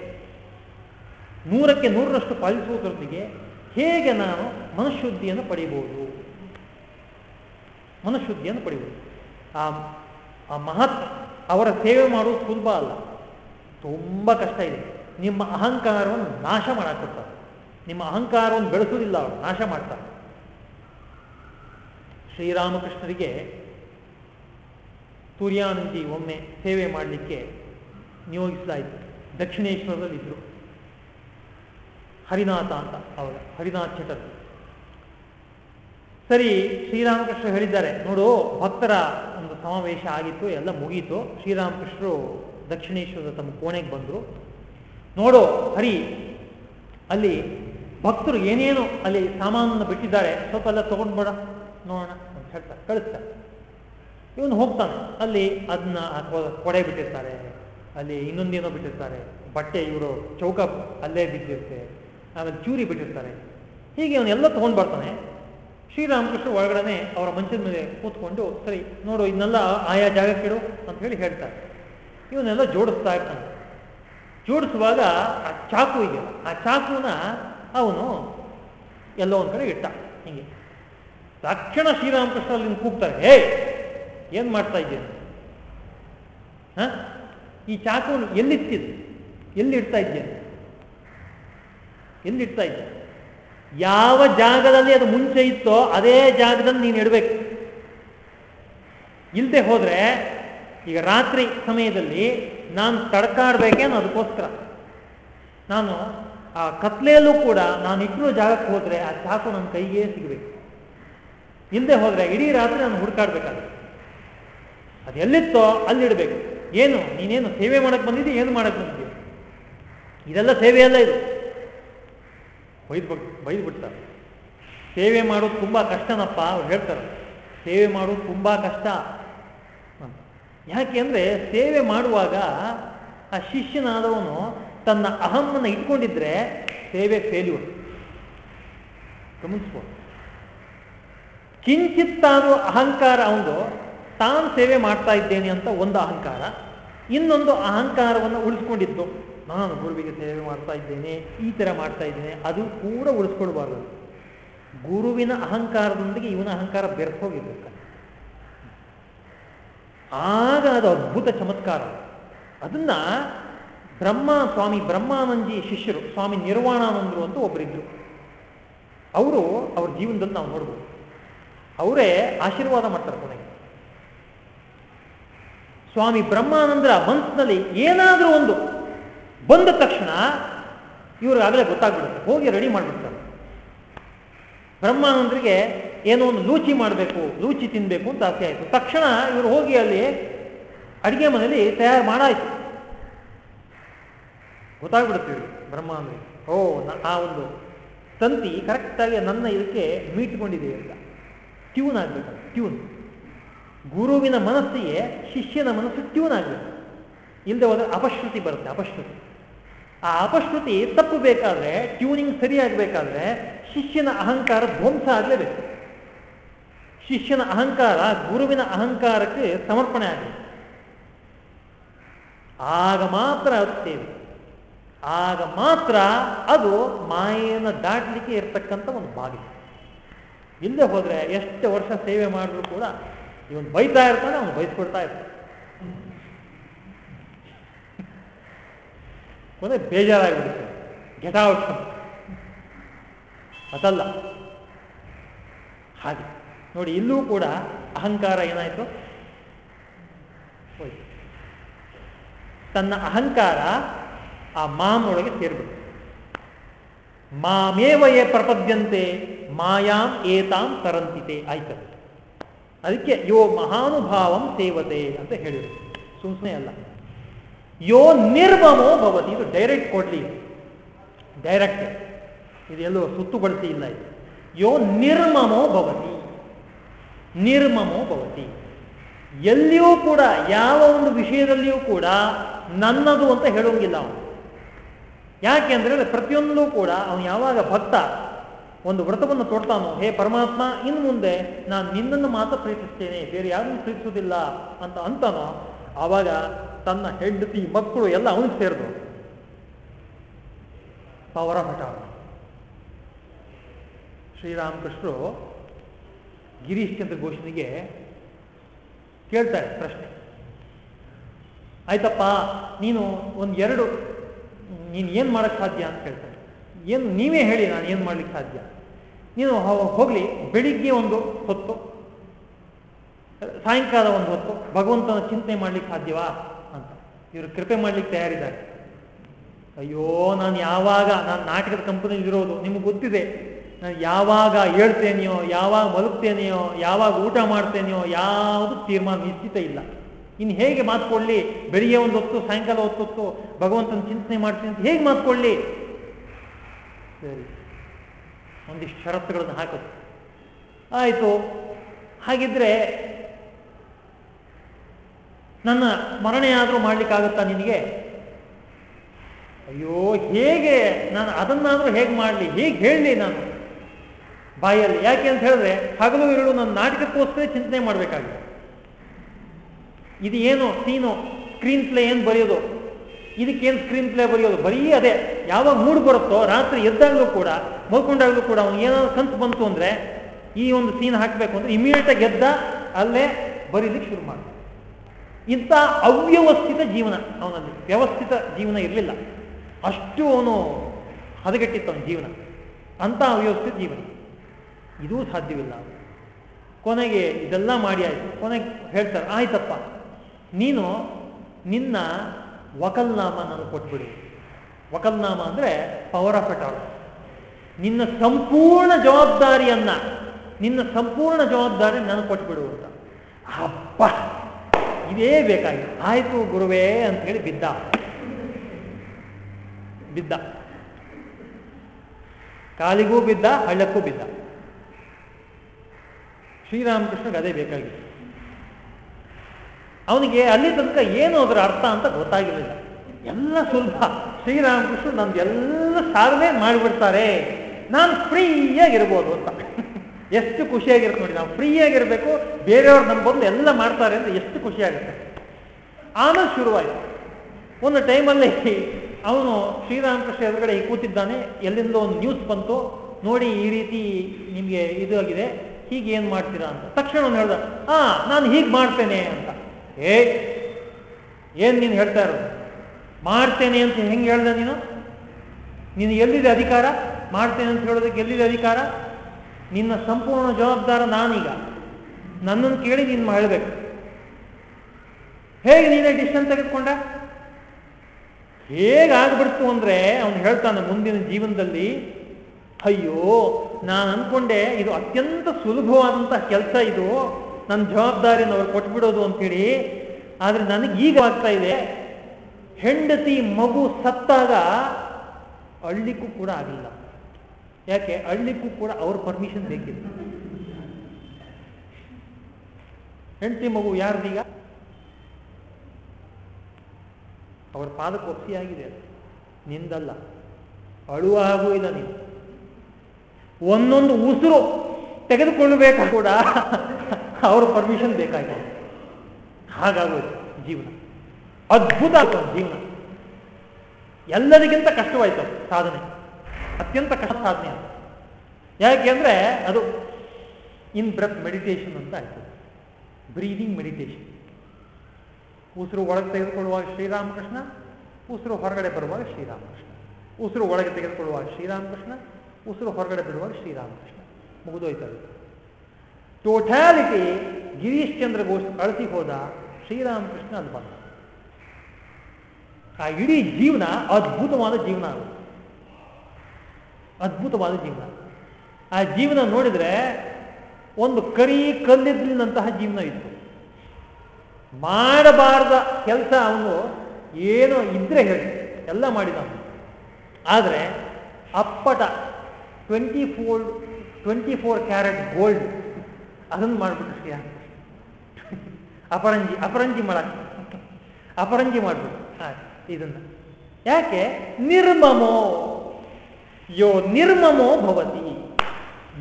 ನೂರಕ್ಕೆ ನೂರರಷ್ಟು ಪಾಲಿಸುವುದರೊಂದಿಗೆ ಹೇಗೆ ನಾನು ಮನಃಶುದ್ಧಿಯನ್ನು ಪಡೆಯಬಹುದು? ಮನಃಶುದ್ಧಿಯನ್ನು ಪಡೆಯಬಹುದು. ಆ ಆ ಮಹತ್ ಅವರ ಸೇವೆ ಮಾಡುವುದು ಸುಲಭ ಅಲ್ಲ. ತುಂಬ ಕಷ್ಟ ಇದೆ. ನಿಮ್ಮ ಅಹಂಕಾರವನ್ನು ನಾಶ ಮಾಡಾಕೊಡ್ತಾರೆ ನಿಮ್ಮ ಅಹಂಕಾರವನ್ನು ಬೆಳೆಸುವುದಿಲ್ಲ ಅವರು, ನಾಶ ಮಾಡ್ತಾರೆ. ಶ್ರೀರಾಮಕೃಷ್ಣರಿಗೆ ಸೂರ್ಯಾನಂದಿ ಒಮ್ಮೆ ಸೇವೆ ಮಾಡಲಿಕ್ಕೆ ನಿಯೋಗಿಸಲಾಯಿತು ದಕ್ಷಿಣೇಶ್ವರದಲ್ಲಿದ್ದರು ಹರಿನಾಥ ಅಂತ ಅವಾಗ ಹರಿನಾಥ್ ಚಟರ್ ಸರಿ ಶ್ರೀರಾಮಕೃಷ್ಣ ಹೇಳಿದ್ದಾರೆ, ನೋಡು, ಭಕ್ತರ ಒಂದು ಸಮಾವೇಶ ಆಗಿತ್ತು, ಎಲ್ಲ ಮುಗೀತು. ಶ್ರೀರಾಮಕೃಷ್ಣರು ದಕ್ಷಿಣೇಶ್ವರದ ತಮ್ಮ ಕೋಣೆಗೆ ಬಂದರು. ನೋಡು ಹರಿ, ಅಲ್ಲಿ ಭಕ್ತರು ಏನೇನು ಅಲ್ಲಿ ಸಾಮಾನನ್ನು ಬಿಟ್ಟಿದ್ದಾರೆ ಸ್ವಲ್ಪ ಎಲ್ಲ ತಗೊಂಡ್ಬೇಡ ನೋಡೋಣ ಅಂತ ಹೇಳ್ತಾರೆ, ಕಳಿಸ್ತಾರೆ. ಇವನು ಹೋಗ್ತಾನೆ. ಅಲ್ಲಿ ಅದನ್ನ ಕೊಡೆ ಬಿಟ್ಟಿರ್ತಾರೆ, ಅಲ್ಲಿ ಇನ್ನೊಂದೇನೋ ಬಿಟ್ಟಿರ್ತಾರೆ, ಬಟ್ಟೆ ಇವರು ಚೌಕ ಅಲ್ಲೇ ಬಿದ್ದಿರುತ್ತೆ, ಆಮೇಲೆ ಚೂರಿ ಬಿಟ್ಟಿರ್ತಾರೆ. ಹೀಗೆ ಅವನ್ನೆಲ್ಲ ತೊಗೊಂಡು ಬರ್ತಾನೆ. ಶ್ರೀರಾಮಕೃಷ್ಣ ಒಳಗಡೆ ಅವರ ಮಂಚದ ಮೇಲೆ ಕೂತ್ಕೊಂಡು, ಸರಿ, ನೋಡು, ಇದನ್ನೆಲ್ಲ ಆಯಾ ಜಾಗಕ್ಕಿಡು ಅಂತ ಹೇಳಿ ಹೇಳ್ತಾರೆ. ಇವನ್ನೆಲ್ಲ ಜೋಡಿಸ್ತಾ ಇರ್ತಾನೆ. ಜೋಡಿಸುವಾಗ ಆ ಚಾಕು ಇದೆಯಲ್ಲ ಆ ಚಾಕುನ ಅವನು ಎಲ್ಲೋ ಒಂದು ಕಡೆ ಇಟ್ಟ. ಹಿಂಗೆ. ತಕ್ಷಣ ಶ್ರೀರಾಮಕೃಷ್ಣ ಅಲ್ಲಿ ಕೂಗ್ತಾರೆ. ಹೇ, ಏನ್ ಮಾಡ್ತಾ ಇದ್ದೀನಿ ಹ? ಈ ಚಾಕುವನ್ನು ಎಲ್ಲಿತ್ತಿದ್ದು ಎಲ್ಲಿ ಇಡ್ತಾ ಇದ್ದೇನೆ ಎಲ್ಲಿಡ್ತಾ ಇದ್ದೆ ಯಾವ ಜಾಗದಲ್ಲಿ ಅದು ಮುಂಚೆ ಇತ್ತೋ ಅದೇ ಜಾಗದಲ್ಲಿ ನೀನು ಇಡಬೇಕು. ಇಲ್ಲದೆ ಹೋದ್ರೆ ಈಗ ರಾತ್ರಿ ಸಮಯದಲ್ಲಿ ನಾನು ತಡ್ಕಾಡ್ಬೇಕೇನು ಅದಕ್ಕೋಸ್ಕರ ನಾನು ಆ ಕತ್ಲೆಯಲ್ಲೂ ಕೂಡ ನಾನು ಇಟ್ಟಿರೋ ಜಾಗಕ್ಕೆ ಹೋದ್ರೆ ಆ ಚಾಕು ನನ್ನ ಕೈಗೆ ಸಿಗಬೇಕು. ಹಿಂದೆ ಹೋದ್ರೆ ಇಡೀ ರಾತ್ರಿ ನಾನು ಹುಡುಕಾಡ್ಬೇಕಾಗುತ್ತೆ. ಅದು ಎಲ್ಲಿತ್ತೋ ಅಲ್ಲಿಡಬೇಕು ಏನು, ನೀನೇನು ಸೇವೆ ಮಾಡಕ್ ಬಂದಿದ್ದಿ, ಏನು ಮಾಡಕ್ ಬಂದಿದ್ದೀವಿ ಇದೆಲ್ಲ ಸೇವೆಯಲ್ಲ ಇದು. ಬೈದು ಬೈದು ಬಿಡ್ತಾರೆ ಸೇವೆ ಮಾಡೋದು ತುಂಬಾ ಕಷ್ಟನಪ್ಪ ಅವ್ರು ಹೇಳ್ತಾರೆ. ಸೇವೆ ಮಾಡೋದು ತುಂಬಾ ಕಷ್ಟ. ಯಾಕೆ ಅಂದರೆ ಸೇವೆ ಮಾಡುವಾಗ ಆ ಶಿಷ್ಯನಾದವನು ತನ್ನ ಅಹಮ್ಮನ್ನು ಇಟ್ಕೊಂಡಿದ್ರೆ ಸೇವೆ ಫೇಲ್ಯೂರ್ ಗಮನಿಸ್ಬೋದು ಕಿಂಚಿತ್ತಾದರೂ ಅಹಂಕಾರ ಅವನು, ತಾನು ಸೇವೆ ಮಾಡ್ತಾ ಇದ್ದೇನೆ ಅಂತ ಒಂದು ಅಹಂಕಾರ, ಇನ್ನೊಂದು ಅಹಂಕಾರವನ್ನು ಉಳಿಸ್ಕೊಂಡಿದ್ದು. ನಾನು ಗುರುವಿಗೆ ಸೇವೆ ಮಾಡ್ತಾ ಇದ್ದೇನೆ, ಈ ತರ ಮಾಡ್ತಾ ಇದ್ದೇನೆ, ಅದು ಕೂಡ ಉಳಿಸ್ಕೊಳ್ಬಾರ್ದು. ಗುರುವಿನ ಅಹಂಕಾರದೊಂದಿಗೆ ಇವನ ಅಹಂಕಾರ ಬೆರೆಸೋಗಿರ್ಬೇಕು ಆಗ ಅದು ಅದ್ಭುತ ಚಮತ್ಕಾರ. ಅದನ್ನ ಬ್ರಹ್ಮ ಸ್ವಾಮಿ ಬ್ರಹ್ಮಾನಂದಿ ಶಿಷ್ಯರು, ಸ್ವಾಮಿ ನಿರ್ವಾಣಾನಂದರು ಅಂತ ಒಬ್ಬರಿದ್ರು ಅವರು ಅವ್ರ ಜೀವನದಲ್ಲಿ ನಾವು ನೋಡ್ಬೋದು. ಅವರೇ ಆಶೀರ್ವಾದ ಮಾಡ್ತಾರೆ ಕೊನೆಗೆ. ಸ್ವಾಮಿ ಬ್ರಹ್ಮಾನಂದರ ಮನಸ್ಸಿನಲ್ಲಿ ಏನಾದರೂ ಒಂದು ಬಂದ ತಕ್ಷಣ ಆಗಲೇ ಗೊತ್ತಾಗ್ಬಿಡುತ್ತೆ. ಹೋಗಿ ರೆಡಿ ಮಾಡಿಬಿಡ್ತಾರೆ. ಬ್ರಹ್ಮಾನಂದರಿಗೆ ಏನೋ ಒಂದು ಲೂಚಿ ಮಾಡಬೇಕು, ಲೂಚಿ ತಿನ್ಬೇಕು ಅಂತ ಆಸೆ ಆಯಿತು. ತಕ್ಷಣ ಇವರು ಹೋಗಿ ಅಲ್ಲಿ ಅಡಿಗೆ ಮನೆಯಲ್ಲಿ ತಯಾರು ಮಾಡಾಯ್ತು. ಗೊತ್ತಾಗ್ಬಿಡುತ್ತೆ ಅಂದ್ರೆ ಓ ಆ ಒಂದು ತಂತಿ ಕರೆಕ್ಟಾಗಿ ನನ್ನ ಇದಕ್ಕೆ ಮೀಟ್ಕೊಂಡಿದೆ ಅಂತ. ಟ್ಯೂನ್ ಆಗ್ಬೇಕು ಟ್ಯೂನ್ ಗುರುವಿನ ಮನಸ್ಸಿಗೆ ಶಿಷ್ಯನ ಮನಸ್ಸು ಟ್ಯೂನ್ ಆಗಬೇಕು. ಇಲ್ಲದೆ ಹೋದ್ರೆ ಅಪಶ್ರುತಿ ಬರುತ್ತೆ, ಅಪಶ್ರುತಿ. ಆ ಅಪಶ್ರುತಿ ತಪ್ಪಬೇಕಾದ್ರೆ ಟ್ಯೂನಿಂಗ್ ಸರಿಯಾಗಬೇಕಾದ್ರೆ ಶಿಷ್ಯನ ಅಹಂಕಾರ ಧ್ವಂಸ ಆಗಲೇಬೇಕು. ಶಿಷ್ಯನ ಅಹಂಕಾರ, ಗುರುವಿನ ಅಹಂಕಾರಕ್ಕೆ ಸಮರ್ಪಣೆ ಆಗಿದೆ. ಆಗ ಮಾತ್ರ ಅದು ಸೇವೆ ಆಗ ಮಾತ್ರ ಅದು ಮಾಯೆಯನ್ನು ದಾಟಲಿಕ್ಕೆ ಇರತಕ್ಕಂಥ ಒಂದು ಬಾಗಿಲು ಇಲ್ಲದೆ ಹೋದ್ರೆ ಎಷ್ಟು ವರ್ಷ ಸೇವೆ ಮಾಡಿದ್ರು ಕೂಡ ಇವನು ಬೈತಾ ಇರ್ತಾನೆ, ಅವನು ಬೈಸ್ಕೊಡ್ತಾ ಇರ್ತಾನೆ. ಕೊನೆ ಬೇಜಾರಾಗಿಬಿಡುತ್ತೆ. ಗೆಟ್ ಔಟ್ ಅದಲ್ಲ. ಹಾಗೆ. ನೋಡಿ, ಇಲ್ಲೂ ಕೂಡ ಅಹಂಕಾರ ಏನಾಯಿತು? ತನ್ನ ಅಹಂಕಾರ ಆ ಮಾಮೊಳಗೆ ಸೇರ್ಬಿಟ್ಟು ಮಾಮೇವಯೇ ಪ್ರಪದ್ಯಂತೆ, ಮಾಯಾಂ ಏತಾಂ ತರಂತಿತೆ ಆಯ್ತು ಅದಕ್ಕೆ ಯೋ ಮಹಾನುಭಾವಂ ಸೇವತೆ ಅಂತ ಹೇಳಿದರು. ಸುಮ್ಮನೆ ಅಲ್ಲ. ಯೋ ನಿರ್ಮಮೋ ಭವತಿ ಇದು ಡೈರೆಕ್ಟ್ ಕೊಡ್ಲಿ. ಡೈರೆಕ್ಟ್ ಇದೆಲ್ಲೋ ಸುತ್ತುಗೊಳಿಸಿ ಇಲ್ಲ ಇದು. ಯೋ ನಿರ್ಮಮೋ ಭವತಿ. ನಿರ್ಮಮೋ ಭವತಿ. ಎಲ್ಲಿಯೂ ಕೂಡ, ಯಾವ ಒಂದು ವಿಷಯದಲ್ಲಿಯೂ ಕೂಡ ನನ್ನದು ಅಂತ ಹೇಳೋಂಗಿಲ್ಲ ಅವನು. ಯಾಕೆ ಅಂದ್ರೆ ಪ್ರತಿಯೊಂದು ಕೂಡ ಅವನು ಯಾವಾಗ ಭಕ್ತ, ಒಂದು ವ್ರತವನ್ನು ತೊಡ್ತಾನೋ, ಹೇ ಪರಮಾತ್ಮ, ಇನ್ನು ಮುಂದೆ ನಾನು ನಿನ್ನನ್ನು ಮಾತ್ರ ಪ್ರೀತಿಸ್ತೇನೆ, ಬೇರೆ ಯಾರನ್ನು ಪ್ರೀತಿಸುವುದಿಲ್ಲ ಅಂತ ಅಂತಾನೋ ಆವಾಗ ತನ್ನ ಹೆಂಡತಿ, ಮಕ್ಕಳು ಎಲ್ಲ ಅವನಿಗೆ ಸೇರಿದ್ರು ಪವರ ಮಠ. ಶ್ರೀರಾಮಕೃಷ್ಣರು ಗಿರೀಶ್ ಚಂದ್ರ ಘೋಷನಿಗೆ ಕೇಳ್ತಾರೆ ಪ್ರಶ್ನೆ. ಆಯ್ತಪ್ಪ, ನೀನು ಒಂದು ಎರಡು, ನೀನು ಏನು ಮಾಡೋಕ್ಕೆ ಸಾಧ್ಯ? ಅಂತ ಕೇಳ್ತಾರೆ ಏನು, ನೀವೇ ಹೇಳಿ ನಾನು ಏನು ಮಾಡ್ಲಿಕ್ಕೆ ಸಾಧ್ಯ? ನೀನು ಹೋಗಲಿ, ಬೆಳಿಗ್ಗೆ ಒಂದು ಹೊತ್ತು, ಸಾಯಂಕಾಲ ಒಂದು ಹೊತ್ತು, ಭಗವಂತನ ಚಿಂತನೆ ಮಾಡ್ಲಿಕ್ಕೆ ಸಾಧ್ಯವಾ? ಅಂತ. ಇವರು ಕೃಪೆ ಮಾಡ್ಲಿಕ್ಕೆ ತಯಾರಿದ್ದಾರೆ. ಅಯ್ಯೋ, ನಾನು ಯಾವಾಗ, ನಾನು ನಾಟಕದ ಇರೋದು, ನಿಮ್ಗೆ ಗೊತ್ತಿದೆ. ನಾನು ಯಾವಾಗ ಹೇಳ್ತೇನೆಯೋ, ಯಾವಾಗ ಮಲಗ್ತೇನೆಯೋ, ಯಾವಾಗ ಊಟ ಮಾಡ್ತೇನೆಯೋ, ಯಾವುದು ತೀರ್ಮಾನ ನಿಶ್ಚಿತ ಇಲ್ಲ. ಇನ್ನು ಹೇಗೆ ಮಾತ್ಕೊಳ್ಳಿ? ಬೆಳಿಗ್ಗೆ ಒಂದು ಹೊತ್ತು, ಸಾಯಂಕಾಲ ಹೊತ್ತು, ಭಗವಂತನ ಚಿಂತನೆ ಮಾಡ್ತೀನಿ ಅಂತ ಹೇಗೆ ಮಾತ್ಕೊಳ್ಳಿ? ಸರಿ. ಒಂದಿಷ್ಟು ಷರತ್ತುಗಳನ್ನು ಹಾಕೋದು. ಆಯಿತು. ಹಾಗಿದ್ರೆ ನನ್ನ ಸ್ಮರಣೆ ಆದರೂ ಮಾಡ್ಲಿಕ್ಕಾಗುತ್ತಾ ನಿನಗೆ? ಅಯ್ಯೋ, ಹೇಗೆ? ನಾನು ಅದನ್ನಾದರೂ ಹೇಗೆ ಮಾಡಲಿ? ಹೇಗೆ ಹೇಳಲಿ ನಾನು? ಬಾಯಲ್ಲಿ. ಯಾಕೆ ಅಂತ ಹೇಳಿದ್ರೆ, ಹಗಲು ಇರಲು ನನ್ನ ನಾಟಕಕ್ಕೋಸ್ಕರ ಚಿಂತನೆ ಮಾಡಬೇಕಾಗಿದೆ. ಇದು ಏನು ಸೀನು ಸ್ಕ್ರೀನ್ ಪ್ಲೇ ಏನು ಬರೆಯೋದು? ಇದಕ್ಕೇನು ಸ್ಕ್ರೀನ್ ಪ್ಲೇ ಬರೆಯೋದು? ಬರೀ ಅದೇ. ಯಾವಾಗ ಮೂಡ್ ಬರುತ್ತೋ, ರಾತ್ರಿ ಎದ್ದಾಗಲೂ ಕೂಡ, ಮಲ್ಕೊಂಡಾಗಲೂ ಕೂಡ ಅವ್ನು ಏನಾದ್ರು ಕನ್ಸು ಬಂತು ಅಂದ್ರೆ, ಈ ಒಂದು ಸೀನ್ ಹಾಕಬೇಕು ಅಂದ್ರೆ ಇಮಿಡಿಯೇಟಾಗಿ ಎದ್ದ, ಅಲ್ಲೇ ಬರೀಲಿಕ್ಕೆ ಶುರು ಮಾಡ. ಇಂಥ ಅವ್ಯವಸ್ಥಿತ ಜೀವನ ಅವನಲ್ಲಿ. ವ್ಯವಸ್ಥಿತ ಜೀವನ ಇರಲಿಲ್ಲ. ಅಷ್ಟು ಅವನು ಹದಗೆಟ್ಟಿತ್ತು ಅವನ ಜೀವನ. ಅಂಥ ಅವ್ಯವಸ್ಥಿತ ಜೀವನ. ಇದೂ ಸಾಧ್ಯವಿಲ್ಲ. ಕೊನೆಗೆ ಇದೆಲ್ಲ ಮಾಡಿ ಆಯ್ತು. ಕೊನೆಗೆ ಹೇಳ್ತಾರೆ, ಆಯ್ತಪ್ಪ, ನೀನು ನಿನ್ನ ವಕಲ್ನಾಮ ನಾನು ಕೊಟ್ಬಿಡು. ವಕಲ್ನಾಮ ಅಂದ್ರೆ ಪವರ್ ಆಫ್ ಅಟಾರ್ಡ್ ನಿನ್ನ ಸಂಪೂರ್ಣ ಜವಾಬ್ದಾರಿಯನ್ನ, ನಿನ್ನ ಸಂಪೂರ್ಣ ಜವಾಬ್ದಾರಿ ನಾನು ಕೊಟ್ಬಿಡು ಅಂತ. ಅಪ್ಪ ಇದೇ ಬೇಕಾಗಿತ್ತು ಆಯ್ತು ಗುರುವೇ ಅಂತ ಹೇಳಿ ಬಿದ್ದ. ಬಿದ್ದ. ಕಾಲಿಗೂ ಬಿದ್ದ, ಹಳ್ಳಕ್ಕೂ ಬಿದ್ದ. ಶ್ರೀರಾಮಕೃಷ್ಣಗೆ ಅದೇ ಬೇಕಾಗಿತ್ತು. ಅವನಿಗೆ ಅಲ್ಲಿ ತನಕ ಏನು ಅದರ ಅರ್ಥ ಅಂತ ಗೊತ್ತಾಗಿರಲಿಲ್ಲ. ಎಲ್ಲ ಸುಲಭ. ಶ್ರೀರಾಮಕೃಷ್ಣ ನಂದೆಲ್ಲ ಸಾಧನೆ ಮಾಡಿಬಿಡ್ತಾರೆ. ನಾನು ಫ್ರೀಯಾಗಿರ್ಬೋದು ಅಂತ. ಎಷ್ಟು ಖುಷಿಯಾಗಿರುತ್ತೆ ನೋಡಿ, ನಾವು ಫ್ರೀಯಾಗಿರಬೇಕು, ಬೇರೆಯವ್ರು ನಮ್ಮ ಬಂದು ಎಲ್ಲ ಮಾಡ್ತಾರೆ ಅಂತ ಎಷ್ಟು ಖುಷಿಯಾಗುತ್ತೆ. ಆಮೇಲೆ ಶುರುವಾಯಿತು. ಒಂದು ಟೈಮಲ್ಲಿ ಅವನು ಶ್ರೀರಾಮಕೃಷ್ಣ ಎದುರುಗಡೆ ಕೂತಿದ್ದಾನೆ. ಎಲ್ಲಿಂದ ಒಂದು ನ್ಯೂಸ್ ಬಂತು. ನೋಡಿ, ಈ ರೀತಿ ನಿಮಗೆ ಇದು ಆಗಿದೆ. ಹೀಗೆ ಏನು ಮಾಡ್ತೀರಾ ಅಂತ. ತಕ್ಷಣ ಅವನು ಹೇಳ್ದ, ಆ, ನಾನು ಹೀಗೆ ಮಾಡ್ತೇನೆ ಅಂತ. ಏ, ಏನು ನೀನು ಹೇಳ್ತಾ ಇರೋದು? ಮಾಡ್ತೇನೆ ಅಂತ ಹೆಂಗೆ ಹೇಳ್ದೆ ನೀನು? ನೀನು ಎಲ್ಲಿದೆ ಅಧಿಕಾರ? ಮಾಡ್ತೇನೆ ಅಂತ ಹೇಳೋದಕ್ಕೆ ಎಲ್ಲಿದೆ ಅಧಿಕಾರ? ನಿನ್ನ ಸಂಪೂರ್ಣ ಜವಾಬ್ದಾರ ನಾನೀಗ. ನನ್ನನ್ನು ಕೇಳಿ ನೀನು ಹೇಳ್ಬೇಕು ಹೇಗೆ ನೀನೇ ಡಿಸಿಷನ್ ತೆಗೆದುಕೊಂಡ? ಹೇಗಾಗ್ಬಿಡ್ತು ಅಂದ್ರೆ ಅವನು ಹೇಳ್ತಾನೆ ಮುಂದಿನ ಜೀವನದಲ್ಲಿ, ಅಯ್ಯೋ ನಾನು ಅನ್ಕೊಂಡೆ, ಇದು ಅತ್ಯಂತ ಸುಲಭವಾದಂತಹ ಕೆಲಸ ಇದು. ನನ್ನ ಜವಾಬ್ದಾರಿಯನ್ನು ಅವ್ರು ಕೊಟ್ಬಿಡೋದು ಅಂತೇಳಿ. ಆದರೆ ನನಗೆ ಈಗ ಆಗ್ತಾ ಇದೆ. ಹೆಂಡತಿ ಮಗು ಸತ್ತಾಗ ಅಳ್ಳಿಕ್ಕೂ ಕೂಡ ಆಗಿಲ್ಲ. ಯಾಕೆ? ಅಳ್ಳಿಕ್ಕೂ ಕೂಡ ಅವ್ರ ಪರ್ಮಿಷನ್ ಬೇಕಿತ್ತು. ಹೆಂಡತಿ ಮಗು ಯಾರ್ದೀಗ? ಅವ್ರ ಪಾದಕ್ಕೆ ಆಗಿದೆ. ನಿಂದಲ್ಲ. ಅಳುವ ಹಾಗೂ ಇಲ್ಲ ನೀವು ಒಂದೊಂದು ಉಸಿರು ತೆಗೆದುಕೊಳ್ಳಬೇಕು ಕೂಡ ಅವ್ರ ಪರ್ಮಿಷನ್ ಬೇಕಾಗಿದೆ ಹಾಗಾಗೋದು ಜೀವನ. ಅದ್ಭುತ ಆಯ್ತು ಜೀವನ. ಎಲ್ಲರಿಗಿಂತ ಕಷ್ಟವಾಯ್ತು ಸಾಧನೆ. ಅತ್ಯಂತ ಕಷ್ಟ ಸಾಧನೆ ಅದು. ಯಾಕೆ ಅಂದ್ರೆ ಅದು ಇನ್ ಬ್ರೆತ್ ಮೆಡಿಟೇಷನ್ ಅಂತ ಆಯ್ತು. ಬ್ರೀದಿಂಗ್ ಮೆಡಿಟೇಷನ್ ಉಸಿರು ಒಳಗೆ ತೆಗೆದುಕೊಳ್ಳುವಾಗ ಶ್ರೀರಾಮಕೃಷ್ಣ, ಉಸಿರು ಹೊರಗಡೆ ಬರುವಾಗ ಶ್ರೀರಾಮಕೃಷ್ಣ. ಉಸಿರು ಒಳಗೆ ತೆಗೆದುಕೊಳ್ಳುವಾಗ ಶ್ರೀರಾಮಕೃಷ್ಣ ಉಸಿರು ಹೊರಗಡೆ ಬಿಡುವಾಗ ಶ್ರೀರಾಮಕೃಷ್ಣ ಮುಗಿದೋಯ್ತದೆ. ಟೋಟ್ಯಾಲಿಟಿ ಗಿರೀಶ್ ಚಂದ್ರ ಘೋಷ್ ಕಳಿಸಿ ಹೋದ ಶ್ರೀರಾಮಕೃಷ್ಣ ಅಲ್ಲಿ ಬಂದ. ಆ ಇಡೀ ಜೀವನ ಅದ್ಭುತವಾದ ಜೀವನ ಅದು. ಅದ್ಭುತವಾದ ಜೀವನ. ಆ ಜೀವನ ನೋಡಿದ್ರೆ ಒಂದು ಕರಿ ಕಲ್ಲಿದ್ದಲಿನಂತಹ ಜೀವನ ಇತ್ತು. ಮಾಡಬಾರದ ಕೆಲಸ ಅವನು ಏನೋ ಇದ್ರೆ ಹೇಳಿ, ಎಲ್ಲ ಮಾಡಿದ ಆದರೆ ಅಪ್ಪಟ twenty four twenty four carat gold ಅದನ್ನು ಮಾಡಿಬಿಟ್ಟು ಅಪರಂಜಿ ಅಪರಂಜಿ ಮಾಡಕ್ಕೆ. ಅಪರಂಜಿ ಮಾಡ್ಬಿಟ್ಟು ಇದನ್ನು. ಯಾಕೆ? ನಿರ್ಮಮೋ. ಯೋ ನಿರ್ಮಮೋ ಭವತಿ.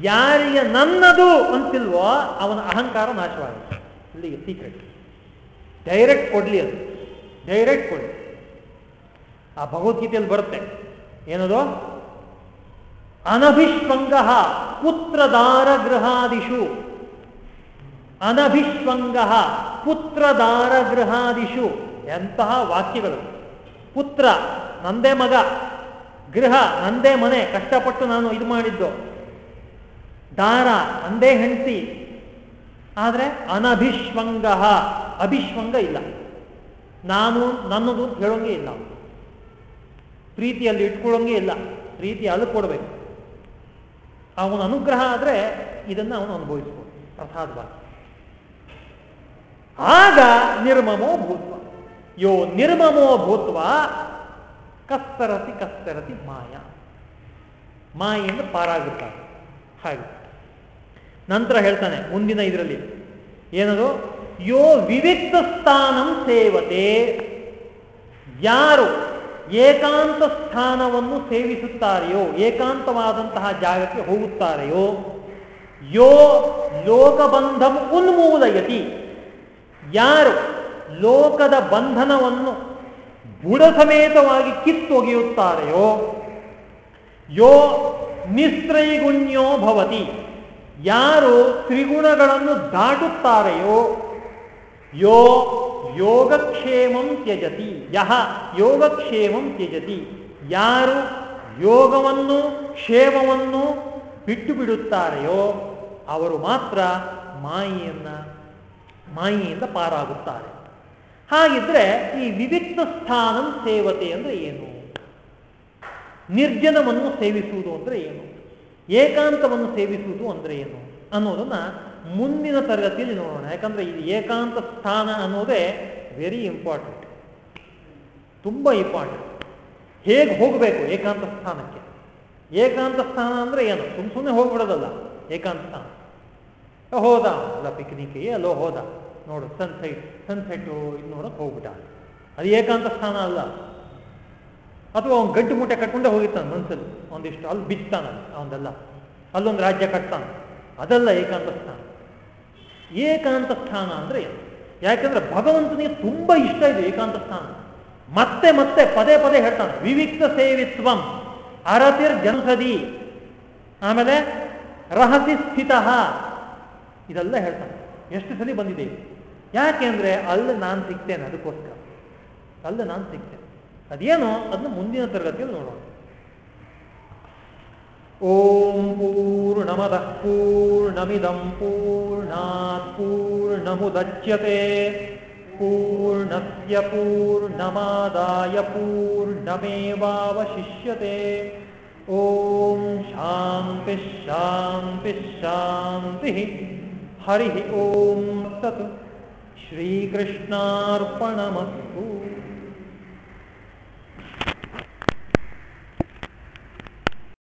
ಯಾರಿಗೆ ನನ್ನದು ಅಂತಿಲ್ವೋ ಅವನ ಅಹಂಕಾರ ನಾಶವಾಗುತ್ತೆ. ಇಲ್ಲಿಗೆ ಸೀಕ್ರೆಟ್ ಡೈರೆಕ್ಟ್ ಕೊಡಲಿ ಅದು. ಡೈರೆಕ್ಟ್ ಕೊಡಲಿ. ಆ ಭಗವದ್ಗೀತೆಯಲ್ಲಿ ಬರುತ್ತೆ. ಏನದು? ಅನಭಿಷ್ವಂಗ ಪುತ್ರದಾರ ಗೃಹಾದಿಷು ಅನಭಿಷ್ವಂಗ ಪುತ್ರದಾರ ಗೃಹಾದಿಷು ಎಂತಹ ವಾಕ್ಯಗಳು. ಪುತ್ರ, ನಂದೇ ಮಗ, ಗೃಹ, ನಂದೇ ಮನೆ, ಕಷ್ಟಪಟ್ಟು ನಾನು ಇದು ಮಾಡಿದ್ದು. ದಾರ, ನಂದೇ ಹೆಂಡತಿ. ಆದರೆ ಅನಭಿಷ್ವಂಗ ಅಭಿಷ್ವಂಗ ಇಲ್ಲ. ನಾನು ನನ್ನದು ಹೇಳೋಂಗೆ ಇಲ್ಲ. ಪ್ರೀತಿಯಲ್ಲಿ ಇಟ್ಕೊಳ್ಳೋಂಗೆ ಇಲ್ಲ. ಪ್ರೀತಿ ಅಲ್ಲಿ ಕೊಡಬೇಕು ಅವನ ಅನುಗ್ರಹ ಆದರೆ ಇದನ್ನು ಅವನು ಅನುಭವಿಸ್ಬೋದು. ಪ್ರಸಾದವಾಗಿ ಆಗ ನಿರ್ಮಮೋ ಭೂತ್ವ. ಯೋ ನಿರ್ಮಮೋ ಭೂತ್ವ ಕಸ್ತರತಿ ಕಸ್ತರತಿ ಮಾಯ. ಮಾಯಿಂದ ಪಾರಾಗುತ್ತಾರೆ ಹಾಗೆ. ನಂತರ ಹೇಳ್ತಾನೆ ಮುಂದಿನ ಇದರಲ್ಲಿ. ಏನದು? ಯೋ ವಿವಿಕ್ತ ಸ್ಥಾನಂ ಸೇವತೆ. ಯಾರು? ಏಕಾಂತ ಸ್ಥಾನವನ್ನು ಸೇವಿಸುತ್ತಾರೆಯೋ, ಏಕಾಂತವಾದಂತಹ ಜಾಗಕ್ಕೆ ಹೋಗುತ್ತಾರೆಯೋ, ಯೋ ಲೋಕಬಂಧಂ ಉನ್ಮೂಲಯತಿ. ಯಾರು ಲೋಕದ ಬಂಧನವನ್ನು ಬುಡ ಸಮೇತವಾಗಿ ಕಿತ್ತೊಗೆಯುತ್ತಾರೆಯೋ, ಯೋ ನಿಸ್ತ್ರೈಗುಣ್ಯೋ ಭವತಿ. ಯಾರು ತ್ರಿಗುಣಗಳನ್ನು ದಾಟುತ್ತಾರೆಯೋ ಯೋ ಯೋಗಕ್ಷೇಮಂ ತ್ಯಜತಿ. ಯಹ ಯೋಗಕ್ಷೇಮಂ ತ್ಯಜತಿ. ಯಾರು ಯೋಗವನ್ನು, ಕ್ಷೇಮವನ್ನು ಬಿಟ್ಟು ಬಿಡುತ್ತಾರೆಯೋ ಅವರು ಮಾತ್ರ ಮಾಯಿಯನ್ನ, ಮಾಯಿಯಿಂದ ಪಾರಾಗುತ್ತಾರೆ. ಹಾಗಿದ್ರೆ ಈ ವಿವಿಕ್ತ ಸ್ಥಾನಂ ಸೇವತೆ ಅಂದ್ರೆ ಏನು? ನಿರ್ಜನವನ್ನು ಸೇವಿಸುವುದು ಅಂದ್ರೆ ಏನು? ಏಕಾಂತವನ್ನು ಸೇವಿಸುವುದು ಅಂದ್ರೆ ಏನು? ಅನ್ನೋದನ್ನ ಮುಂದಿನ ತರಗತಿಯಲ್ಲಿ ನೋಡೋಣ. ಯಾಕಂದ್ರೆ ಈ ಏಕಾಂತ ಸ್ಥಾನ ಅನ್ನೋದೇ ವೆರಿ ಇಂಪಾರ್ಟೆಂಟ್ ತುಂಬ ಇಂಪಾರ್ಟೆಂಟ್ ಹೇಗೆ ಹೋಗಬೇಕು ಏಕಾಂತ ಸ್ಥಾನಕ್ಕೆ? ಏಕಾಂತ ಸ್ಥಾನ ಅಂದ್ರೆ ಏನು? ಸುಮ್ ಸುಮ್ಮನೆ ಹೋಗ್ಬಿಡೋದಲ್ಲ. ಏಕಾಂತ ಸ್ಥಾನ. ಹೋದ, ಅಲ್ಲ ಪಿಕ್ನಿಕ್ಗೆ ಅಲ್ಲೋ ಹೋದ. ನೋಡು ಸನ್ಸೈಟ್ ಸನ್ಸೆಟ್ಟು ಇದು ನೋಡೋಕೆ ಹೋಗ್ಬಿಟ್ಟ. ಅದು ಏಕಾಂತ ಸ್ಥಾನ ಅಲ್ಲ. ಅಥವಾ ಅವ್ನು ಗಡ್ಡು ಮೂಟೆ ಕಟ್ಕೊಂಡೆ ಹೋಗಿರ್ತಾನೆ ಮನ್ಸಲ್ಲಿ. ಒಂದಿಷ್ಟು ಅಲ್ಲಿ ಬಿತ್ತಾನ, ಅವನದೆಲ್ಲ. ಅಲ್ಲೊಂದು ರಾಜ್ಯ ಕಟ್ತಾನೆ. ಅದಲ್ಲ ಏಕಾಂತ ಸ್ಥಾನ. ಏಕಾಂತ ಸ್ಥಾನ ಅಂದ್ರೆ ಏನು? ಯಾಕಂದ್ರೆ ಭಗವಂತನಿಗೆ ತುಂಬಾ ಇಷ್ಟ ಇದೆ ಏಕಾಂತ ಸ್ಥಾನ ಮತ್ತೆ ಮತ್ತೆ ಪದೇ ಪದೇ ಹೇಳ್ತಾನೆ, ವಿವಿಕ್ತ ಸೇವಿತ್ವಂ, ಅರತಿರ್ ಜನಸದಿ. ಆಮೇಲೆ ರಹಸಿ ಸ್ಥಿತ. ಇದೆಲ್ಲ ಹೇಳ್ತಾನೆ. ಎಷ್ಟು ಸಲ ಬಂದಿದೆ? ಯಾಕೆಂದ್ರೆ ಅಲ್ಲಿ ನಾನು ಸಿಗ್ತೇನೆ ಅದಕ್ಕೋಸ್ಕರ. ಅಲ್ಲಿ ನಾನು ಸಿಗ್ತೇನೆ. ಅದೇನು ಅದನ್ನ ಮುಂದಿನ ತರಗತಿಯಲ್ಲಿ ನೋಡೋಣ. ಓಂ ಪೂರ್ಣಮದಃ ಪೂರ್ಣಮಿದಂ ಪೂರ್ಣಾತ್ ಪೂರ್ಣಮುದಚ್ಯತೆ ಪೂರ್ಣಸ್ಯ ಪೂರ್ಣಮಾದಾಯ ಪೂರ್ಣಮೇವಾವಶಿಷ್ಯತೆ ಓಂ ಶಾಂತಿ ಶಾಂತಿ ಶಾಂತಿ ಹರಿ ಓಂ ತತ್ ಶ್ರೀಕೃಷ್ಣಾರ್ಪಣಮಸ್ತು